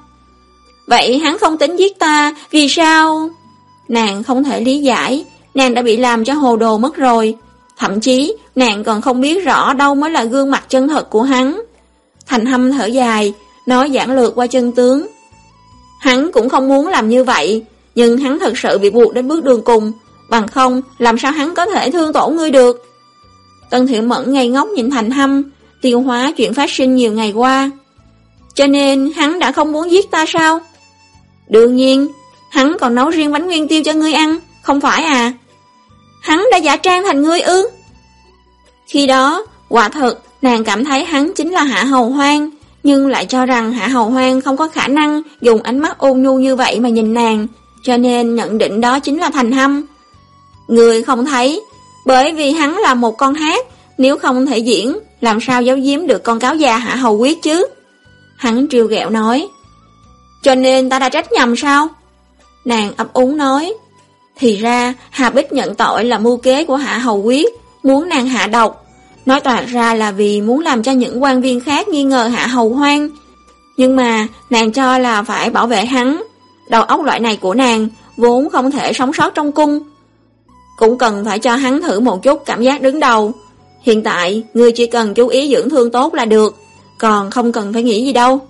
A: Vậy hắn không tính giết ta, vì sao? Nàng không thể lý giải, nàng đã bị làm cho hồ đồ mất rồi. Thậm chí, nàng còn không biết rõ đâu mới là gương mặt chân thật của hắn. Thành hâm thở dài, nói giảng lược qua chân tướng. Hắn cũng không muốn làm như vậy, nhưng hắn thật sự bị buộc đến bước đường cùng, bằng không làm sao hắn có thể thương tổn ngươi được. Tân Thiệu Mẫn ngây ngốc nhìn Thành Hâm, tiêu hóa chuyện phát sinh nhiều ngày qua. Cho nên hắn đã không muốn giết ta sao? Đương nhiên, hắn còn nấu riêng bánh nguyên tiêu cho ngươi ăn, không phải à? Hắn đã giả trang thành ngươi ư? Khi đó, quả thật, nàng cảm thấy hắn chính là Hạ Hầu Hoang, nhưng lại cho rằng Hạ Hầu Hoang không có khả năng dùng ánh mắt ôn nhu như vậy mà nhìn nàng, cho nên nhận định đó chính là thành hâm. Người không thấy, bởi vì hắn là một con hát, nếu không thể diễn, làm sao giấu giếm được con cáo già Hạ Hầu Quyết chứ? Hắn triều ghẹo nói. Cho nên ta đã trách nhầm sao? Nàng ấp úng nói. Thì ra, Hà Bích nhận tội là mưu kế của Hạ Hầu Quyết, muốn nàng hạ độc. Nói toạc ra là vì muốn làm cho những quan viên khác nghi ngờ Hạ Hầu Hoang. Nhưng mà, nàng cho là phải bảo vệ hắn. Đầu óc loại này của nàng, vốn không thể sống sót trong cung. Cũng cần phải cho hắn thử một chút cảm giác đứng đầu. Hiện tại, ngươi chỉ cần chú ý dưỡng thương tốt là được, còn không cần phải nghĩ gì đâu.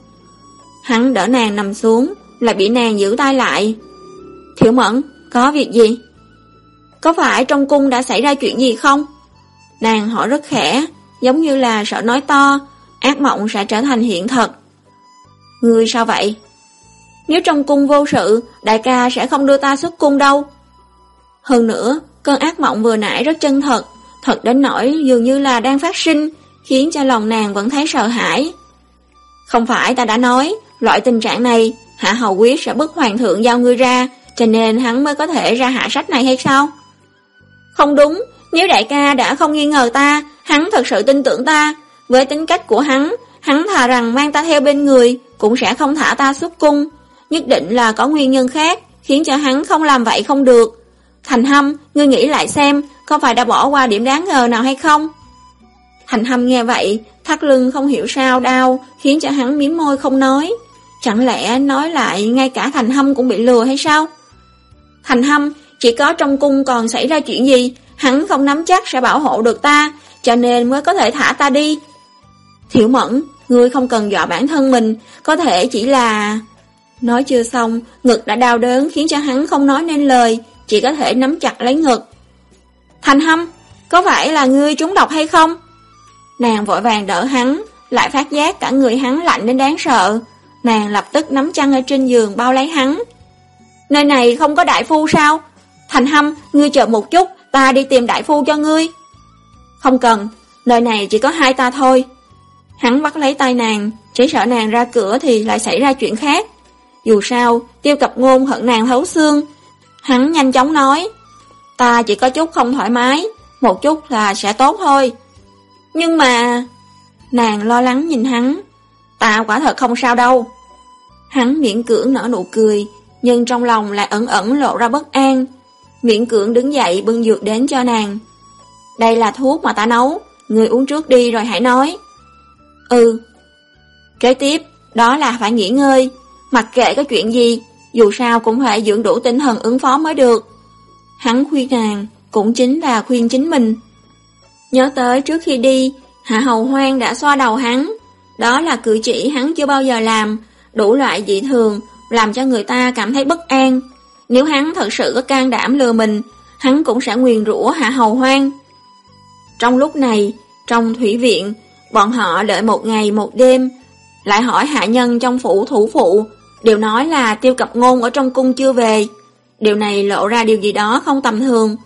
A: Hắn đỡ nàng nằm xuống, lại bị nàng giữ tay lại. Thiểu mẫn, có việc gì? Có phải trong cung đã xảy ra chuyện gì không? Nàng hỏi rất khẽ, giống như là sợ nói to, ác mộng sẽ trở thành hiện thật. Ngươi sao vậy? Nếu trong cung vô sự, đại ca sẽ không đưa ta xuất cung đâu. Hơn nữa, cơn ác mộng vừa nãy rất chân thật, thật đến nỗi dường như là đang phát sinh, khiến cho lòng nàng vẫn thấy sợ hãi. Không phải ta đã nói, loại tình trạng này, Hạ Hầu Quyết sẽ bức hoàng thượng giao ngươi ra, cho nên hắn mới có thể ra hạ sách này hay sao? Không đúng, nếu đại ca đã không nghi ngờ ta, hắn thật sự tin tưởng ta. Với tính cách của hắn, hắn thà rằng mang ta theo bên người, cũng sẽ không thả ta xuất cung. Nhất định là có nguyên nhân khác, khiến cho hắn không làm vậy không được. Thành Hâm, ngươi nghĩ lại xem, có phải đã bỏ qua điểm đáng ngờ nào hay không? Thành Hâm nghe vậy, thắt lưng không hiểu sao đau, khiến cho hắn miếm môi không nói. Chẳng lẽ nói lại ngay cả Thành Hâm cũng bị lừa hay sao? Thành Hâm, chỉ có trong cung còn xảy ra chuyện gì, hắn không nắm chắc sẽ bảo hộ được ta, cho nên mới có thể thả ta đi. Thiểu mẫn, ngươi không cần dọa bản thân mình, có thể chỉ là... Nói chưa xong, ngực đã đau đớn khiến cho hắn không nói nên lời, chỉ có thể nắm chặt lấy ngực. Thành hâm, có phải là ngươi trúng độc hay không? Nàng vội vàng đỡ hắn, lại phát giác cả người hắn lạnh đến đáng sợ. Nàng lập tức nắm chăn ở trên giường bao lấy hắn. Nơi này không có đại phu sao? Thành hâm, ngươi chờ một chút, ta đi tìm đại phu cho ngươi. Không cần, nơi này chỉ có hai ta thôi. Hắn bắt lấy tay nàng, chỉ sợ nàng ra cửa thì lại xảy ra chuyện khác. Dù sao, tiêu cập ngôn hận nàng thấu xương. Hắn nhanh chóng nói, ta chỉ có chút không thoải mái, một chút là sẽ tốt thôi. Nhưng mà... Nàng lo lắng nhìn hắn, ta quả thật không sao đâu. Hắn miễn cưỡng nở nụ cười, nhưng trong lòng lại ẩn ẩn lộ ra bất an. Miễn cưỡng đứng dậy bưng dược đến cho nàng. Đây là thuốc mà ta nấu, người uống trước đi rồi hãy nói. Ừ. Kế tiếp, đó là phải nghỉ ngơi, mặc kệ có chuyện gì, dù sao cũng phải dưỡng đủ tinh thần ứng phó mới được. Hắn khuyên nàng, cũng chính là khuyên chính mình. Nhớ tới trước khi đi, Hạ Hầu Hoang đã xoa đầu hắn, đó là cử chỉ hắn chưa bao giờ làm, đủ loại dị thường, làm cho người ta cảm thấy bất an. Nếu hắn thật sự có can đảm lừa mình, hắn cũng sẽ nguyền rủa Hạ Hầu Hoang. Trong lúc này, trong thủy viện, bọn họ đợi một ngày một đêm, lại hỏi hạ nhân trong phủ thủ phụ, đều nói là tiêu cập ngôn ở trong cung chưa về. Điều này lộ ra điều gì đó không tầm thường.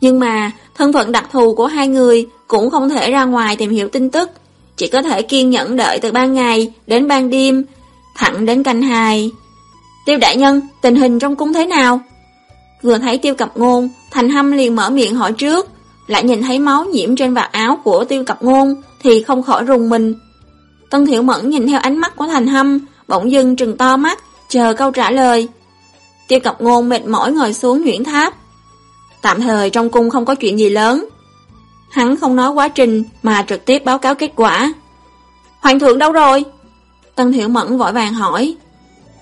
A: Nhưng mà, thân phận đặc thù của hai người cũng không thể ra ngoài tìm hiểu tin tức, chỉ có thể kiên nhẫn đợi từ ban ngày đến ban đêm, thẳng đến canh hai. Tiêu đại nhân, tình hình trong cung thế nào? Vừa thấy tiêu cập ngôn, thành hâm liền mở miệng hỏi trước, lại nhìn thấy máu nhiễm trên vạt áo của tiêu cập ngôn, thì không khỏi rùng mình. Tân Thiệu Mẫn nhìn theo ánh mắt của thành hâm, bỗng dưng trừng to mắt, chờ câu trả lời. Tiêu cập ngôn mệt mỏi ngồi xuống nhuyễn tháp. Tạm thời trong cung không có chuyện gì lớn. Hắn không nói quá trình mà trực tiếp báo cáo kết quả. Hoàng thượng đâu rồi? Tân Hiểu Mẫn vội vàng hỏi.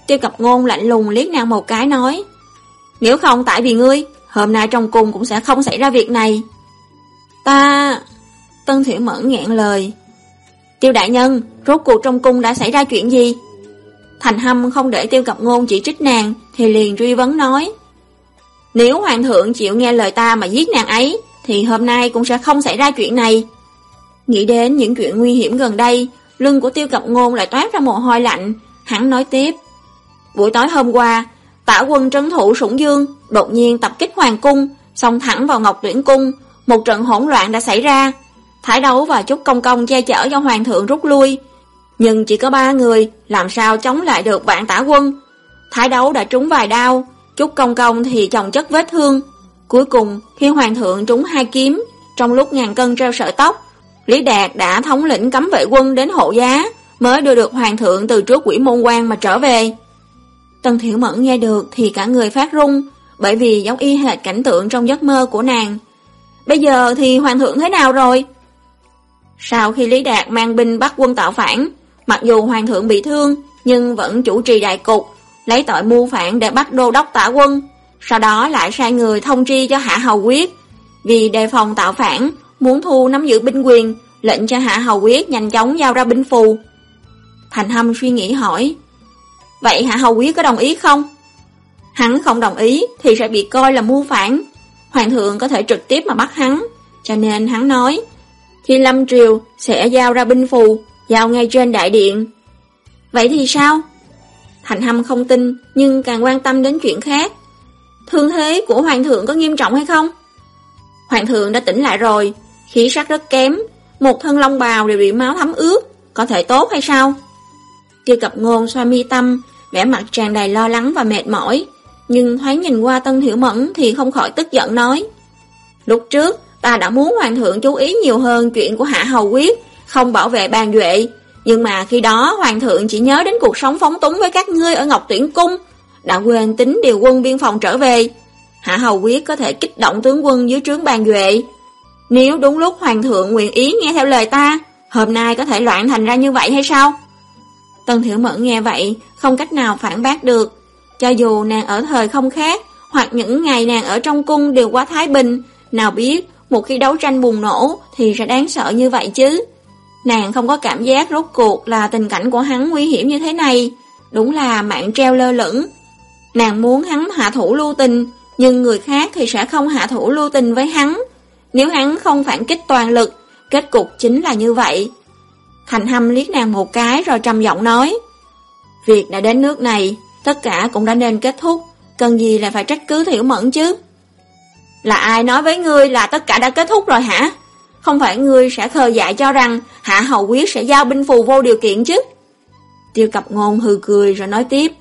A: Tiêu cập ngôn lạnh lùng liếc nàng một cái nói. Nếu không tại vì ngươi, hôm nay trong cung cũng sẽ không xảy ra việc này. Ta... Tân Thiểu Mẫn nghẹn lời. Tiêu đại nhân, rốt cuộc trong cung đã xảy ra chuyện gì? Thành Hâm không để tiêu cập ngôn chỉ trích nàng, thì liền truy vấn nói. Nếu hoàng thượng chịu nghe lời ta mà giết nàng ấy, thì hôm nay cũng sẽ không xảy ra chuyện này. Nghĩ đến những chuyện nguy hiểm gần đây, lưng của tiêu cập ngôn lại toát ra mồ hôi lạnh, hắn nói tiếp. Buổi tối hôm qua, tả quân trấn thủ Sủng Dương đột nhiên tập kích hoàng cung, xông thẳng vào Ngọc Tuyển cung, một trận hỗn loạn đã xảy ra. Thái đấu và chút công công che chở cho hoàng thượng rút lui, nhưng chỉ có ba người, làm sao chống lại được vạn tả quân. Thái đấu đã trúng vài đao, chút công công thì chồng chất vết thương. Cuối cùng, khi hoàng thượng trúng hai kiếm, trong lúc ngàn cân treo sợi tóc, Lý Đạt đã thống lĩnh cấm vệ quân đến hộ giá, mới đưa được hoàng thượng từ trước quỷ môn quan mà trở về. Tần Thiểu Mẫn nghe được thì cả người phát run, bởi vì giống y hệt cảnh tượng trong giấc mơ của nàng. Bây giờ thì hoàng thượng thế nào rồi? Sau khi Lý Đạt mang binh bắt quân tạo phản, mặc dù hoàng thượng bị thương, nhưng vẫn chủ trì đại cục, lấy tội mưu phản để bắt đô đốc tả quân, sau đó lại sai người thông tri cho Hạ Hầu Quyết. Vì đề phòng tạo phản, muốn thu nắm giữ binh quyền, lệnh cho Hạ Hầu Quyết nhanh chóng giao ra binh phù. Thành Hâm suy nghĩ hỏi, vậy Hạ Hầu Quyết có đồng ý không? Hắn không đồng ý thì sẽ bị coi là mưu phản, Hoàng thượng có thể trực tiếp mà bắt hắn, cho nên hắn nói, khi Lâm Triều sẽ giao ra binh phù, giao ngay trên đại điện. Vậy thì sao? Thành Hâm không tin, nhưng càng quan tâm đến chuyện khác. Thương thế của Hoàng thượng có nghiêm trọng hay không? Hoàng thượng đã tỉnh lại rồi, khí sắc rất kém, một thân long bào đều bị máu thấm ướt, có thể tốt hay sao? Tiêu cập ngôn xoa mi tâm, vẻ mặt tràn đầy lo lắng và mệt mỏi, nhưng thoáng nhìn qua Tân Hiểu Mẫn thì không khỏi tức giận nói. Lúc trước, ta đã muốn Hoàng thượng chú ý nhiều hơn chuyện của Hạ Hầu Quyết, không bảo vệ bàn duệ, nhưng mà khi đó Hoàng thượng chỉ nhớ đến cuộc sống phóng túng với các ngươi ở Ngọc Tuyển Cung, đã quên tính điều quân biên phòng trở về. Hạ Hầu Quyết có thể kích động tướng quân dưới trướng bàn duệ. Nếu đúng lúc Hoàng thượng nguyện ý nghe theo lời ta, hôm nay có thể loạn thành ra như vậy hay sao? tần Thiểu Mẫn nghe vậy, không cách nào phản bác được. Cho dù nàng ở thời không khác, hoặc những ngày nàng ở trong cung đều quá thái bình, nào biết một khi đấu tranh bùng nổ thì sẽ đáng sợ như vậy chứ. Nàng không có cảm giác rốt cuộc là tình cảnh của hắn nguy hiểm như thế này, đúng là mạng treo lơ lửng. Nàng muốn hắn hạ thủ lưu tình, nhưng người khác thì sẽ không hạ thủ lưu tình với hắn. Nếu hắn không phản kích toàn lực, kết cục chính là như vậy. Thành Hâm liếc nàng một cái rồi trầm giọng nói. Việc đã đến nước này, tất cả cũng đã nên kết thúc, cần gì là phải trách cứ thiểu mẫn chứ. Là ai nói với ngươi là tất cả đã kết thúc rồi hả? Không phải ngươi sẽ khờ dại cho rằng Hạ Hầu Quyết sẽ giao binh phù vô điều kiện chứ? Tiêu cập ngôn hừ cười rồi nói tiếp.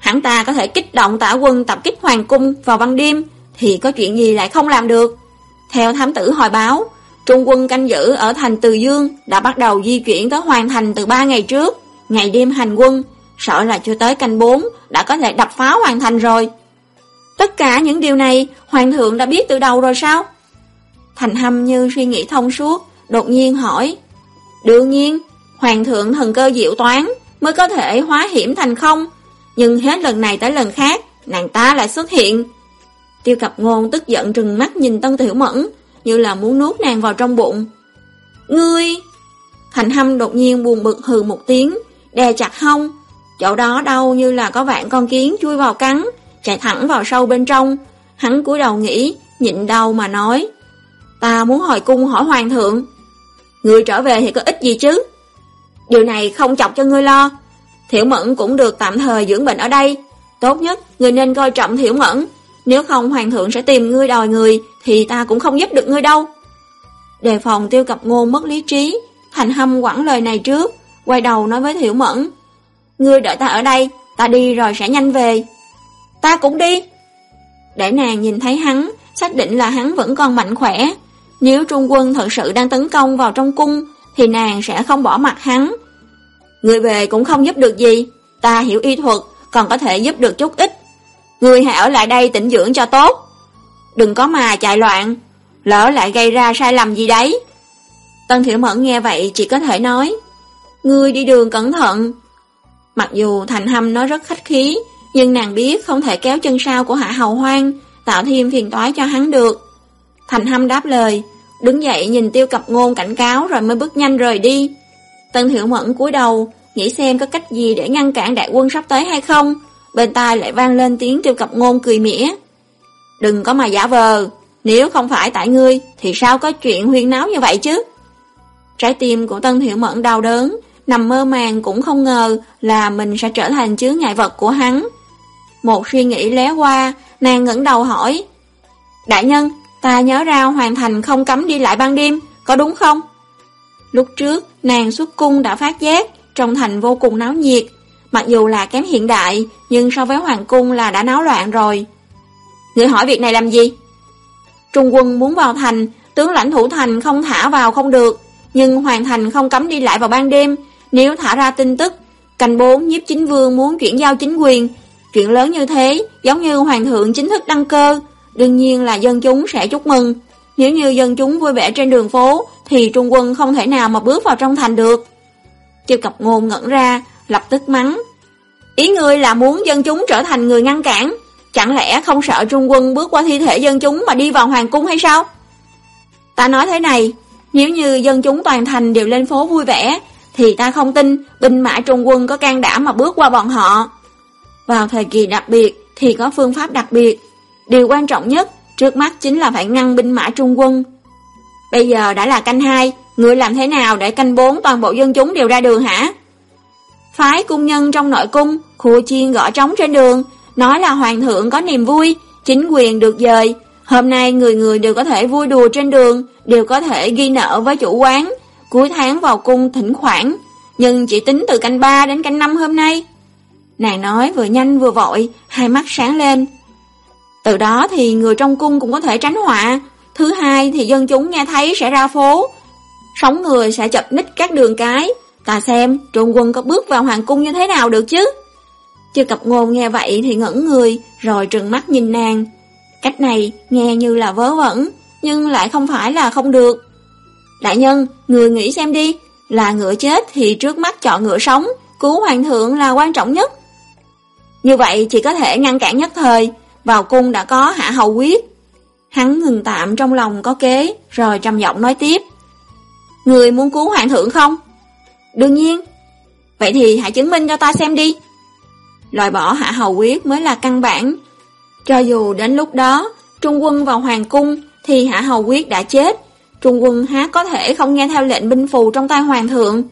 A: Hắn ta có thể kích động tả quân tập kích hoàng cung vào ban đêm, thì có chuyện gì lại không làm được? Theo thám tử hồi báo, Trung quân canh giữ ở thành Từ Dương đã bắt đầu di chuyển tới hoàn thành từ 3 ngày trước, ngày đêm hành quân, sợ là chưa tới canh 4 đã có thể đập phá hoàn thành rồi. Tất cả những điều này Hoàng thượng đã biết từ đầu rồi sao? Thành hâm như suy nghĩ thông suốt, đột nhiên hỏi. Đương nhiên, Hoàng thượng thần cơ diệu toán mới có thể hóa hiểm thành không, nhưng hết lần này tới lần khác, nàng ta lại xuất hiện. Tiêu cập ngôn tức giận trừng mắt nhìn Tân Tiểu Mẫn, như là muốn nuốt nàng vào trong bụng. Ngươi! Thành hâm đột nhiên buồn bực hừ một tiếng, đè chặt hông. Chỗ đó đau như là có vạn con kiến chui vào cắn, chạy thẳng vào sâu bên trong. Hắn cúi đầu nghĩ, nhịn đau mà nói. Ta muốn hồi cung hỏi hoàng thượng. Ngươi trở về thì có ích gì chứ? Điều này không chọc cho ngươi lo. Thiểu Mẫn cũng được tạm thời dưỡng bệnh ở đây. Tốt nhất, ngươi nên coi trọng Thiểu Mẫn. Nếu không hoàng thượng sẽ tìm ngươi đòi người, thì ta cũng không giúp được ngươi đâu. Đề phòng tiêu cập ngôn mất lý trí, thành hâm quẳng lời này trước, quay đầu nói với Thiểu Mẫn. Ngươi đợi ta ở đây, ta đi rồi sẽ nhanh về. Ta cũng đi. Để nàng nhìn thấy hắn, xác định là hắn vẫn còn mạnh khỏe. Nếu trung quân thật sự đang tấn công vào trong cung, thì nàng sẽ không bỏ mặt hắn. Người về cũng không giúp được gì, ta hiểu y thuật, còn có thể giúp được chút ít. Người hãy ở lại đây tĩnh dưỡng cho tốt. Đừng có mà chạy loạn, lỡ lại gây ra sai lầm gì đấy. Tân Thiểu Mẫn nghe vậy chỉ có thể nói, ngươi đi đường cẩn thận. Mặc dù Thành Hâm nói rất khách khí, nhưng nàng biết không thể kéo chân sau của Hạ Hầu Hoang, tạo thêm phiền toái cho hắn được. Thành Hâm đáp lời, đứng dậy nhìn tiêu cập ngôn cảnh cáo rồi mới bước nhanh rời đi. Tân Thiệu Mẫn cúi đầu, nghĩ xem có cách gì để ngăn cản đại quân sắp tới hay không. Bên tai lại vang lên tiếng tiêu cập ngôn cười mỉa. Đừng có mà giả vờ, nếu không phải tại ngươi thì sao có chuyện huyên náo như vậy chứ? Trái tim của Tân Thiệu Mẫn đau đớn, nằm mơ màng cũng không ngờ là mình sẽ trở thành chướng ngại vật của hắn. Một suy nghĩ lé qua, nàng ngẩng đầu hỏi. Đại nhân, ta nhớ ra hoàn thành không cấm đi lại ban đêm, có đúng không? Lúc trước, nàng xuất cung đã phát giác, trong thành vô cùng náo nhiệt. Mặc dù là kém hiện đại, nhưng so với hoàng cung là đã náo loạn rồi. Người hỏi việc này làm gì? Trung quân muốn vào thành, tướng lãnh thủ thành không thả vào không được, nhưng hoàng thành không cấm đi lại vào ban đêm. Nếu thả ra tin tức, cành bốn nhiếp chính vương muốn chuyển giao chính quyền, chuyện lớn như thế, giống như hoàng thượng chính thức đăng cơ, đương nhiên là dân chúng sẽ chúc mừng. Nếu như dân chúng vui vẻ trên đường phố, thì trung quân không thể nào mà bước vào trong thành được. Tiêu cập ngôn ngẩn ra, lập tức mắng. Ý ngươi là muốn dân chúng trở thành người ngăn cản, chẳng lẽ không sợ trung quân bước qua thi thể dân chúng mà đi vào hoàng cung hay sao? Ta nói thế này, nếu như dân chúng toàn thành đều lên phố vui vẻ, thì ta không tin binh mã trung quân có can đảm mà bước qua bọn họ. Vào thời kỳ đặc biệt thì có phương pháp đặc biệt. Điều quan trọng nhất trước mắt chính là phải ngăn binh mã trung quân. Bây giờ đã là canh hai, người làm thế nào để canh bốn toàn bộ dân chúng đều ra đường hả? Phái cung nhân trong nội cung, khu chiên gõ trống trên đường, nói là hoàng thượng có niềm vui, chính quyền được dời. Hôm nay người người đều có thể vui đùa trên đường, đều có thể ghi nợ với chủ quán, cuối tháng vào cung thỉnh khoản, nhưng chỉ tính từ canh 3 đến canh 5 hôm nay. Nàng nói vừa nhanh vừa vội, hai mắt sáng lên. Từ đó thì người trong cung cũng có thể tránh họa, thứ hai thì dân chúng nghe thấy sẽ ra phố, sống người sẽ chập ních các đường cái, ta xem trung quân có bước vào hoàng cung như thế nào được chứ. Chưa cập ngôn nghe vậy thì ngẩn người, rồi trừng mắt nhìn nàng. Cách này nghe như là vớ vẩn, nhưng lại không phải là không được. Đại nhân, người nghĩ xem đi, là ngựa chết thì trước mắt chọn ngựa sống, cứu hoàng thượng là quan trọng nhất. Như vậy chỉ có thể ngăn cản nhất thời, vào cung đã có hạ hầu quyết. Hắn ngừng tạm trong lòng có kế, rồi trầm giọng nói tiếp. Người muốn cứu hoàng thượng không? Đương nhiên. Vậy thì hãy chứng minh cho ta xem đi. Loại bỏ hạ hầu quyết mới là căn bản. Cho dù đến lúc đó, trung quân vào hoàng cung, thì hạ hầu quyết đã chết. Trung quân há có thể không nghe theo lệnh binh phù trong tay hoàng thượng.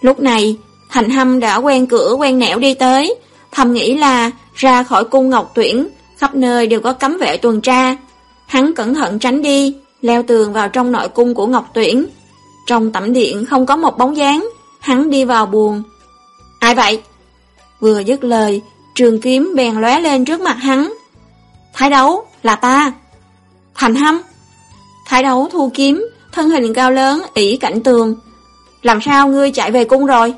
A: Lúc này, Thành Hâm đã quen cửa quen nẻo đi tới, thầm nghĩ là ra khỏi cung ngọc tuyển, khắp nơi đều có cấm vệ tuần tra. Hắn cẩn thận tránh đi, leo tường vào trong nội cung của ngọc tuyển. Trong tẩm điện không có một bóng dáng, hắn đi vào buồn. Ai vậy? Vừa dứt lời, trường kiếm bèn lóe lên trước mặt hắn. Thái đấu, là ta. Thành hâm. Thái đấu thu kiếm, thân hình cao lớn, ỉ cảnh tường. Làm sao ngươi chạy về cung rồi?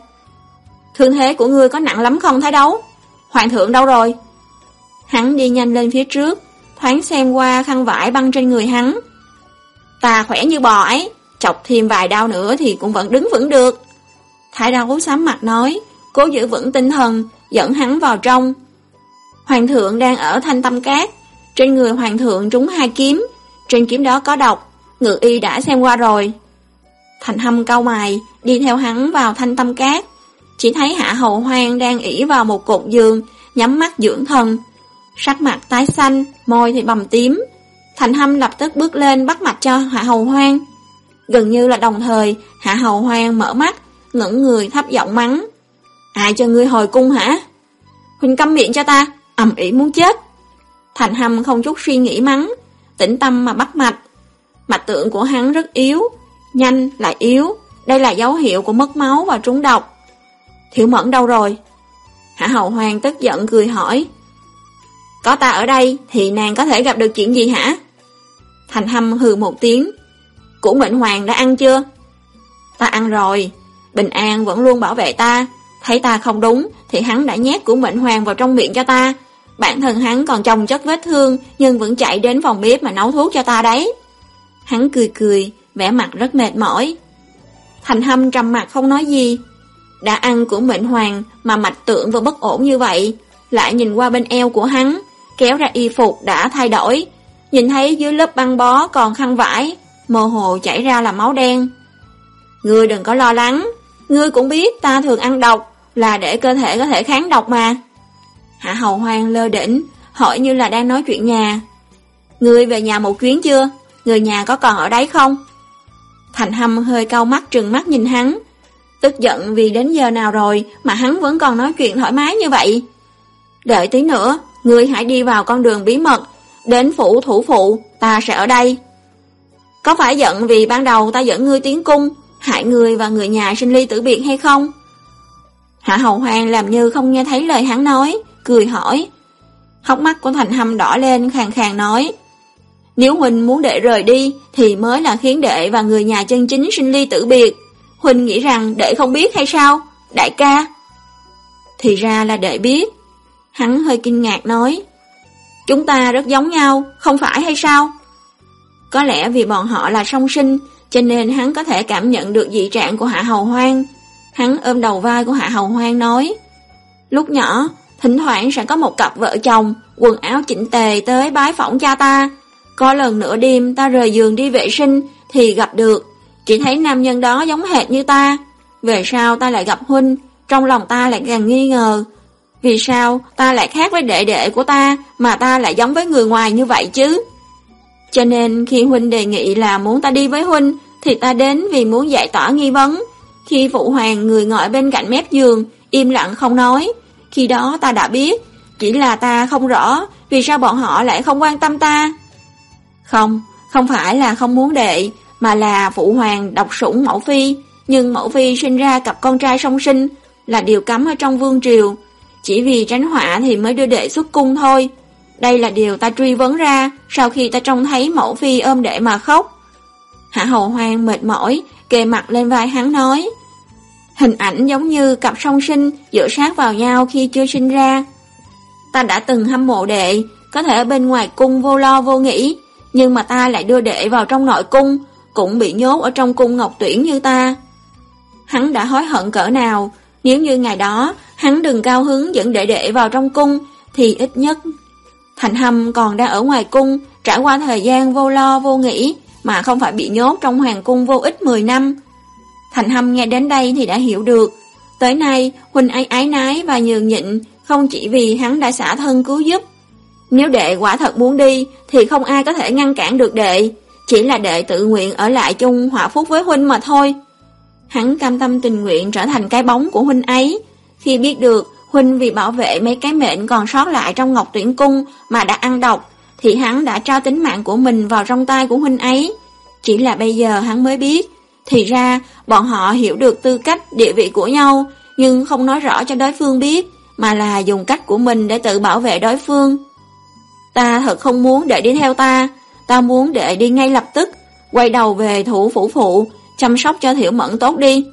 A: Thương thế của ngươi có nặng lắm không thái đấu? Hoàng thượng đâu rồi? Hắn đi nhanh lên phía trước, thoáng xem qua khăn vải băng trên người hắn. Ta khỏe như bò ấy, chọc thêm vài đau nữa thì cũng vẫn đứng vững được. Thái đấu sám mặt nói, cố giữ vững tinh thần, dẫn hắn vào trong. Hoàng thượng đang ở thanh tâm cát, trên người hoàng thượng trúng hai kiếm, trên kiếm đó có độc, ngự y đã xem qua rồi. Thành hâm cau mày, đi theo hắn vào thanh tâm cát. Chỉ thấy hạ hầu hoang đang ỉ vào một cột giường, nhắm mắt dưỡng thần. Sắc mặt tái xanh, môi thì bầm tím. Thành hâm lập tức bước lên bắt mạch cho hạ Hầu hoang. Gần như là đồng thời, hạ Hầu hoang mở mắt, ngẩng người thấp giọng mắng. Ai cho ngươi hồi cung hả? Huynh câm miệng cho ta, ầm ĩ muốn chết. Thành hâm không chút suy nghĩ mắng, tĩnh tâm mà bắt mạch. Mạch tượng của hắn rất yếu, nhanh lại yếu, đây là dấu hiệu của mất máu và trúng độc. Thiểu mẫn đâu rồi? Hạ Hầu hoàng tức giận cười hỏi. Có ta ở đây thì nàng có thể gặp được chuyện gì hả? Thành hâm hừ một tiếng. Củ mệnh hoàng đã ăn chưa? Ta ăn rồi. Bình an vẫn luôn bảo vệ ta. Thấy ta không đúng thì hắn đã nhét của mệnh hoàng vào trong miệng cho ta. Bản thân hắn còn chồng chất vết thương nhưng vẫn chạy đến phòng bếp mà nấu thuốc cho ta đấy. Hắn cười cười, vẻ mặt rất mệt mỏi. Thành hâm trầm mặt không nói gì. đã ăn của mệnh hoàng mà mạch tượng và bất ổn như vậy, lại nhìn qua bên eo của hắn, kéo ra y phục đã thay đổi, nhìn thấy dưới lớp băng bó còn khăn vải, mồ hồ chảy ra là máu đen. Ngươi đừng có lo lắng, ngươi cũng biết ta thường ăn độc là để cơ thể có thể kháng độc mà. Hạ hầu hoang lơ đỉnh, hỏi như là đang nói chuyện nhà. Ngươi về nhà một chuyến chưa? Người nhà có còn ở đấy không? Thành Hâm hơi cau mắt trừng mắt nhìn hắn. Tức giận vì đến giờ nào rồi mà hắn vẫn còn nói chuyện thoải mái như vậy. Đợi tí nữa, ngươi hãy đi vào con đường bí mật, đến phủ thủ phụ, ta sẽ ở đây. Có phải giận vì ban đầu ta dẫn ngươi tiến cung, hại ngươi và người nhà sinh ly tử biệt hay không? Hạ hầu hoàng làm như không nghe thấy lời hắn nói, cười hỏi. Hốc mắt của Thành Hâm đỏ lên khàn khàn nói. Nếu Huynh muốn đệ rời đi thì mới là khiến đệ và người nhà chân chính sinh ly tử biệt. Huynh nghĩ rằng đệ không biết hay sao? Đại ca. Thì ra là đệ biết. Hắn hơi kinh ngạc nói. Chúng ta rất giống nhau, không phải hay sao? Có lẽ vì bọn họ là song sinh, cho nên hắn có thể cảm nhận được dị trạng của Hạ Hầu Hoang. Hắn ôm đầu vai của Hạ Hầu Hoang nói. Lúc nhỏ, thỉnh thoảng sẽ có một cặp vợ chồng, quần áo chỉnh tề tới bái phỏng cha ta. Có lần nửa đêm ta rời giường đi vệ sinh thì gặp được, chỉ thấy nam nhân đó giống hệt như ta. Về sau ta lại gặp Huynh, trong lòng ta lại càng nghi ngờ. Vì sao ta lại khác với đệ đệ của ta mà ta lại giống với người ngoài như vậy chứ? Cho nên khi Huynh đề nghị là muốn ta đi với Huynh thì ta đến vì muốn giải tỏa nghi vấn. Khi Phụ Hoàng người ngồi bên cạnh mép giường, im lặng không nói. Khi đó ta đã biết, chỉ là ta không rõ vì sao bọn họ lại không quan tâm ta. Không, không phải là không muốn đệ, mà là Phụ Hoàng độc sủng Mẫu Phi, nhưng Mẫu Phi sinh ra cặp con trai song sinh, là điều cấm ở trong vương triều. Chỉ vì tránh họa thì mới đưa đệ xuất cung thôi. Đây là điều ta truy vấn ra sau khi ta trông thấy Mẫu Phi ôm đệ mà khóc. Hạ Hầu Hoàng mệt mỏi, kề mặt lên vai hắn nói. Hình ảnh giống như cặp song sinh dựa sát vào nhau khi chưa sinh ra. Ta đã từng hâm mộ đệ, có thể ở bên ngoài cung vô lo vô nghĩ, nhưng mà ta lại đưa đệ vào trong nội cung, cũng bị nhốt ở trong cung ngọc tuyển như ta. Hắn đã hối hận cỡ nào, nếu như ngày đó hắn đừng cao hứng dẫn đệ đệ vào trong cung, thì ít nhất Thành Hâm còn đang ở ngoài cung, trải qua thời gian vô lo vô nghĩ, mà không phải bị nhốt trong hoàng cung vô ích 10 năm. Thành Hâm nghe đến đây thì đã hiểu được, tới nay Huynh ấy ái nái và nhường nhịn không chỉ vì hắn đã xả thân cứu giúp. Nếu đệ quả thật muốn đi thì không ai có thể ngăn cản được đệ, chỉ là đệ tự nguyện ở lại chung hỏa phúc với Huynh mà thôi. Hắn cam tâm tình nguyện trở thành cái bóng của Huynh ấy, khi biết được Huynh vì bảo vệ mấy cái mệnh còn sót lại trong ngọc tuyển cung mà đã ăn độc, thì hắn đã trao tính mạng của mình vào trong tay của Huynh ấy. Chỉ là bây giờ hắn mới biết, thì ra bọn họ hiểu được tư cách địa vị của nhau, nhưng không nói rõ cho đối phương biết, mà là dùng cách của mình để tự bảo vệ đối phương. Ta thật không muốn để đi theo ta, ta muốn để đi ngay lập tức, quay đầu về thủ phủ phụ, chăm sóc cho Thiểu Mẫn tốt đi.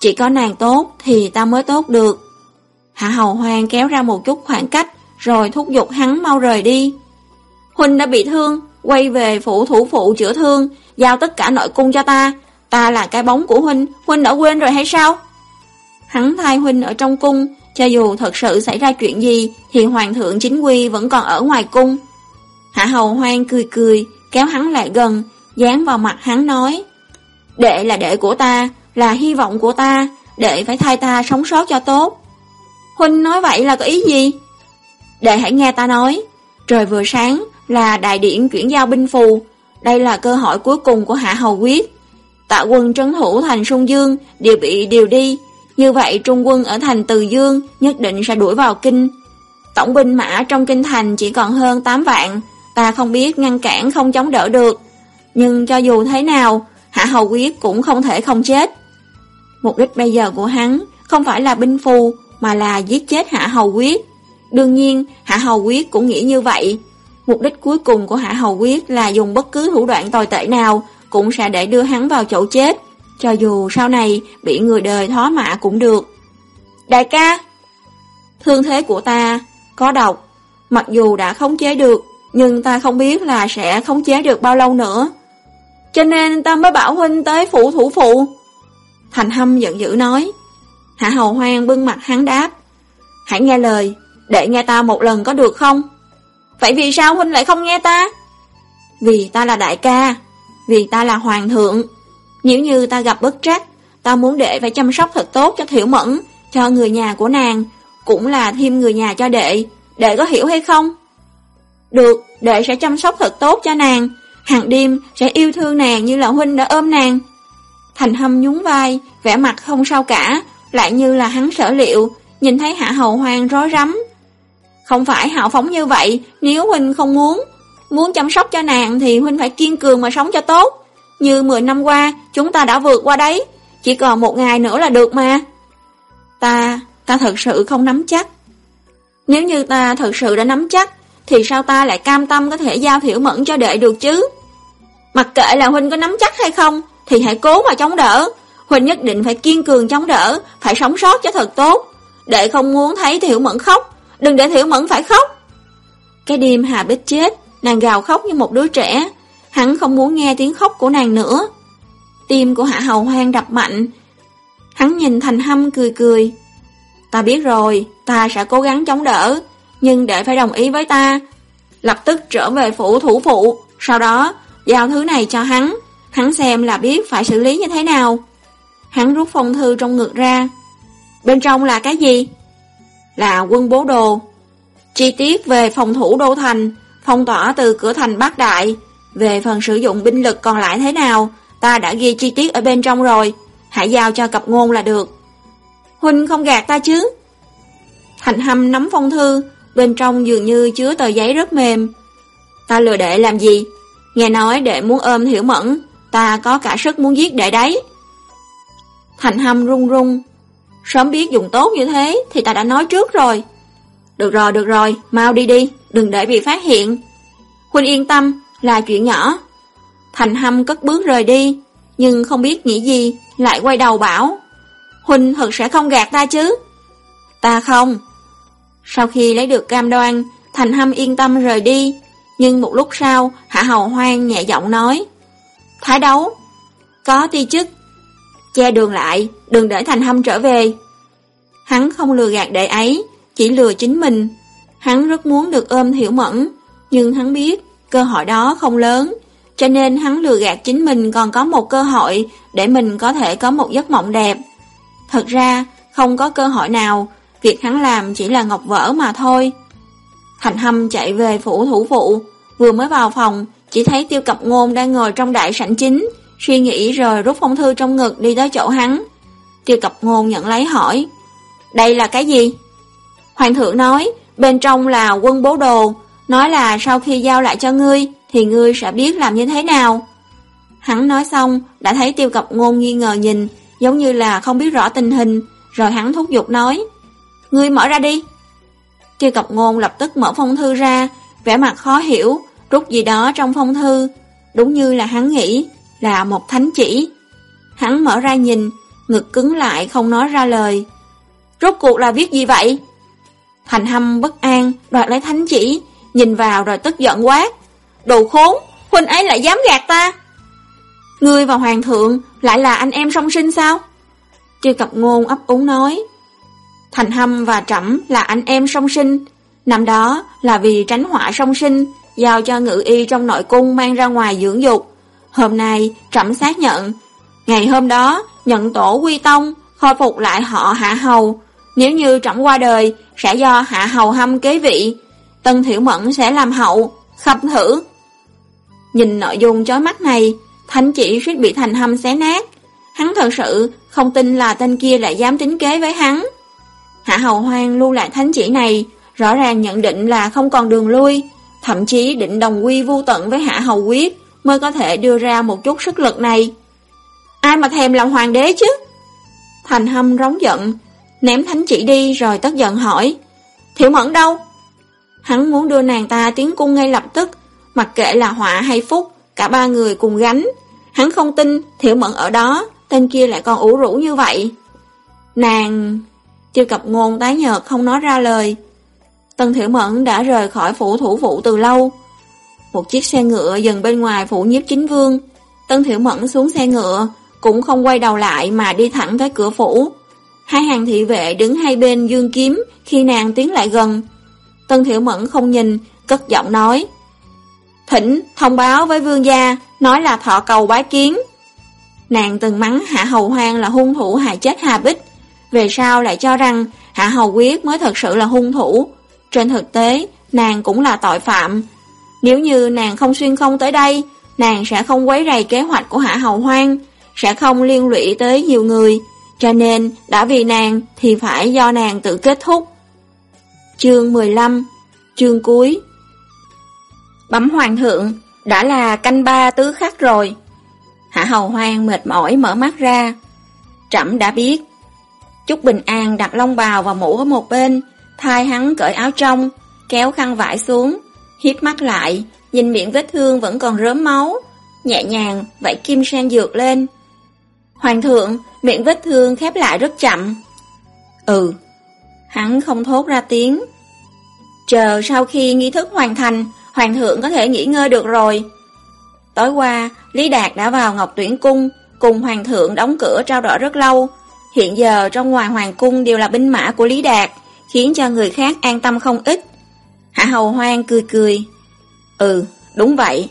A: Chỉ có nàng tốt thì ta mới tốt được. Hạ Hầu hoang kéo ra một chút khoảng cách, rồi thúc giục hắn mau rời đi. Huynh đã bị thương, quay về phủ thủ phụ chữa thương, giao tất cả nội cung cho ta. Ta là cái bóng của Huynh, Huynh đã quên rồi hay sao? Hắn thay Huynh ở trong cung, cho dù thật sự xảy ra chuyện gì, thì Hoàng thượng chính quy vẫn còn ở ngoài cung. Hạ Hầu Hoang cười cười, kéo hắn lại gần, dán vào mặt hắn nói. Đệ là đệ của ta, là hy vọng của ta, đệ phải thay ta sống sót cho tốt. Huynh nói vậy là có ý gì? Đệ hãy nghe ta nói, trời vừa sáng là đại điển chuyển giao binh phù, đây là cơ hội cuối cùng của Hạ Hầu Quyết. Tạ quân trấn thủ thành Sung Dương đều bị điều đi, như vậy trung quân ở thành Từ Dương nhất định sẽ đuổi vào kinh. Tổng binh mã trong kinh thành chỉ còn hơn 8 vạn, ta không biết ngăn cản không chống đỡ được. Nhưng cho dù thế nào, Hạ Hầu Quyết cũng không thể không chết. Mục đích bây giờ của hắn không phải là binh phù, mà là giết chết Hạ Hầu Quyết. Đương nhiên, Hạ Hầu Quyết cũng nghĩ như vậy. Mục đích cuối cùng của Hạ Hầu Quyết là dùng bất cứ thủ đoạn tồi tệ nào cũng sẽ để đưa hắn vào chỗ chết, cho dù sau này bị người đời thó mạ cũng được. Đại ca! Thương thế của ta có độc, mặc dù đã khống chế được, nhưng ta không biết là sẽ khống chế được bao lâu nữa. Cho nên ta mới bảo huynh tới phủ thủ phụ. Thành Hâm giận dữ nói. Hạ Hầu Hoang bưng mặt hắn đáp. Hãy nghe lời, để nghe ta một lần có được không? Vậy vì sao huynh lại không nghe ta? Vì ta là đại ca, vì ta là hoàng thượng. Nếu như ta gặp bất trắc, ta muốn đệ phải chăm sóc thật tốt cho Thiểu Mẫn, cho người nhà của nàng, cũng là thêm người nhà cho đệ, đệ có hiểu hay không? Được, đệ sẽ chăm sóc thật tốt cho nàng, hàng đêm sẽ yêu thương nàng như là huynh đã ôm nàng. Thành hâm nhún vai, vẻ mặt không sao cả, lại như là hắn sở liệu, nhìn thấy hạ hầu hoang rối rắm. Không phải hạo phóng như vậy, nếu huynh không muốn, muốn chăm sóc cho nàng thì huynh phải kiên cường mà sống cho tốt. Như 10 năm qua, chúng ta đã vượt qua đấy, chỉ còn một ngày nữa là được mà. Ta, ta thật sự không nắm chắc. Nếu như ta thật sự đã nắm chắc, thì sao ta lại cam tâm có thể giao thiểu mẫn cho đệ được chứ? Mặc kệ là huynh có nắm chắc hay không, thì hãy cố mà chống đỡ. Huynh nhất định phải kiên cường chống đỡ, phải sống sót cho thật tốt. Đệ không muốn thấy thiểu mẫn khóc, đừng để thiểu mẫn phải khóc. Cái đêm Hà Bích chết, nàng gào khóc như một đứa trẻ. Hắn không muốn nghe tiếng khóc của nàng nữa. Tim của Hạ Hầu Hoang đập mạnh. Hắn nhìn Thành Hâm cười cười. Ta biết rồi, ta sẽ cố gắng chống đỡ, nhưng để phải đồng ý với ta. Lập tức trở về phủ thủ phụ, sau đó giao thứ này cho hắn, hắn xem là biết phải xử lý như thế nào. Hắn rút phong thư trong ngực ra. Bên trong là cái gì? Là quân bố đồ. Chi tiết về phòng thủ đô thành, phong tỏa từ cửa thành Bắc Đại. Về phần sử dụng binh lực còn lại thế nào, ta đã ghi chi tiết ở bên trong rồi. Hãy giao cho cặp ngôn là được. Huynh không gạt ta chứ? Thành hâm nắm phong thư, bên trong dường như chứa tờ giấy rất mềm. Ta lừa đệ làm gì? Nghe nói đệ muốn ôm hiểu mẫn, ta có cả sức muốn giết đệ đấy. Thành hâm run run. Sớm biết dùng tốt như thế thì ta đã nói trước rồi. Được rồi, được rồi, mau đi đi, đừng để bị phát hiện. Huynh yên tâm, là chuyện nhỏ. Thành hâm cất bước rời đi, nhưng không biết nghĩ gì, lại quay đầu bảo. Huynh thật sẽ không gạt ta chứ? Ta không. Sau khi lấy được cam đoan, Thành hâm yên tâm rời đi, nhưng một lúc sau, Hạ Hầu Hoang nhẹ giọng nói. Thái đấu, có ti chức, che đường lại, đừng để Thành hâm trở về. Hắn không lừa gạt đệ ấy, chỉ lừa chính mình. Hắn rất muốn được ôm hiểu Mẫn, nhưng hắn biết cơ hội đó không lớn, cho nên hắn lừa gạt chính mình còn có một cơ hội để mình có thể có một giấc mộng đẹp. Thật ra, không có cơ hội nào, việc hắn làm chỉ là ngọc vỡ mà thôi. Thành Hâm chạy về phủ thủ phụ, vừa mới vào phòng, chỉ thấy tiêu cập ngôn đang ngồi trong đại sảnh chính, suy nghĩ rồi rút phong thư trong ngực đi tới chỗ hắn. Tiêu cập ngôn nhận lấy hỏi, đây là cái gì? Hoàng thượng nói, bên trong là quân bố đồ, nói là sau khi giao lại cho ngươi, thì ngươi sẽ biết làm như thế nào. Hắn nói xong, đã thấy tiêu cập ngôn nghi ngờ nhìn, giống như là không biết rõ tình hình, rồi hắn thúc giục nói, ngươi mở ra đi. Tiêu cập ngôn lập tức mở phong thư ra, vẻ mặt khó hiểu, rút gì đó trong phong thư, đúng như là hắn nghĩ, là một thánh chỉ. Hắn mở ra nhìn, ngực cứng lại không nói ra lời. Rốt cuộc là viết gì vậy? Thành hâm bất an, đoạt lấy thánh chỉ, nhìn vào rồi tức giận quát. Đồ khốn, huynh ấy lại dám gạt ta. Ngươi và hoàng thượng lại là anh em song sinh sao? Triều cập ngôn ấp úng nói. Thành hâm và trẫm là anh em song sinh. Năm đó là vì tránh họa song sinh, giao cho ngự y trong nội cung mang ra ngoài dưỡng dục. Hôm nay trẫm xác nhận. Ngày hôm đó nhận tổ quy tông, khôi phục lại họ hạ hầu. Nếu như trẫm qua đời, sẽ do hạ hầu hâm kế vị. Tân Thiểu Mẫn sẽ làm hậu, khập thử. Nhìn nội dung chói mắt này, thánh chỉ suýt bị thành hâm xé nát. Hắn thật sự không tin là tên kia lại dám tính kế với hắn. Hạ hầu hoang lưu lại thánh chỉ này, rõ ràng nhận định là không còn đường lui, thậm chí định đồng quy vô tận với hạ hầu quyết mới có thể đưa ra một chút sức lực này. Ai mà thèm làm hoàng đế chứ? Thành hâm rống giận, ném thánh chỉ đi rồi tức giận hỏi, Thiểu mẫn đâu? Hắn muốn đưa nàng ta tiến cung ngay lập tức, mặc kệ là họa hay phúc, cả ba người cùng gánh. Hắn không tin Thiểu Mẫn ở đó, tên kia lại còn ủ rũ như vậy. Nàng... Tiêu cập ngôn tái nhợt không nói ra lời tần Thiểu Mẫn đã rời khỏi phủ thủ vụ từ lâu. Một chiếc xe ngựa dừng bên ngoài phủ nhiếp chính vương. tần Thiểu Mẫn xuống xe ngựa, cũng không quay đầu lại mà đi thẳng tới cửa phủ. Hai hàng thị vệ đứng hai bên dương kiếm khi nàng tiến lại gần. Tân Thiểu Mẫn không nhìn, cất giọng nói. Thỉnh thông báo với vương gia, nói là thọ cầu bái kiến. Nàng từng mắng Hạ Hầu Hoang là hung thủ hại chết Hà Bích. Về sau lại cho rằng Hạ Hầu Quyết mới thật sự là hung thủ. Trên thực tế, nàng cũng là tội phạm. Nếu như nàng không xuyên không tới đây, nàng sẽ không quấy rầy kế hoạch của Hạ Hầu Hoang, sẽ không liên lụy tới nhiều người. Cho nên, đã vì nàng thì phải do nàng tự kết thúc. Chương 15 Chương cuối Bấm hoàng thượng, đã là canh ba tứ khắc rồi. Hạ hầu hoang mệt mỏi mở mắt ra. Trẫm đã biết. Chúc Bình An đặt long bào và mũ ở một bên, thay hắn cởi áo trong, kéo khăn vải xuống, hiếp mắt lại, nhìn miệng vết thương vẫn còn rớm máu, nhẹ nhàng vẫy kim sang dược lên. Hoàng thượng, miệng vết thương khép lại rất chậm. Ừ, hắn không thốt ra tiếng. Chờ sau khi nghi thức hoàn thành, hoàng thượng có thể nghỉ ngơi được rồi. Tối qua, Lý Đạt đã vào Ngọc Tuyển Cung, cùng hoàng thượng đóng cửa trao đổi rất lâu. Hiện giờ trong ngoài hoàng cung đều là binh mã của Lý Đạt, khiến cho người khác an tâm không ít. Hạ Hầu Hoang cười cười. Ừ, đúng vậy.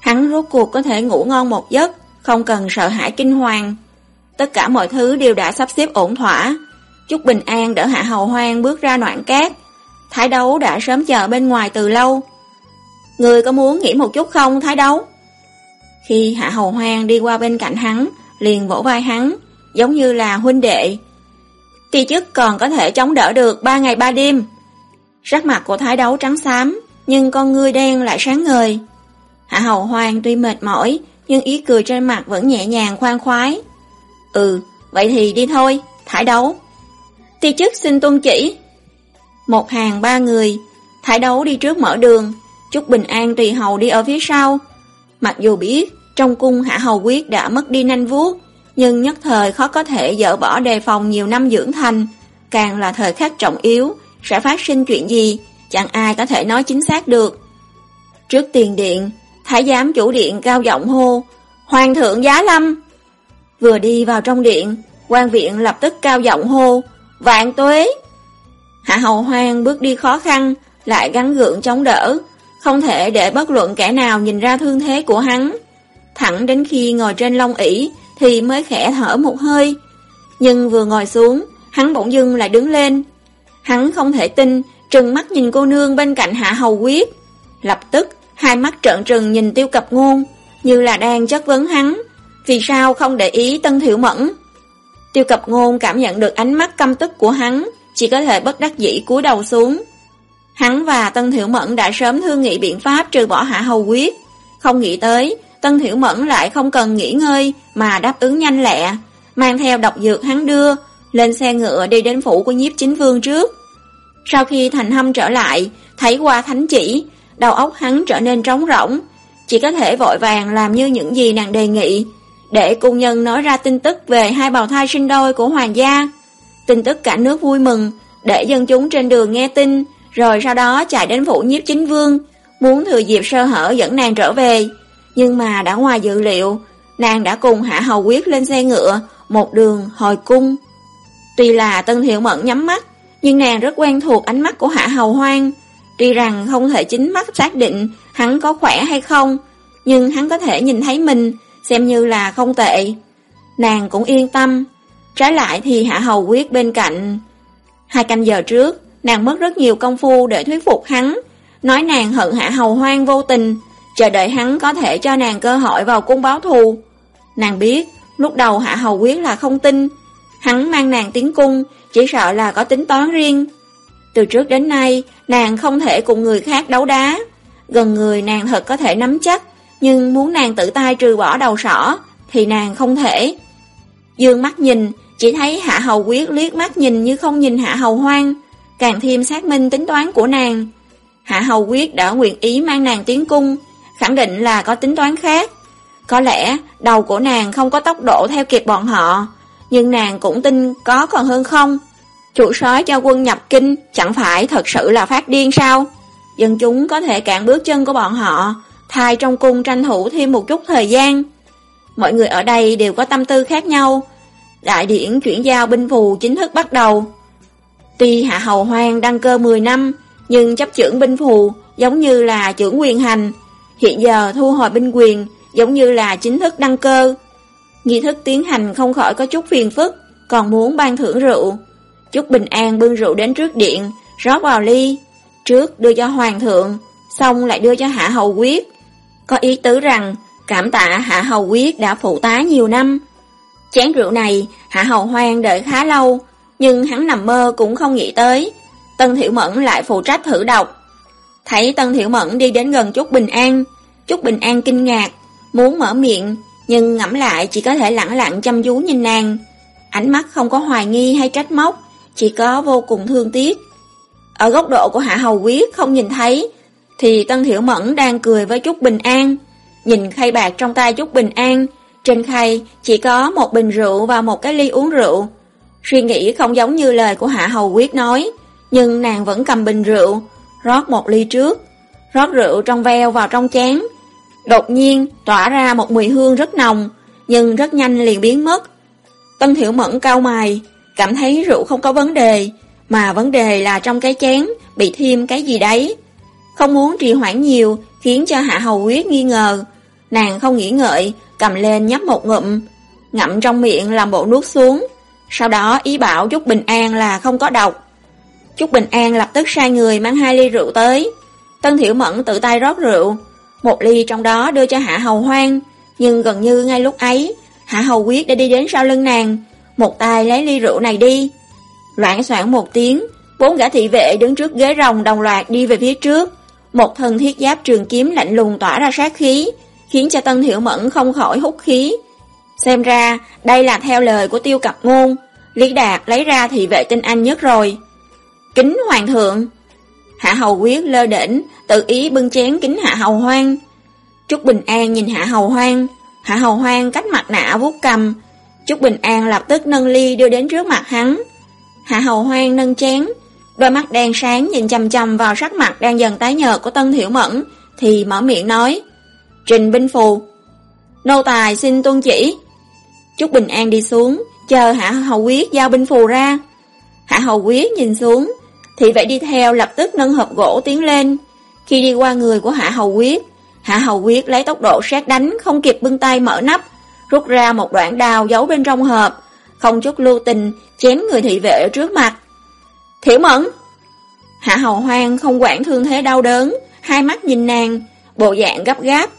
A: Hắn rốt cuộc có thể ngủ ngon một giấc, không cần sợ hãi kinh hoàng. Tất cả mọi thứ đều đã sắp xếp ổn thỏa. Chúc Bình An đỡ Hạ Hầu Hoang bước ra noạn cát. Thái đấu đã sớm chờ bên ngoài từ lâu. Người có muốn nghỉ một chút không Thái đấu? Khi Hạ Hầu Hoang đi qua bên cạnh hắn, liền vỗ vai hắn, giống như là huynh đệ thì chức còn có thể chống đỡ được ba ngày ba đêm. Sắc mặt của thái đấu trắng xám, nhưng con ngươi đen lại sáng ngời. Hạ Hầu Hoang tuy mệt mỏi, nhưng ý cười trên mặt vẫn nhẹ nhàng khoan khoái. Ừ, vậy thì đi thôi, thái đấu. Ti chức xin tuân chỉ. Một hàng ba người, thái đấu đi trước mở đường, chúc bình an tùy hầu đi ở phía sau. Mặc dù biết trong cung Hạ Hầu Quyết đã mất đi nanh vuốt, nhưng nhất thời khó có thể dỡ bỏ đề phòng nhiều năm dưỡng thành, càng là thời khắc trọng yếu, sẽ phát sinh chuyện gì, chẳng ai có thể nói chính xác được. Trước tiền điện, Thái giám chủ điện cao giọng hô, Hoàng thượng giá lâm! Vừa đi vào trong điện, quan viện lập tức cao giọng hô, Vạn tuế! Hạ hầu hoang bước đi khó khăn, lại gắn gượng chống đỡ, không thể để bất luận kẻ nào nhìn ra thương thế của hắn. Thẳng đến khi ngồi trên long ỷ thì mới khẽ thở một hơi. Nhưng vừa ngồi xuống, hắn bỗng dưng lại đứng lên. Hắn không thể tin, trừng mắt nhìn cô nương bên cạnh hạ hầu quyết. Lập tức, hai mắt trợn trừng nhìn tiêu cập ngôn, như là đang chất vấn hắn. Vì sao không để ý Tân Thiệu Mẫn? Tiêu cập ngôn cảm nhận được ánh mắt căm tức của hắn, chỉ có thể bất đắc dĩ cúi đầu xuống. Hắn và Tân Thiệu Mẫn đã sớm thương nghị biện pháp trừ bỏ hạ hầu quyết. Không nghĩ tới, Tân Thiểu Mẫn lại không cần nghỉ ngơi mà đáp ứng nhanh lẹ, mang theo độc dược hắn đưa, lên xe ngựa đi đến phủ của nhiếp chính vương trước. Sau khi thành hâm trở lại, thấy qua thánh chỉ, đầu óc hắn trở nên trống rỗng, chỉ có thể vội vàng làm như những gì nàng đề nghị, để cung nhân nói ra tin tức về hai bào thai sinh đôi của hoàng gia. Tin tức cả nước vui mừng, để dân chúng trên đường nghe tin, rồi sau đó chạy đến phủ nhiếp chính vương, muốn thừa dịp sơ hở dẫn nàng trở về. Nhưng mà đã ngoài dự liệu, nàng đã cùng Hạ Hầu Quyết lên xe ngựa, một đường hồi cung. Tuy là Tân Thiệu Mẫn nhắm mắt, nhưng nàng rất quen thuộc ánh mắt của Hạ Hầu Hoang. Tuy rằng không thể chính mắt xác định hắn có khỏe hay không, nhưng hắn có thể nhìn thấy mình, xem như là không tệ. Nàng cũng yên tâm. Trái lại thì Hạ Hầu Quyết bên cạnh. Hai canh giờ trước, nàng mất rất nhiều công phu để thuyết phục hắn, nói nàng hận Hạ Hầu Hoang vô tình, chờ đợi hắn có thể cho nàng cơ hội vào cung báo thù. Nàng biết, lúc đầu Hạ Hầu Quyết là không tin, hắn mang nàng tiến cung, chỉ sợ là có tính toán riêng. Từ trước đến nay, nàng không thể cùng người khác đấu đá. Gần người nàng thật có thể nắm chắc, nhưng muốn nàng tự tay trừ bỏ đầu sỏ, thì nàng không thể. Dương mắt nhìn, chỉ thấy Hạ Hầu Quyết liếc mắt nhìn như không nhìn Hạ Hầu Hoang, càng thêm xác minh tính toán của nàng. Hạ Hầu Quyết đã nguyện ý mang nàng tiến cung, khẳng định là có tính toán khác. Có lẽ đầu của nàng không có tốc độ theo kịp bọn họ, nhưng nàng cũng tin có còn hơn không. Chủ sói cho quân nhập kinh chẳng phải thật sự là phát điên sao? Dân chúng có thể cản bước chân của bọn họ, thay trong cung tranh thủ thêm một chút thời gian. Mọi người ở đây đều có tâm tư khác nhau. đại điển chuyển giao binh phù chính thức bắt đầu. Tuy Hạ Hầu Hoang đăng cơ 10 năm, nhưng chấp trưởng binh phù giống như là trưởng quyền hành, hiện giờ thu hồi binh quyền giống như là chính thức đăng cơ. Nghi thức tiến hành không khỏi có chút phiền phức, còn muốn ban thưởng rượu. Chúc Bình An bưng rượu đến trước điện, rót vào ly, trước đưa cho Hoàng thượng, xong lại đưa cho Hạ Hầu Quyết. Có ý tứ rằng, cảm tạ Hạ Hầu Quyết đã phụ tá nhiều năm. Chén rượu này, Hạ Hầu Hoang đợi khá lâu, nhưng hắn nằm mơ cũng không nghĩ tới. Tân Thiểu Mẫn lại phụ trách thử độc. Thấy Tân Thiểu Mẫn đi đến gần Trúc Bình An, Trúc Bình An kinh ngạc, muốn mở miệng, nhưng ngẫm lại chỉ có thể lặng lặng chăm chú nhìn nàng. Ánh mắt không có hoài nghi hay trách móc, chỉ có vô cùng thương tiếc. Ở góc độ của Hạ Hầu Quyết không nhìn thấy, thì Tân Thiểu Mẫn đang cười với Trúc Bình An. Nhìn khay bạc trong tay Trúc Bình An, trên khay chỉ có một bình rượu và một cái ly uống rượu. Suy nghĩ không giống như lời của Hạ Hầu Quyết nói, nhưng nàng vẫn cầm bình rượu, rót một ly trước, rót rượu trong veo vào trong chén. Đột nhiên tỏa ra một mùi hương rất nồng, nhưng rất nhanh liền biến mất. Tân Thiểu Mẫn cau mày, cảm thấy rượu không có vấn đề, mà vấn đề là trong cái chén bị thêm cái gì đấy. Không muốn trì hoãn nhiều khiến cho Hạ Hầu Quyết nghi ngờ. Nàng không nghĩ ngợi, cầm lên nhấp một ngụm, ngậm trong miệng làm bộ nuốt xuống. Sau đó ý bảo chút Bình An là không có độc. Trúc Bình An lập tức sai người mang hai ly rượu tới. Tân Thiểu Mẫn tự tay rót rượu, một ly trong đó đưa cho Hạ Hầu Hoang, nhưng gần như ngay lúc ấy, Hạ Hầu Quyết đã đi đến sau lưng nàng, một tay lấy ly rượu này đi. Loạn soạn một tiếng, bốn gã thị vệ đứng trước ghế rồng đồng loạt đi về phía trước. Một thân thiết giáp trường kiếm lạnh lùng tỏa ra sát khí, khiến cho Tân Hiểu Mẫn không khỏi hút khí. Xem ra, đây là theo lời của tiêu cập ngôn, Lý Đạt lấy ra thị vệ tinh anh nhất rồi. Kính Hoàng thượng Hạ Hầu Quyết lơ đỉnh, tự ý bưng chén kính Hạ Hầu Hoang. Trúc Bình An nhìn Hạ Hầu Hoang, Hạ Hầu Hoang cách mặt nạ vuốt cầm. Trúc Bình An lập tức nâng ly đưa đến trước mặt hắn. Hạ Hầu Hoang nâng chén, đôi mắt đen sáng nhìn chầm chầm vào sắc mặt đang dần tái nhợt của Tân Thiểu Mẫn, thì mở miệng nói. Trình binh phù. Nô tài xin tuân chỉ. Trúc Bình An đi xuống, chờ Hạ Hầu Quyết giao binh phù ra. Hạ Hầu Quyết nhìn xuống, thì vậy đi theo lập tức nâng hộp gỗ tiến lên. Khi đi qua người của Hạ Hầu Quyết, Hạ Hầu Quyết lấy tốc độ sát đánh không kịp bưng tay mở nắp, rút ra một đoạn đào giấu bên trong hộp, không chút lưu tình chém người thị vệ ở trước mặt. Thiểu Mẫn! Hạ Hầu Hoang không quản thương thế đau đớn, hai mắt nhìn nàng, bộ dạng gấp gáp,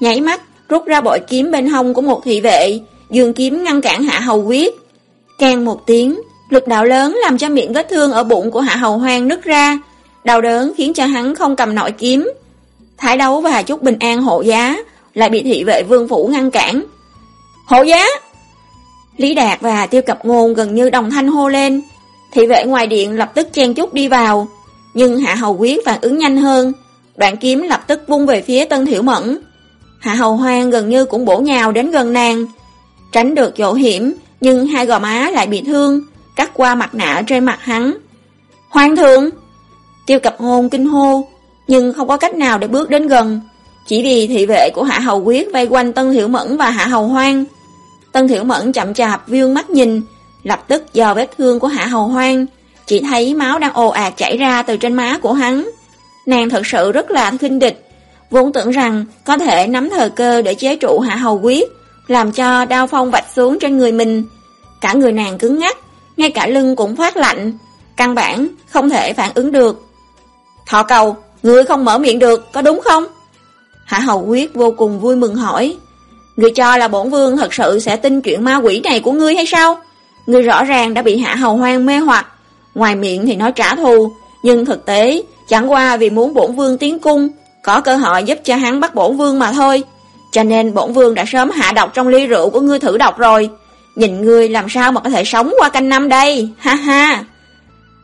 A: nháy mắt rút ra bội kiếm bên hông của một thị vệ, dương kiếm ngăn cản Hạ Hầu Quyết. Càng một tiếng, lực đạo lớn làm cho miệng vết thương ở bụng của Hạ Hầu Hoang nứt ra, đau đớn khiến cho hắn không cầm nổi kiếm. Thái đấu và chút bình an hộ giá, lại bị thị vệ vương phủ ngăn cản. Hộ giá! Lý Đạt và Tiêu Cập Ngôn gần như đồng thanh hô lên, thị vệ ngoài điện lập tức chen chút đi vào, nhưng Hạ Hầu Quyết phản ứng nhanh hơn, đoạn kiếm lập tức vung về phía Tân Thiểu Mẫn. Hạ Hầu Hoang gần như cũng bổ nhào đến gần nàng, tránh được chỗ hiểm, nhưng hai gò má lại bị thương, cắt qua mặt nạ trên mặt hắn. Hoàng thượng! Tiêu cập ngôn kinh hô, nhưng không có cách nào để bước đến gần, chỉ vì thị vệ của Hạ Hầu Quyết vây quanh Tân Thiểu Mẫn và Hạ Hầu Hoang. Tân Thiểu Mẫn chậm chạp vương mắt nhìn, lập tức dò vết thương của Hạ Hầu Hoang, chỉ thấy máu đang ồ ạt chảy ra từ trên má của hắn. Nàng thật sự rất là khinh địch, vốn tưởng rằng có thể nắm thời cơ để chế trụ Hạ Hầu Quyết, làm cho đao phong vạch xuống trên người mình. Cả người nàng cứng ngắc, ngay cả lưng cũng phát lạnh, căn bản không thể phản ứng được. Thọ cầu, người không mở miệng được, có đúng không? Hạ Hầu Quyết vô cùng vui mừng hỏi. người cho là bổn vương thật sự sẽ tin chuyện ma quỷ này của ngươi hay sao? Ngươi rõ ràng đã bị Hạ Hầu Hoang mê hoặc, ngoài miệng thì nói trả thù, nhưng thực tế chẳng qua vì muốn bổn vương tiến cung, có cơ hội giúp cho hắn bắt bổn vương mà thôi. Cho nên bổn vương đã sớm hạ độc trong ly rượu của ngươi thử độc rồi. Nhìn ngươi làm sao mà có thể sống qua canh năm đây, ha ha.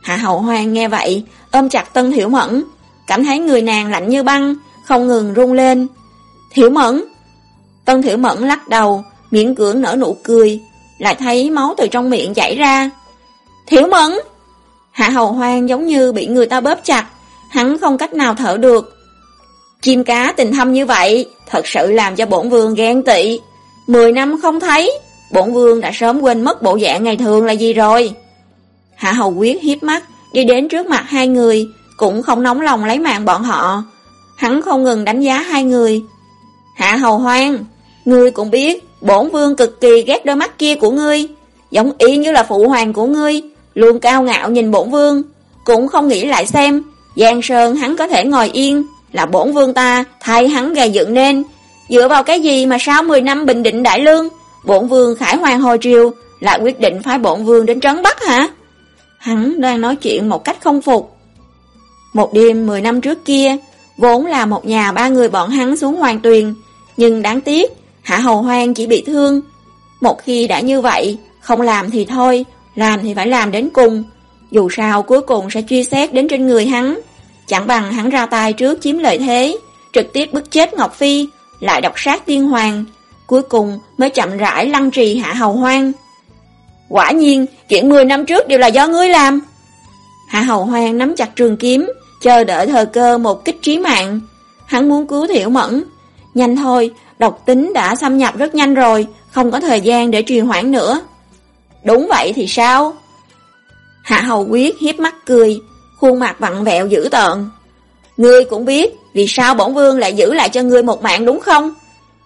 A: Hạ hậu hoang nghe vậy, ôm chặt Tân Hiểu Mẫn, cảm thấy người nàng lạnh như băng, không ngừng run lên. hiểu Mẫn! Tân hiểu Mẫn lắc đầu, miệng cưỡng nở nụ cười, lại thấy máu từ trong miệng chảy ra. Thiểu Mẫn! Hạ hầu hoang giống như bị người ta bóp chặt, hắn không cách nào thở được. Chim cá tình thâm như vậy, thật sự làm cho bổn vương ghen tị. Mười năm không thấy, bổn vương đã sớm quên mất bộ dạng ngày thường là gì rồi. Hạ Hầu Quyết hiếp mắt, đi đến trước mặt hai người, cũng không nóng lòng lấy mạng bọn họ. Hắn không ngừng đánh giá hai người. Hạ Hầu Hoang, ngươi cũng biết, bổn vương cực kỳ ghét đôi mắt kia của ngươi, giống y như là phụ hoàng của ngươi, luôn cao ngạo nhìn bổn vương, cũng không nghĩ lại xem, Giang Sơn hắn có thể ngồi yên, là bổn vương ta thay hắn gầy dựng nên, dựa vào cái gì mà sau 10 năm bình định đại lương, bổn vương khải hoang hồi triều lại quyết định phái bổn vương đến trấn Bắc hả? Hắn đang nói chuyện một cách không phục. Một đêm 10 năm trước kia, vốn là một nhà ba người bọn hắn xuống hoàng tuyền, nhưng đáng tiếc, Hạ Hầu Hoang chỉ bị thương. Một khi đã như vậy, không làm thì thôi, làm thì phải làm đến cùng. Dù sao cuối cùng sẽ truy xét đến trên người hắn. Chẳng bằng hắn ra tay trước chiếm lợi thế, trực tiếp bức chết Ngọc Phi, lại độc sát tiên hoàng. Cuối cùng mới chậm rãi lăn trì Hạ Hầu Hoang. Quả nhiên, chuyện 10 năm trước đều là do ngươi làm. Hạ Hầu Hoang nắm chặt trường kiếm, chờ đợi thời cơ một kích trí mạng. Hắn muốn cứu thiểu Mẫn. Nhanh thôi, độc tính đã xâm nhập rất nhanh rồi, không có thời gian để trì hoãn nữa. Đúng vậy thì sao? Hạ Hầu Quyết hiếp mắt cười, khuôn mặt vặn vẹo dữ tợn. Ngươi cũng biết vì sao bổn vương lại giữ lại cho ngươi một mạng đúng không?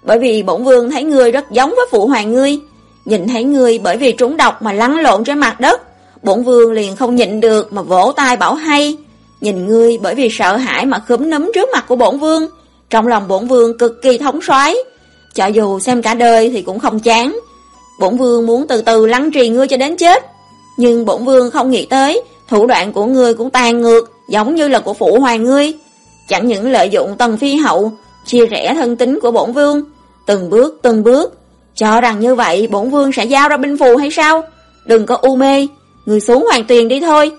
A: Bởi vì bổn vương thấy ngươi rất giống với phụ hoàng ngươi. Nhìn thấy ngươi bởi vì trúng độc mà lăn lộn trên mặt đất. Bổn vương liền không nhịn được mà vỗ tay bảo hay. Nhìn ngươi bởi vì sợ hãi mà khúm núm trước mặt của bổn vương. Trong lòng bổn vương cực kỳ thống soái Cho dù xem cả đời thì cũng không chán. Bổn vương muốn từ từ lăn trì ngươi cho đến chết. Nhưng bổn vương không nghĩ tới, thủ đoạn của ngươi cũng tàn ngược, giống như là của phụ hoàng ngươi. Chẳng những lợi dụng tần phi hậu, chia rẽ thân tính của bổn vương, từng bước từng bước, cho rằng như vậy bổn vương sẽ giao ra binh phù hay sao? Đừng có u mê, người xuống hoàng tuyền đi thôi.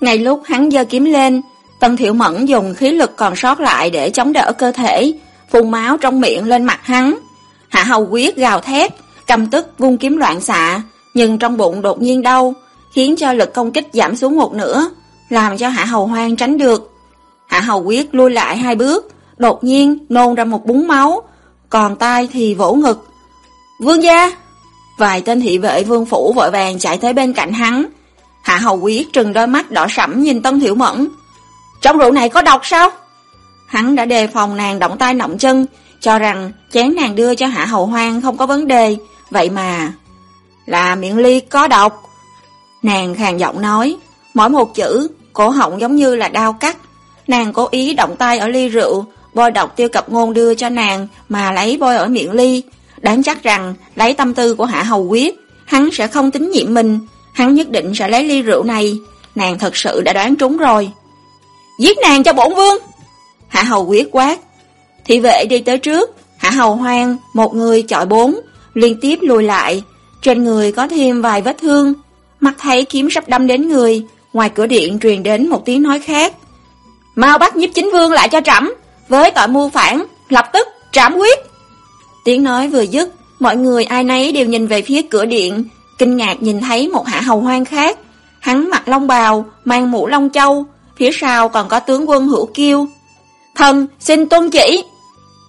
A: Ngay lúc hắn giơ kiếm lên, Tần Thiệu Mẫn dùng khí lực còn sót lại để chống đỡ cơ thể, phun máu trong miệng lên mặt hắn. Hạ Hầu Quyết gào thét, cầm tức vung kiếm loạn xạ, nhưng trong bụng đột nhiên đau, khiến cho lực công kích giảm xuống một nửa, làm cho Hạ Hầu Hoang tránh được. Hạ Hầu Quyết lui lại hai bước, đột nhiên nôn ra một búng máu, còn tay thì vỗ ngực. Vương gia! Vài tên thị vệ vương phủ vội vàng chạy tới bên cạnh hắn. Hạ Hầu quý trừng đôi mắt đỏ sẫm nhìn Tân Thiểu Mẫn. Trong rượu này có độc sao? Hắn đã đề phòng nàng động tay động chân, cho rằng chén nàng đưa cho Hạ Hầu Hoang không có vấn đề, vậy mà... Là miệng ly có độc. Nàng khàn giọng nói, mỗi một chữ, cổ họng giống như là đau cắt. Nàng cố ý động tay ở ly rượu, bôi độc tiêu cập ngôn đưa cho nàng mà lấy bôi ở miệng ly. Đáng chắc rằng, lấy tâm tư của Hạ Hầu Quyết, hắn sẽ không tín nhiệm mình, hắn nhất định sẽ lấy ly rượu này. Nàng thật sự đã đoán trúng rồi. Giết nàng cho bổn vương! Hạ Hầu Quyết quát. Thị vệ đi tới trước, Hạ Hầu Hoang, một người chọi bốn, liên tiếp lùi lại. Trên người có thêm vài vết thương, mắt thấy kiếm sắp đâm đến người, ngoài cửa điện truyền đến một tiếng nói khác. Mau bắt nhiếp chính vương lại cho trẫm với tội mưu phản, lập tức trảm quyết. Tiếng nói vừa dứt, mọi người ai nấy đều nhìn về phía cửa điện, kinh ngạc nhìn thấy một hạ hầu hoang khác. Hắn mặc long bào, mang mũ long châu, phía sau còn có tướng quân hữu kiêu. Thần, xin tuân chỉ.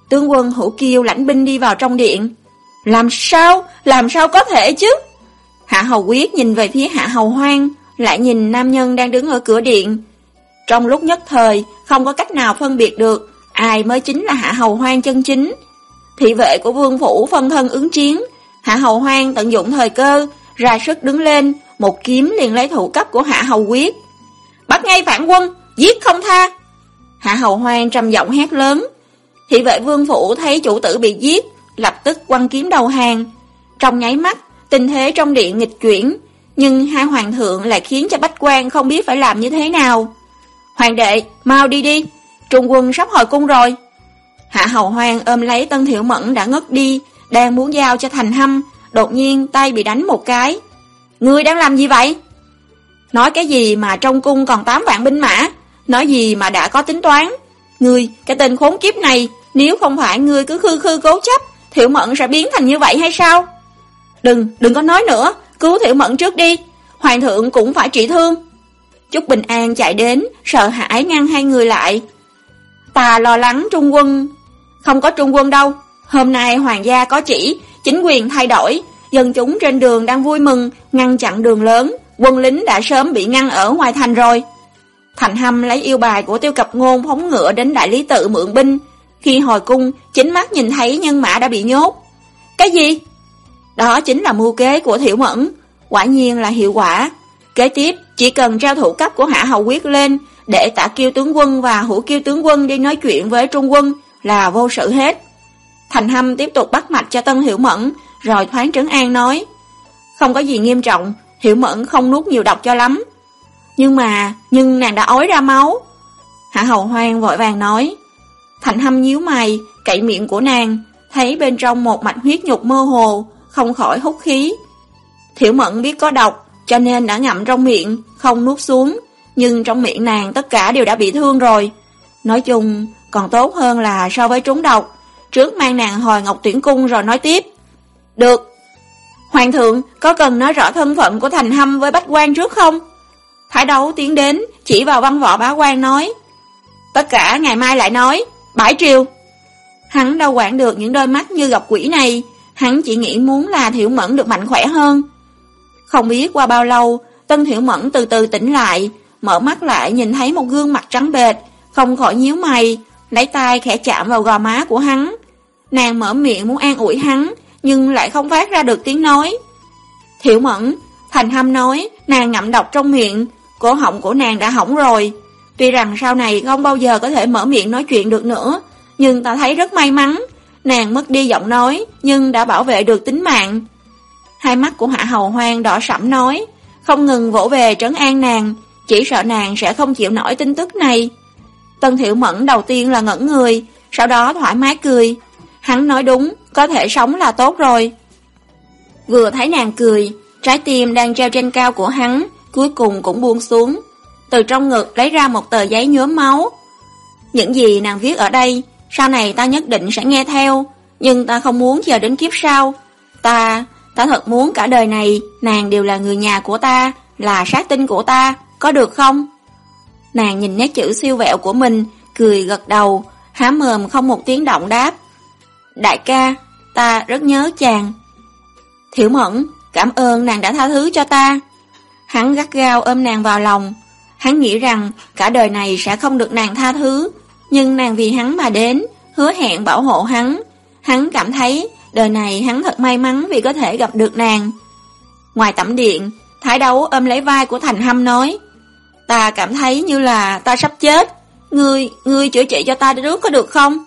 A: Tướng quân hữu kiêu lãnh binh đi vào trong điện. Làm sao, làm sao có thể chứ? Hạ hầu quyết nhìn về phía hạ hầu hoang, lại nhìn nam nhân đang đứng ở cửa điện. Trong lúc nhất thời, không có cách nào phân biệt được ai mới chính là hạ hầu hoang chân chính. Thị vệ của vương phủ phân thân ứng chiến, hạ hầu hoang tận dụng thời cơ, ra sức đứng lên, một kiếm liền lấy thủ cấp của hạ hầu quyết. Bắt ngay phản quân, giết không tha. Hạ hầu hoang trầm giọng hét lớn. Thị vệ vương phủ thấy chủ tử bị giết, lập tức quăng kiếm đầu hàng. Trong nháy mắt, tình thế trong điện nghịch chuyển, nhưng hai hoàng thượng lại khiến cho bách quan không biết phải làm như thế nào. Hoàng đệ, mau đi đi, trung quân sắp hồi cung rồi. Hạ hầu hoang ôm lấy Tân Thiệu Mẫn đã ngất đi, đang muốn giao cho thành hâm, đột nhiên tay bị đánh một cái. Ngươi đang làm gì vậy? Nói cái gì mà trong cung còn 8 vạn binh mã, nói gì mà đã có tính toán. Ngươi, cái tên khốn kiếp này, nếu không phải ngươi cứ khư khư cố chấp, Thiệu Mẫn sẽ biến thành như vậy hay sao? Đừng, đừng có nói nữa, cứu Thiệu Mẫn trước đi, Hoàng thượng cũng phải trị thương. Chúc Bình An chạy đến, sợ hãi ngăn hai người lại. Ta lo lắng trung quân. Không có trung quân đâu, hôm nay hoàng gia có chỉ, Chính quyền thay đổi, dân chúng trên đường đang vui mừng, ngăn chặn đường lớn, quân lính đã sớm bị ngăn ở ngoài thành rồi. Thành Hâm lấy yêu bài của tiêu cập ngôn phóng ngựa đến đại lý tự mượn binh. Khi hồi cung, chính mắt nhìn thấy nhân mã đã bị nhốt. Cái gì? Đó chính là mưu kế của Thiểu Mẫn. Quả nhiên là hiệu quả. Kế tiếp, chỉ cần trao thủ cấp của Hạ Hầu Quyết lên, để tả kiêu tướng quân và hữu kiêu tướng quân đi nói chuyện với trung quân là vô sự hết. Thành Hâm tiếp tục bắt mạch cho Tân Hiểu Mẫn, rồi thoáng trấn an nói. Không có gì nghiêm trọng, Hiểu Mẫn không nuốt nhiều độc cho lắm. Nhưng mà, nhưng nàng đã ói ra máu. Hạ Hầu Hoang vội vàng nói. Thành Hâm nhíu mày, cậy miệng của nàng, thấy bên trong một mạch huyết nhục mơ hồ, không khỏi hút khí. Thiểu Mẫn biết có độc, cho nên đã ngậm trong miệng, không nuốt xuống, nhưng trong miệng nàng tất cả đều đã bị thương rồi. Nói chung, còn tốt hơn là so với trúng độc, trước mang nàng hồi Ngọc Tuyển Cung rồi nói tiếp. Được. Hoàng thượng, có cần nói rõ thân phận của Thành Hâm với Bách quan trước không? Thái đấu tiến đến, chỉ vào văn võ bá quan nói. Tất cả ngày mai lại nói, bãi triều. Hắn đâu quản được những đôi mắt như gặp quỷ này, hắn chỉ nghĩ muốn là Thiểu Mẫn được mạnh khỏe hơn. Không biết qua bao lâu, Tân Thiểu Mẫn từ từ tỉnh lại, mở mắt lại nhìn thấy một gương mặt trắng bệt, không khỏi nhíu mày, lấy tay khẽ chạm vào gò má của hắn. Nàng mở miệng muốn an ủi hắn, nhưng lại không phát ra được tiếng nói. Thiểu Mẫn, Thành Hâm nói, nàng ngậm độc trong miệng, cổ họng của nàng đã hỏng rồi. Tuy rằng sau này không bao giờ có thể mở miệng nói chuyện được nữa, nhưng ta thấy rất may mắn. Nàng mất đi giọng nói, nhưng đã bảo vệ được tính mạng. Hai mắt của Hạ Hầu Hoang đỏ sẫm nói, không ngừng vỗ về trấn an nàng, chỉ sợ nàng sẽ không chịu nổi tin tức này. Tân Thiệu Mẫn đầu tiên là ngẩn người, sau đó thoải mái cười. Hắn nói đúng, có thể sống là tốt rồi. Vừa thấy nàng cười, trái tim đang treo trên cao của hắn, cuối cùng cũng buông xuống. Từ trong ngực lấy ra một tờ giấy nhuốm máu. Những gì nàng viết ở đây, sau này ta nhất định sẽ nghe theo, nhưng ta không muốn chờ đến kiếp sau. Ta, ta thật muốn cả đời này, nàng đều là người nhà của ta, là sát tinh của ta, có được không? Nàng nhìn nét chữ siêu vẹo của mình, cười gật đầu, há mồm không một tiếng động đáp. Đại ca, ta rất nhớ chàng. Thiểu mẫn, cảm ơn nàng đã tha thứ cho ta. Hắn gắt gao ôm nàng vào lòng. Hắn nghĩ rằng cả đời này sẽ không được nàng tha thứ, nhưng nàng vì hắn mà đến, hứa hẹn bảo hộ hắn. Hắn cảm thấy đời này hắn thật may mắn vì có thể gặp được nàng. Ngoài tẩm điện, Thái đấu ôm lấy vai của Thành Hâm nói, Ta cảm thấy như là ta sắp chết, ngươi, ngươi chữa trị cho ta trước có được không?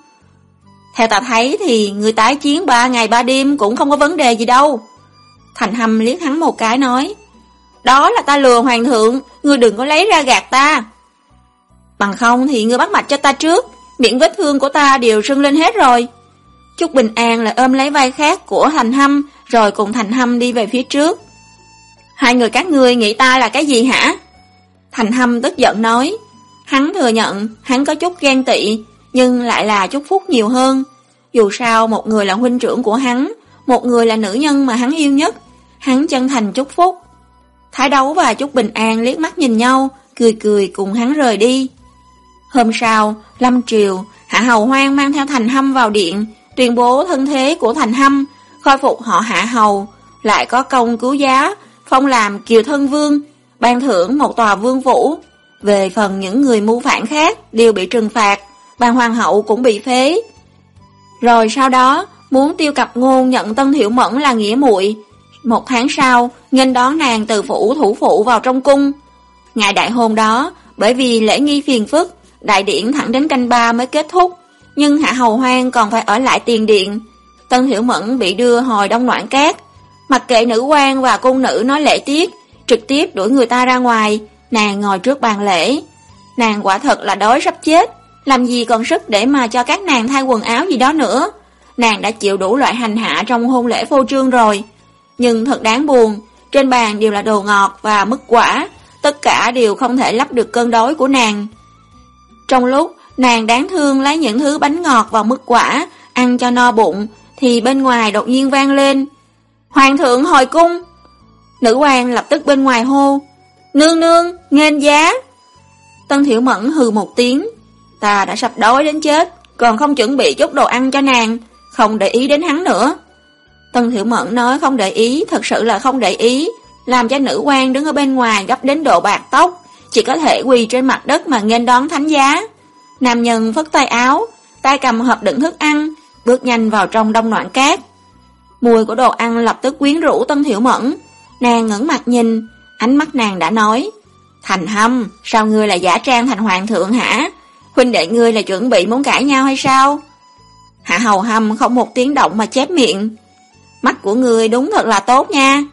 A: Theo ta thấy thì người tái chiến ba ngày ba đêm cũng không có vấn đề gì đâu. Thành Hâm liếc hắn một cái nói, đó là ta lừa hoàng thượng, ngươi đừng có lấy ra gạt ta. Bằng không thì ngươi bắt mạch cho ta trước, miệng vết thương của ta đều sưng lên hết rồi. Chúc Bình An là ôm lấy vai khác của Thành Hâm, rồi cùng Thành Hâm đi về phía trước. Hai người các ngươi nghĩ ta là cái gì hả? Thành Hâm tức giận nói. Hắn thừa nhận, hắn có chút ghen tị, nhưng lại là chút phúc nhiều hơn. Dù sao, một người là huynh trưởng của hắn, một người là nữ nhân mà hắn yêu nhất. Hắn chân thành chúc phúc. Thái đấu và Chúc Bình An liếc mắt nhìn nhau, cười cười cùng hắn rời đi. Hôm sau, Lâm Triều, Hạ Hầu Hoang mang theo Thành Hâm vào điện, tuyên bố thân thế của Thành Hâm, khôi phục họ Hạ Hầu, lại có công cứu giá, phong làm kiều thân vương, ban thưởng một tòa vương vũ Về phần những người mưu phản khác đều bị trừng phạt, bàn hoàng hậu cũng bị phế. Rồi sau đó, muốn tiêu cập ngôn nhận Tân Thiểu Mẫn là nghĩa muội Một tháng sau, nghênh đón nàng từ phủ thủ phụ vào trong cung. Ngày đại hôn đó, bởi vì lễ nghi phiền phức, đại điển thẳng đến canh ba mới kết thúc, nhưng Hạ Hầu Hoang còn phải ở lại tiền điện. Tân Hiểu Mẫn bị đưa hồi đông loạn cát, mặc kệ nữ quan và cung nữ nói lễ tiết, trực tiếp đuổi người ta ra ngoài, nàng ngồi trước bàn lễ. Nàng quả thật là đói sắp chết, làm gì còn sức để mà cho các nàng thay quần áo gì đó nữa. Nàng đã chịu đủ loại hành hạ trong hôn lễ phô trương rồi. Nhưng thật đáng buồn, trên bàn đều là đồ ngọt và mứt quả, tất cả đều không thể lấp được cơn đói của nàng. Trong lúc nàng đáng thương lấy những thứ bánh ngọt và mứt quả, ăn cho no bụng, thì bên ngoài đột nhiên vang lên. Hoàng thượng hồi cung! Nữ hoàng lập tức bên ngoài hô. Nương nương, nghênh giá! Tân Thiểu Mẫn hừ một tiếng. Ta đã sắp đói đến chết, còn không chuẩn bị chút đồ ăn cho nàng, không để ý đến hắn nữa. Tân Thiểu Mẫn nói không để ý, thật sự là không để ý, làm cho nữ quan đứng ở bên ngoài gấp đến độ bạc tóc, chỉ có thể quỳ trên mặt đất mà nghênh đón thánh giá. Nam nhân phất tay áo, tay cầm hộp đựng thức ăn, bước nhanh vào trong đông noạn cát. Mùi của đồ ăn lập tức quyến rũ Tân Thiểu Mẫn, nàng ngẩng mặt nhìn, ánh mắt nàng đã nói, Thành hâm, sao ngươi là giả trang thành hoàng thượng hả? Huynh đệ ngươi là chuẩn bị muốn cãi nhau hay sao? Hạ hầu hâm không một tiếng động mà chép miệng. Mắt của ngươi đúng thật là tốt nha.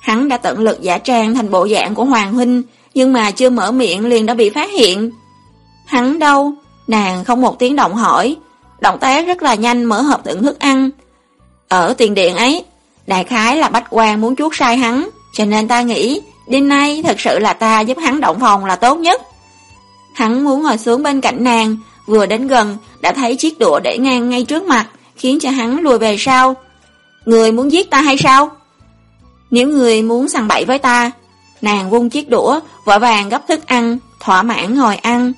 A: Hắn đã tận lực giả trang thành bộ dạng của Hoàng Huynh, nhưng mà chưa mở miệng liền đã bị phát hiện. Hắn đâu? Nàng không một tiếng động hỏi. Động tác rất là nhanh mở hộp đựng thức ăn. Ở tiền điện ấy, đại khái là Bách quan muốn chuốt sai hắn, cho nên ta nghĩ đêm nay thật sự là ta giúp hắn động phòng là tốt nhất. Hắn muốn ngồi xuống bên cạnh nàng, vừa đến gần đã thấy chiếc đũa để ngang ngay trước mặt, khiến cho hắn lùi về sau. Người muốn giết ta hay sao? Nếu người muốn săn bậy với ta, nàng vung chiếc đũa, vội vàng gấp thức ăn, thỏa mãn ngồi ăn.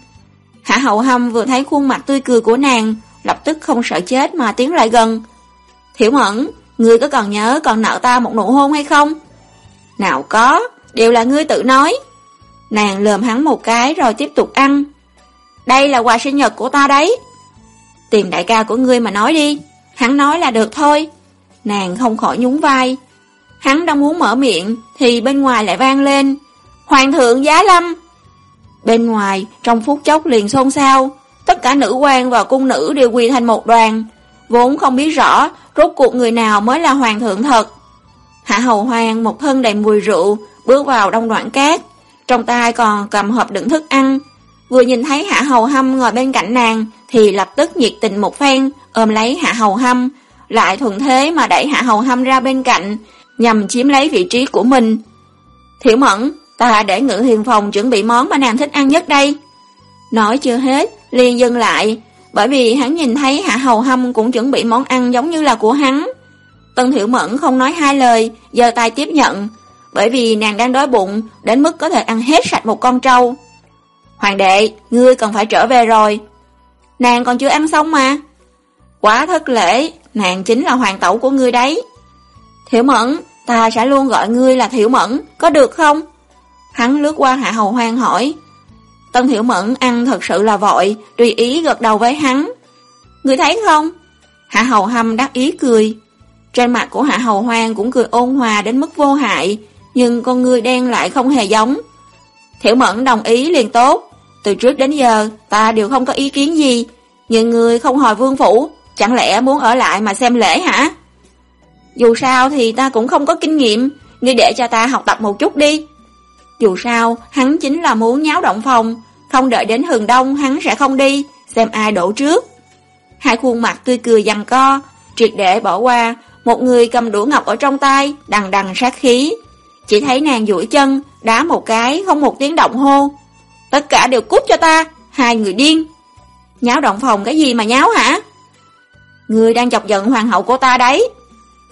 A: Hạ hậu hâm vừa thấy khuôn mặt tươi cười của nàng, lập tức không sợ chết mà tiến lại gần. Thiểu mẫn, ngươi có còn nhớ còn nợ ta một nụ hôn hay không? Nào có, đều là ngươi tự nói. Nàng lườm hắn một cái rồi tiếp tục ăn. Đây là quà sinh nhật của ta đấy. Tìm đại ca của ngươi mà nói đi. Hắn nói là được thôi. Nàng không khỏi nhún vai. Hắn đang muốn mở miệng thì bên ngoài lại vang lên. Hoàng thượng giá lâm. Bên ngoài trong phút chốc liền xôn xao. Tất cả nữ quan và cung nữ đều quỳ thành một đoàn. Vốn không biết rõ rốt cuộc người nào mới là hoàng thượng thật. Hạ hầu hoàng một thân đầy mùi rượu bước vào đông đoạn cát. Trong tay còn cầm hộp đựng thức ăn. Vừa nhìn thấy Hạ Hầu Hâm ngồi bên cạnh nàng thì lập tức nhiệt tình một phen, ôm lấy Hạ Hầu Hâm, lại thuận thế mà đẩy Hạ Hầu Hâm ra bên cạnh, nhằm chiếm lấy vị trí của mình. Thiểu Mẫn, ta để ngự hiền phòng chuẩn bị món mà nàng thích ăn nhất đây. Nói chưa hết, liền dừng lại, bởi vì hắn nhìn thấy Hạ Hầu Hâm cũng chuẩn bị món ăn giống như là của hắn. Tân Thiểu Mẫn không nói hai lời, giơ tay tiếp nhận, bởi vì nàng đang đói bụng, đến mức có thể ăn hết sạch một con trâu. Hoàng đệ, ngươi cần phải trở về rồi. Nàng còn chưa ăn xong mà. Quá thất lễ, nàng chính là hoàng tẩu của ngươi đấy. Thiểu mẫn, ta sẽ luôn gọi ngươi là Thiểu mẫn, có được không? Hắn lướt qua hạ hầu hoang hỏi. Tân Hiểu mẫn ăn thật sự là vội, tùy ý gật đầu với hắn. Người thấy không? Hạ hầu hâm đắc ý cười. Trên mặt của hạ hầu hoang cũng cười ôn hòa đến mức vô hại, nhưng con người đen lại không hề giống. Thiểu mẫn đồng ý liền tốt, từ trước đến giờ ta đều không có ý kiến gì, nhưng người không hồi vương phủ, chẳng lẽ muốn ở lại mà xem lễ hả? Dù sao thì ta cũng không có kinh nghiệm, ngươi để cho ta học tập một chút đi. Dù sao, hắn chính là muốn nháo động phòng, không đợi đến hừng đông hắn sẽ không đi, xem ai đổ trước. Hai khuôn mặt tươi cười giằng co, triệt để bỏ qua, một người cầm đũa ngọc ở trong tay, đằng đằng sát khí. Chỉ thấy nàng duỗi chân, đá một cái, không một tiếng động hô. Tất cả đều cút cho ta, hai người điên. Nháo động phòng cái gì mà nháo hả? Người đang chọc giận hoàng hậu của ta đấy.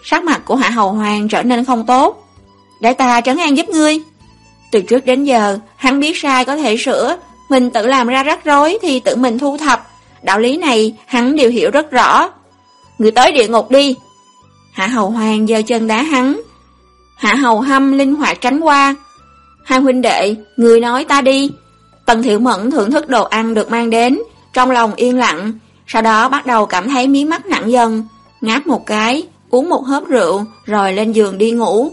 A: Sắc mặt của hạ hầu hoàng trở nên không tốt. Để ta trấn an giúp ngươi. Từ trước đến giờ, hắn biết sai có thể sửa, mình tự làm ra rắc rối thì tự mình thu thập. Đạo lý này hắn đều hiểu rất rõ. Người tới địa ngục đi. Hạ hầu hoàng giơ chân đá hắn. Hạ hầu hâm linh hoạt tránh qua. Hai huynh đệ, người nói ta đi, Tần Thiệu Mẫn thưởng thức đồ ăn được mang đến, trong lòng yên lặng, sau đó bắt đầu cảm thấy mí mắt nặng dần, ngáp một cái, uống một hớp rượu, rồi lên giường đi ngủ.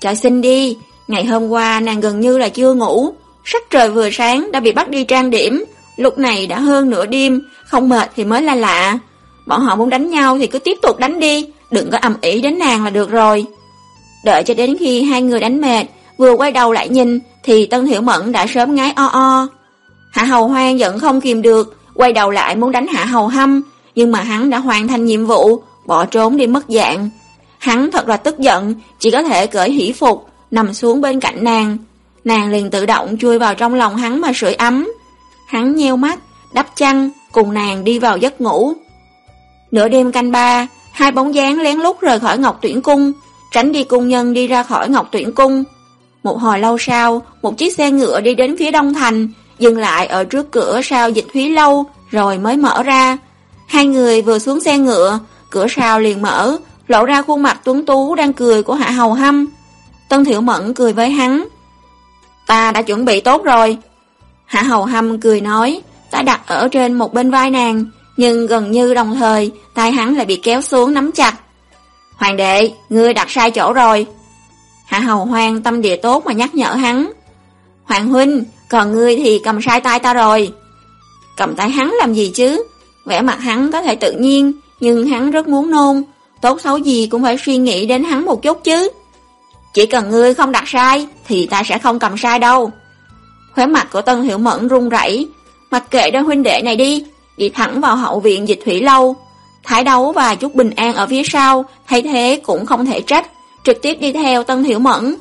A: Trời xin đi, ngày hôm qua nàng gần như là chưa ngủ, sắc trời vừa sáng đã bị bắt đi trang điểm, lúc này đã hơn nửa đêm, không mệt thì mới là lạ. Bọn họ muốn đánh nhau thì cứ tiếp tục đánh đi, đừng có ầm ĩ đến nàng là được rồi. Đợi cho đến khi hai người đánh mệt, vừa quay đầu lại nhìn, thì Tân Hiểu Mẫn đã sớm ngái o o. Hạ Hầu Hoang vẫn không kìm được, quay đầu lại muốn đánh Hạ Hầu Hâm, nhưng mà hắn đã hoàn thành nhiệm vụ, bỏ trốn đi mất dạng. Hắn thật là tức giận, chỉ có thể cởi hỷ phục, nằm xuống bên cạnh nàng. Nàng liền tự động chui vào trong lòng hắn mà sưởi ấm. Hắn nheo mắt, đắp chăn, cùng nàng đi vào giấc ngủ. Nửa đêm canh ba, hai bóng dáng lén lút rời khỏi Ngọc Tuyển Cung, tránh đi cung nhân đi ra khỏi Ngọc Tuyển Cung. Một hồi lâu sau, một chiếc xe ngựa đi đến phía đông thành, dừng lại ở trước cửa sau dịch thúy lâu, rồi mới mở ra. Hai người vừa xuống xe ngựa, cửa sau liền mở, lộ ra khuôn mặt tuấn tú đang cười của Hạ Hầu Hâm. Tân Thiệu Mẫn cười với hắn. Ta đã chuẩn bị tốt rồi. Hạ Hầu Hâm cười nói, ta đặt ở trên một bên vai nàng, nhưng gần như đồng thời, tay hắn lại bị kéo xuống nắm chặt. Hoàng đệ, ngươi đặt sai chỗ rồi. Hạ Hầu Hoang tâm địa tốt mà nhắc nhở hắn. Hoàng huynh, còn ngươi thì cầm sai tay ta rồi. Cầm tay hắn làm gì chứ? Vẻ mặt hắn có thể tự nhiên, nhưng hắn rất muốn nôn. Tốt xấu gì cũng phải suy nghĩ đến hắn một chút chứ. Chỉ cần ngươi không đặt sai, thì ta sẽ không cầm sai đâu. Khóe mặt của Tân Hiểu Mẫn run rẩy, mặc kệ đôi huynh đệ này đi, đi thẳng vào hậu viện dịch thủy lâu. Thái đấu và chút bình an ở phía sau, thấy thế cũng không thể trách, trực tiếp đi theo Tân Hiểu Mẫn.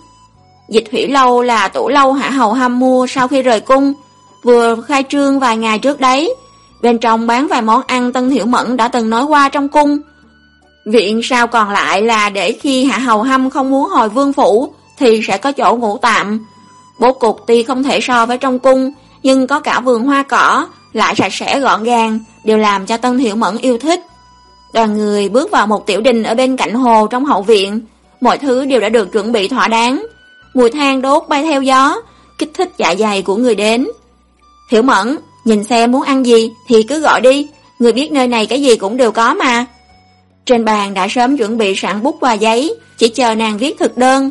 A: Dịch thủy lâu là tủ lâu hạ hầu ham mua sau khi rời cung, vừa khai trương vài ngày trước đấy. Bên trong bán vài món ăn Tân Hiểu Mẫn đã từng nói qua trong cung. Viện sau còn lại là để khi hạ hầu hâm không muốn hồi vương phủ thì sẽ có chỗ ngủ tạm. Bố cục tuy không thể so với trong cung, nhưng có cả vườn hoa cỏ, lại sạch sẽ gọn gàng, đều làm cho Tân Hiểu Mẫn yêu thích. Đoàn người bước vào một tiểu đình ở bên cạnh hồ trong hậu viện, mọi thứ đều đã được chuẩn bị thỏa đáng. Mùi than đốt bay theo gió, kích thích dạ dày của người đến. Hiểu Mẫn, nhìn xem muốn ăn gì thì cứ gọi đi, người biết nơi này cái gì cũng đều có mà. Trên bàn đã sớm chuẩn bị sẵn bút và giấy, chỉ chờ nàng viết thực đơn.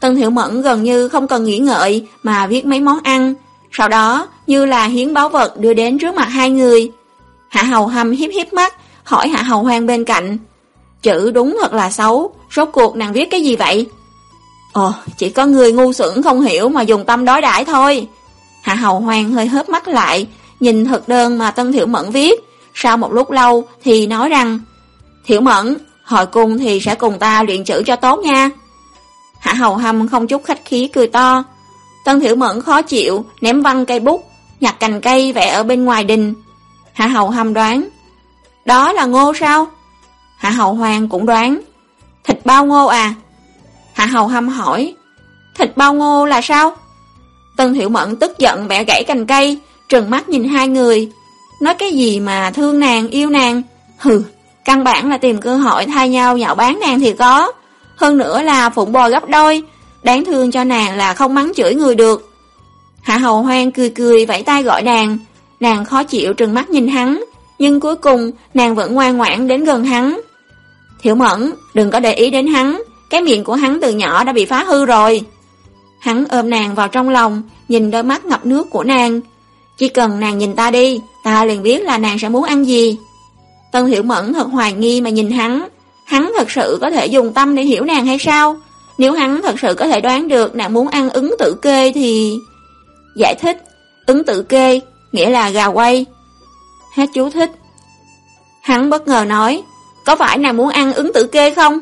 A: Tân Hiểu Mẫn gần như không cần nghĩ ngợi mà viết mấy món ăn, sau đó như là hiến báo vật đưa đến trước mặt hai người. Hạ Hầu Hâm hiếp hiếp mắt, hỏi Hạ Hầu Hoang bên cạnh. Chữ đúng thật là xấu, rốt cuộc nàng viết cái gì vậy? Ồ, chỉ có người ngu xuẩn không hiểu mà dùng tâm đối đãi thôi. Hạ Hầu Hoang hơi hớp mắt lại, nhìn thực đơn mà Tân Thiểu Mẫn viết. Sau một lúc lâu thì nói rằng, Thiểu Mẫn, hồi cung thì sẽ cùng ta luyện chữ cho tốt nha. Hạ Hầu Hâm không chút khách khí cười to. Tân Thiểu Mẫn khó chịu, ném văng cây bút, nhặt cành cây vẽ ở bên ngoài đình. Hạ Hầu Hâm đoán, đó là ngô sao? Hạ Hầu Hoàng cũng đoán, thịt bao ngô à? Hạ Hầu Hâm hỏi, thịt bao ngô là sao? Tân Thiểu Mẫn tức giận bẻ gãy cành cây, trừng mắt nhìn hai người. Nói cái gì mà thương nàng, yêu nàng? Hừ, căn bản là tìm cơ hội thay nhau nhạo bán nàng thì có. Hơn nữa là phụng bò gấp đôi, đáng thương cho nàng là không mắng chửi người được. Hạ Hầu Hoang cười cười vẫy tay gọi nàng, nàng khó chịu trừng mắt nhìn hắn, nhưng cuối cùng nàng vẫn ngoan ngoãn đến gần hắn. Thiểu Mẫn, đừng có để ý đến hắn, cái miệng của hắn từ nhỏ đã bị phá hư rồi. Hắn ôm nàng vào trong lòng, nhìn đôi mắt ngập nước của nàng. Chỉ cần nàng nhìn ta đi, ta liền biết là nàng sẽ muốn ăn gì. Tân Hiểu Mẫn thật hoài nghi mà nhìn hắn. Hắn thật sự có thể dùng tâm để hiểu nàng hay sao? Nếu hắn thật sự có thể đoán được nàng muốn ăn ứng tử kê thì... Giải thích, ứng tử kê, nghĩa là gà quay. Hết chú thích. Hắn bất ngờ nói, có phải nàng muốn ăn ứng tử kê không?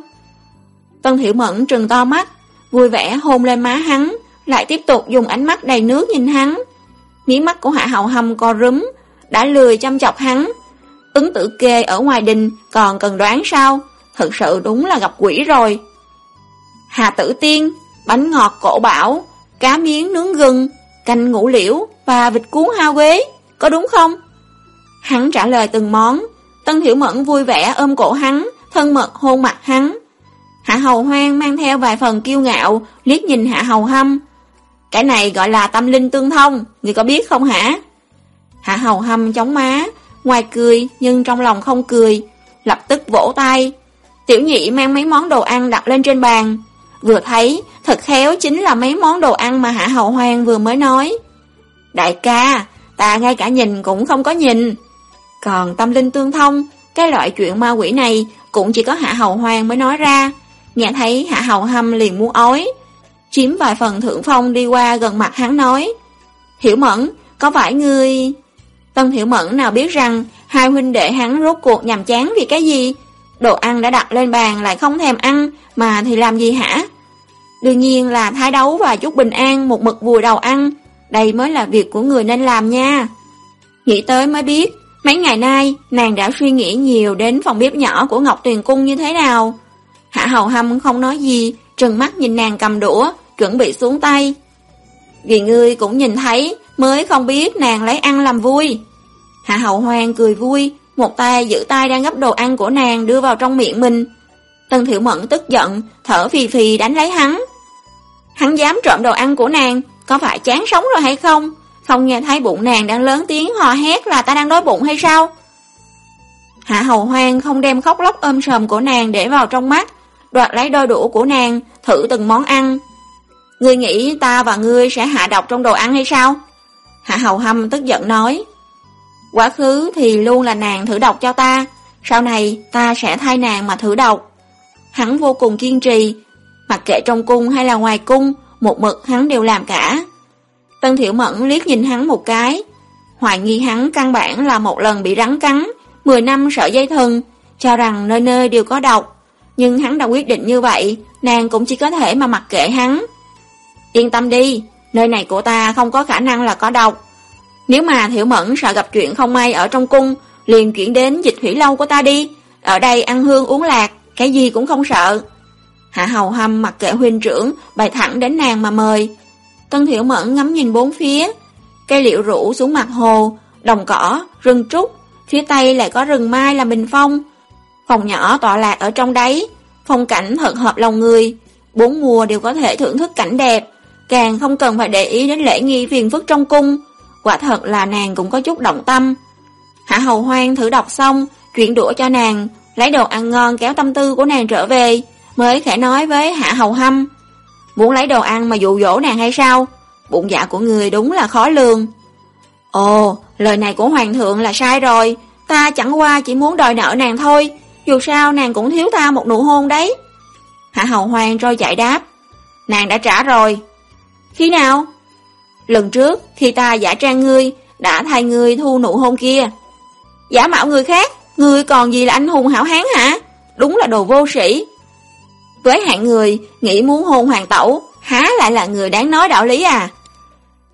A: Tân Hiểu Mẫn trừng to mắt, vui vẻ hôn lên má hắn, lại tiếp tục dùng ánh mắt đầy nước nhìn hắn. Mí mắt của Hạ Hậu hầm co rúm, đã lười chăm chọc hắn. Ứng tử kê ở ngoài đình còn cần đoán sao? Thật sự đúng là gặp quỷ rồi. Hà tử tiên, bánh ngọt cổ bảo, cá miếng nướng gừng, canh ngũ liễu và vịt cuốn hao quế, có đúng không? Hắn trả lời từng món, Tân Hiểu Mẫn vui vẻ ôm cổ hắn, thân mật hôn mặt hắn. Hạ Hầu Hoang mang theo vài phần kiêu ngạo, liếc nhìn Hạ Hầu Hâm. Cái này gọi là tâm linh tương thông, người có biết không hả? Hạ Hầu Hâm chống má, ngoài cười nhưng trong lòng không cười, lập tức vỗ tay. Tiểu nhị mang mấy món đồ ăn đặt lên trên bàn. Vừa thấy, thật khéo chính là mấy món đồ ăn mà Hạ Hầu Hoang vừa mới nói. Đại ca, ta ngay cả nhìn cũng không có nhìn. Còn tâm linh tương thông, cái loại chuyện ma quỷ này cũng chỉ có Hạ Hầu Hoang mới nói ra. Nghe thấy Hạ Hầu Hâm liền muốn ói. Chiếm vài phần thượng phong đi qua gần mặt hắn nói. Hiểu Mẫn, có phải ngươi... Tân Hiểu Mẫn nào biết rằng hai huynh đệ hắn rốt cuộc nhằm chán vì cái gì? Đồ ăn đã đặt lên bàn lại không thèm ăn, mà thì làm gì hả? Đương nhiên là thái đấu và chút bình an một mực vùi đầu ăn. Đây mới là việc của người nên làm nha. Nghĩ tới mới biết, mấy ngày nay nàng đã suy nghĩ nhiều đến phòng bếp nhỏ của Ngọc Tuyền Cung như thế nào. Hạ Hầu Hâm không nói gì, trừng mắt nhìn nàng cầm đũa, chuẩn bị xuống tay. Vì ngươi cũng nhìn thấy, mới không biết nàng lấy ăn làm vui. Hạ Hậu Hoàng cười vui, một tay giữ tay đang gấp đồ ăn của nàng đưa vào trong miệng mình. Tân Thiệu Mẫn tức giận, thở phì phì đánh lấy hắn. Hắn dám trộm đồ ăn của nàng, có phải chán sống rồi hay không? Không nghe thấy bụng nàng đang lớn tiếng hò hét là ta đang đói bụng hay sao? Hạ hầu hoang không đem khóc lóc ôm sầm của nàng để vào trong mắt, đoạt lấy đôi đũa của nàng, thử từng món ăn. Ngươi nghĩ ta và ngươi sẽ hạ độc trong đồ ăn hay sao? Hạ hầu hâm tức giận nói. Quá khứ thì luôn là nàng thử độc cho ta, sau này ta sẽ thay nàng mà thử độc. Hắn vô cùng kiên trì, mặc kệ trong cung hay là ngoài cung, một mực hắn đều làm cả. Tân Thiểu Mẫn liếc nhìn hắn một cái, hoài nghi hắn căn bản là một lần bị rắn cắn, 10 năm sợ dây thừng, cho rằng nơi nơi đều có độc. Nhưng hắn đã quyết định như vậy, nàng cũng chỉ có thể mà mặc kệ hắn. Yên tâm đi, nơi này của ta không có khả năng là có độc. Nếu mà Thiểu Mẫn sợ gặp chuyện không may ở trong cung, liền chuyển đến dịch thủy lâu của ta đi. Ở đây ăn hương uống lạc, cái gì cũng không sợ. Hạ hầu hâm mặc kệ huynh trưởng, bày thẳng đến nàng mà mời. Tân Thiểu Mẫn ngắm nhìn bốn phía, cây liệu rủ xuống mặt hồ, đồng cỏ, rừng trúc, phía tây lại có rừng mai là bình phong. Phòng nhỏ tọa lạc ở trong đấy, phong cảnh thật hợp lòng người, bốn mùa đều có thể thưởng thức cảnh đẹp, càng không cần phải để ý đến lễ nghi phiền phức trong cung. Quả thật là nàng cũng có chút động tâm. Hạ hầu hoang thử đọc xong, chuyển đũa cho nàng, lấy đồ ăn ngon kéo tâm tư của nàng trở về, mới khẽ nói với hạ hầu hâm. Muốn lấy đồ ăn mà dụ dỗ nàng hay sao? Bụng dạ của người đúng là khó lường. Ồ, lời này của hoàng thượng là sai rồi, ta chẳng qua chỉ muốn đòi nợ nàng thôi, dù sao nàng cũng thiếu ta một nụ hôn đấy. Hạ hầu hoang trôi chạy đáp, nàng đã trả rồi. Khi nào? Lần trước, khi ta giả trang ngươi, đã thay ngươi thu nụ hôn kia. Giả mạo người khác, ngươi còn gì là anh hùng hảo hán hả? Đúng là đồ vô sĩ. Với hạng người, nghĩ muốn hôn hoàng tẩu, há lại là người đáng nói đạo lý à?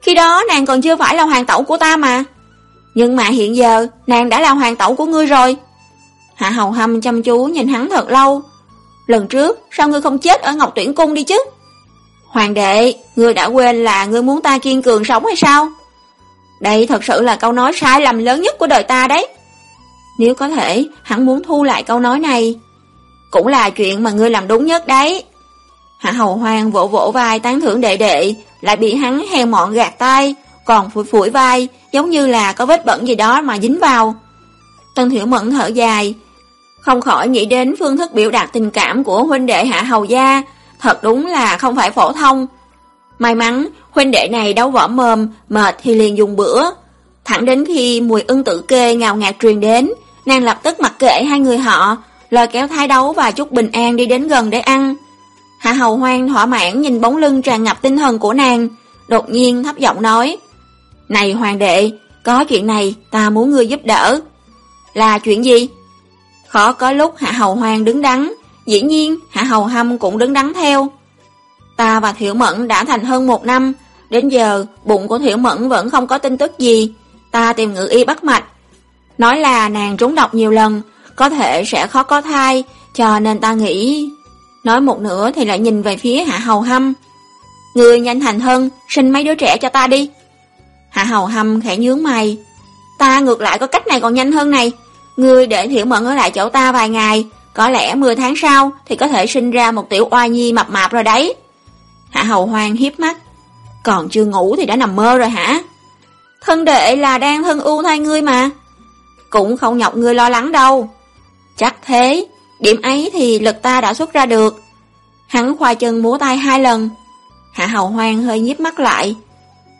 A: Khi đó nàng còn chưa phải là hoàng tẩu của ta mà. Nhưng mà hiện giờ, nàng đã là hoàng tẩu của ngươi rồi. Hạ hầu hâm chăm chú nhìn hắn thật lâu. Lần trước, sao ngươi không chết ở Ngọc Tuyển Cung đi chứ? Hoàng đệ, ngươi đã quên là ngươi muốn ta kiên cường sống hay sao? Đây thật sự là câu nói sai lầm lớn nhất của đời ta đấy. Nếu có thể, hắn muốn thu lại câu nói này. Cũng là chuyện mà ngươi làm đúng nhất đấy. Hạ hầu hoang vỗ vỗ vai tán thưởng đệ đệ, lại bị hắn hèn mọn gạt tay, còn phủi phủi vai, giống như là có vết bẩn gì đó mà dính vào. Tân Thiểu Mẫn thở dài, không khỏi nghĩ đến phương thức biểu đạt tình cảm của huynh đệ Hạ Hầu Gia, thật đúng là không phải phổ thông. May mắn, huynh đệ này đấu võ mồm, mệt thì liền dùng bữa. Thẳng đến khi mùi ưng tử kê ngào ngạt truyền đến, nàng lập tức mặc kệ hai người họ, lôi kéo thái đấu và chút bình an đi đến gần để ăn. Hạ hầu hoang thỏa mãn nhìn bóng lưng tràn ngập tinh thần của nàng, đột nhiên thấp giọng nói. Này hoàng đệ, có chuyện này ta muốn ngươi giúp đỡ. Là chuyện gì? Khó có lúc hạ hầu hoang đứng đắn, dĩ nhiên hạ hầu hâm cũng đứng đắn theo. Ta và Thiểu Mẫn đã thành hơn một năm, đến giờ bụng của Thiểu Mẫn vẫn không có tin tức gì. Ta tìm ngự y bắt mạch, nói là nàng trúng độc nhiều lần, có thể sẽ khó có thai, cho nên ta nghĩ... Nói một nửa thì lại nhìn về phía Hạ Hầu Hâm. Người nhanh thành hơn sinh mấy đứa trẻ cho ta đi. Hạ Hầu Hâm khẽ nhướng mày. Ta ngược lại có cách này còn nhanh hơn này. Ngươi để Thiểu Mẫn ở lại chỗ ta vài ngày, có lẽ 10 tháng sau thì có thể sinh ra một tiểu oa nhi mập mạp rồi đấy. Hạ Hầu Hoang hiếp mắt. Còn chưa ngủ thì đã nằm mơ rồi hả? Thân đệ là đang thân ưu thay ngươi mà. Cũng không nhọc ngươi lo lắng đâu. Chắc thế, điểm ấy thì lực ta đã xuất ra được. Hắn khoa chân múa tay hai lần. Hạ Hầu Hoang hơi nhíp mắt lại.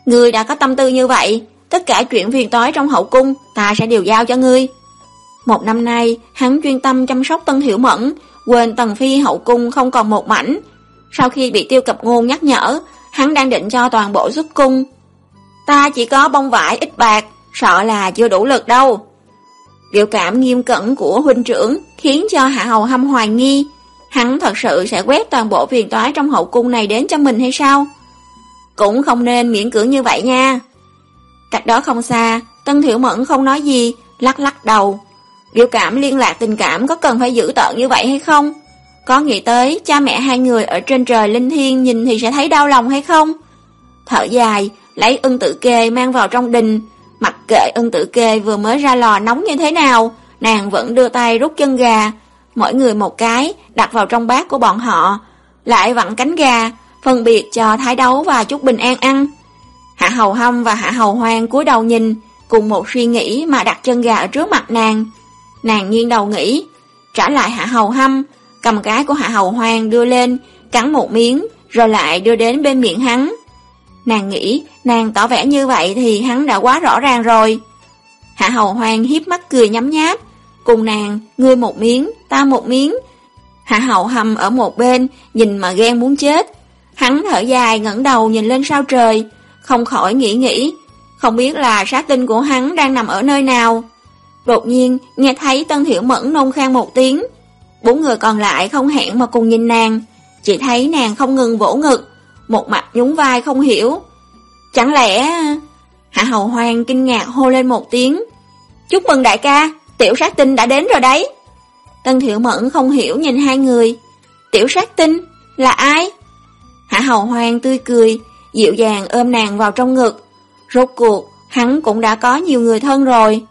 A: Ngươi đã có tâm tư như vậy, tất cả chuyện phiền toái trong hậu cung ta sẽ đều giao cho ngươi. Một năm nay, hắn chuyên tâm chăm sóc Tân Hiểu Mẫn, quên Tần Phi hậu cung không còn một mảnh. Sau khi bị tiêu cập ngôn nhắc nhở, hắn đang định cho toàn bộ xuất cung. Ta chỉ có bông vải ít bạc, sợ là chưa đủ lực đâu. Biểu cảm nghiêm cẩn của huynh trưởng khiến cho Hạ Hầu Hâm hoài nghi, hắn thật sự sẽ quét toàn bộ phiền toái trong hậu cung này đến cho mình hay sao? Cũng không nên miễn cưỡng như vậy nha. Cách đó không xa, Tân Thiểu Mẫn không nói gì, lắc lắc đầu. Biểu cảm liên lạc tình cảm có cần phải giữ tợn như vậy hay không? Có nghĩ tới cha mẹ hai người ở trên trời linh thiên nhìn thì sẽ thấy đau lòng hay không? Thở dài, lấy ưng tự kê mang vào trong đình, mặc kệ ưng tự kê vừa mới ra lò nóng như thế nào, nàng vẫn đưa tay rút chân gà, mỗi người một cái, đặt vào trong bát của bọn họ, lại vặn cánh gà, phân biệt cho Thái Đấu và chút Bình An ăn. Hạ Hầu Hâm và Hạ Hầu Hoang cúi đầu nhìn, cùng một suy nghĩ mà đặt chân gà ở trước mặt nàng. Nàng nghiêng đầu nghĩ, trả lại Hạ Hầu Hâm, cầm cái của Hạ Hầu Hoang đưa lên, cắn một miếng, rồi lại đưa đến bên miệng hắn. Nàng nghĩ, nàng tỏ vẻ như vậy thì hắn đã quá rõ ràng rồi. Hạ Hầu Hoang hiếp mắt cười nhắm nháp, cùng nàng, ngươi một miếng, ta một miếng. Hạ Hầu Hâm ở một bên, nhìn mà ghen muốn chết. Hắn thở dài ngẩng đầu nhìn lên sao trời, không khỏi nghĩ nghĩ, không biết là sát tinh của hắn đang nằm ở nơi nào. Đột nhiên, nghe thấy Tân Thiểu Mẫn nôn khang một tiếng. Bốn người còn lại không hẹn mà cùng nhìn nàng, chỉ thấy nàng không ngừng vỗ ngực, một mặt nhún vai không hiểu. Chẳng lẽ... Hạ Hầu Hoàng kinh ngạc hô lên một tiếng. Chúc mừng đại ca, tiểu sát tinh đã đến rồi đấy. Tân Thiệu Mẫn không hiểu nhìn hai người. Tiểu sát tinh? Là ai? Hạ Hầu Hoàng tươi cười, dịu dàng ôm nàng vào trong ngực. Rốt cuộc, hắn cũng đã có nhiều người thân rồi.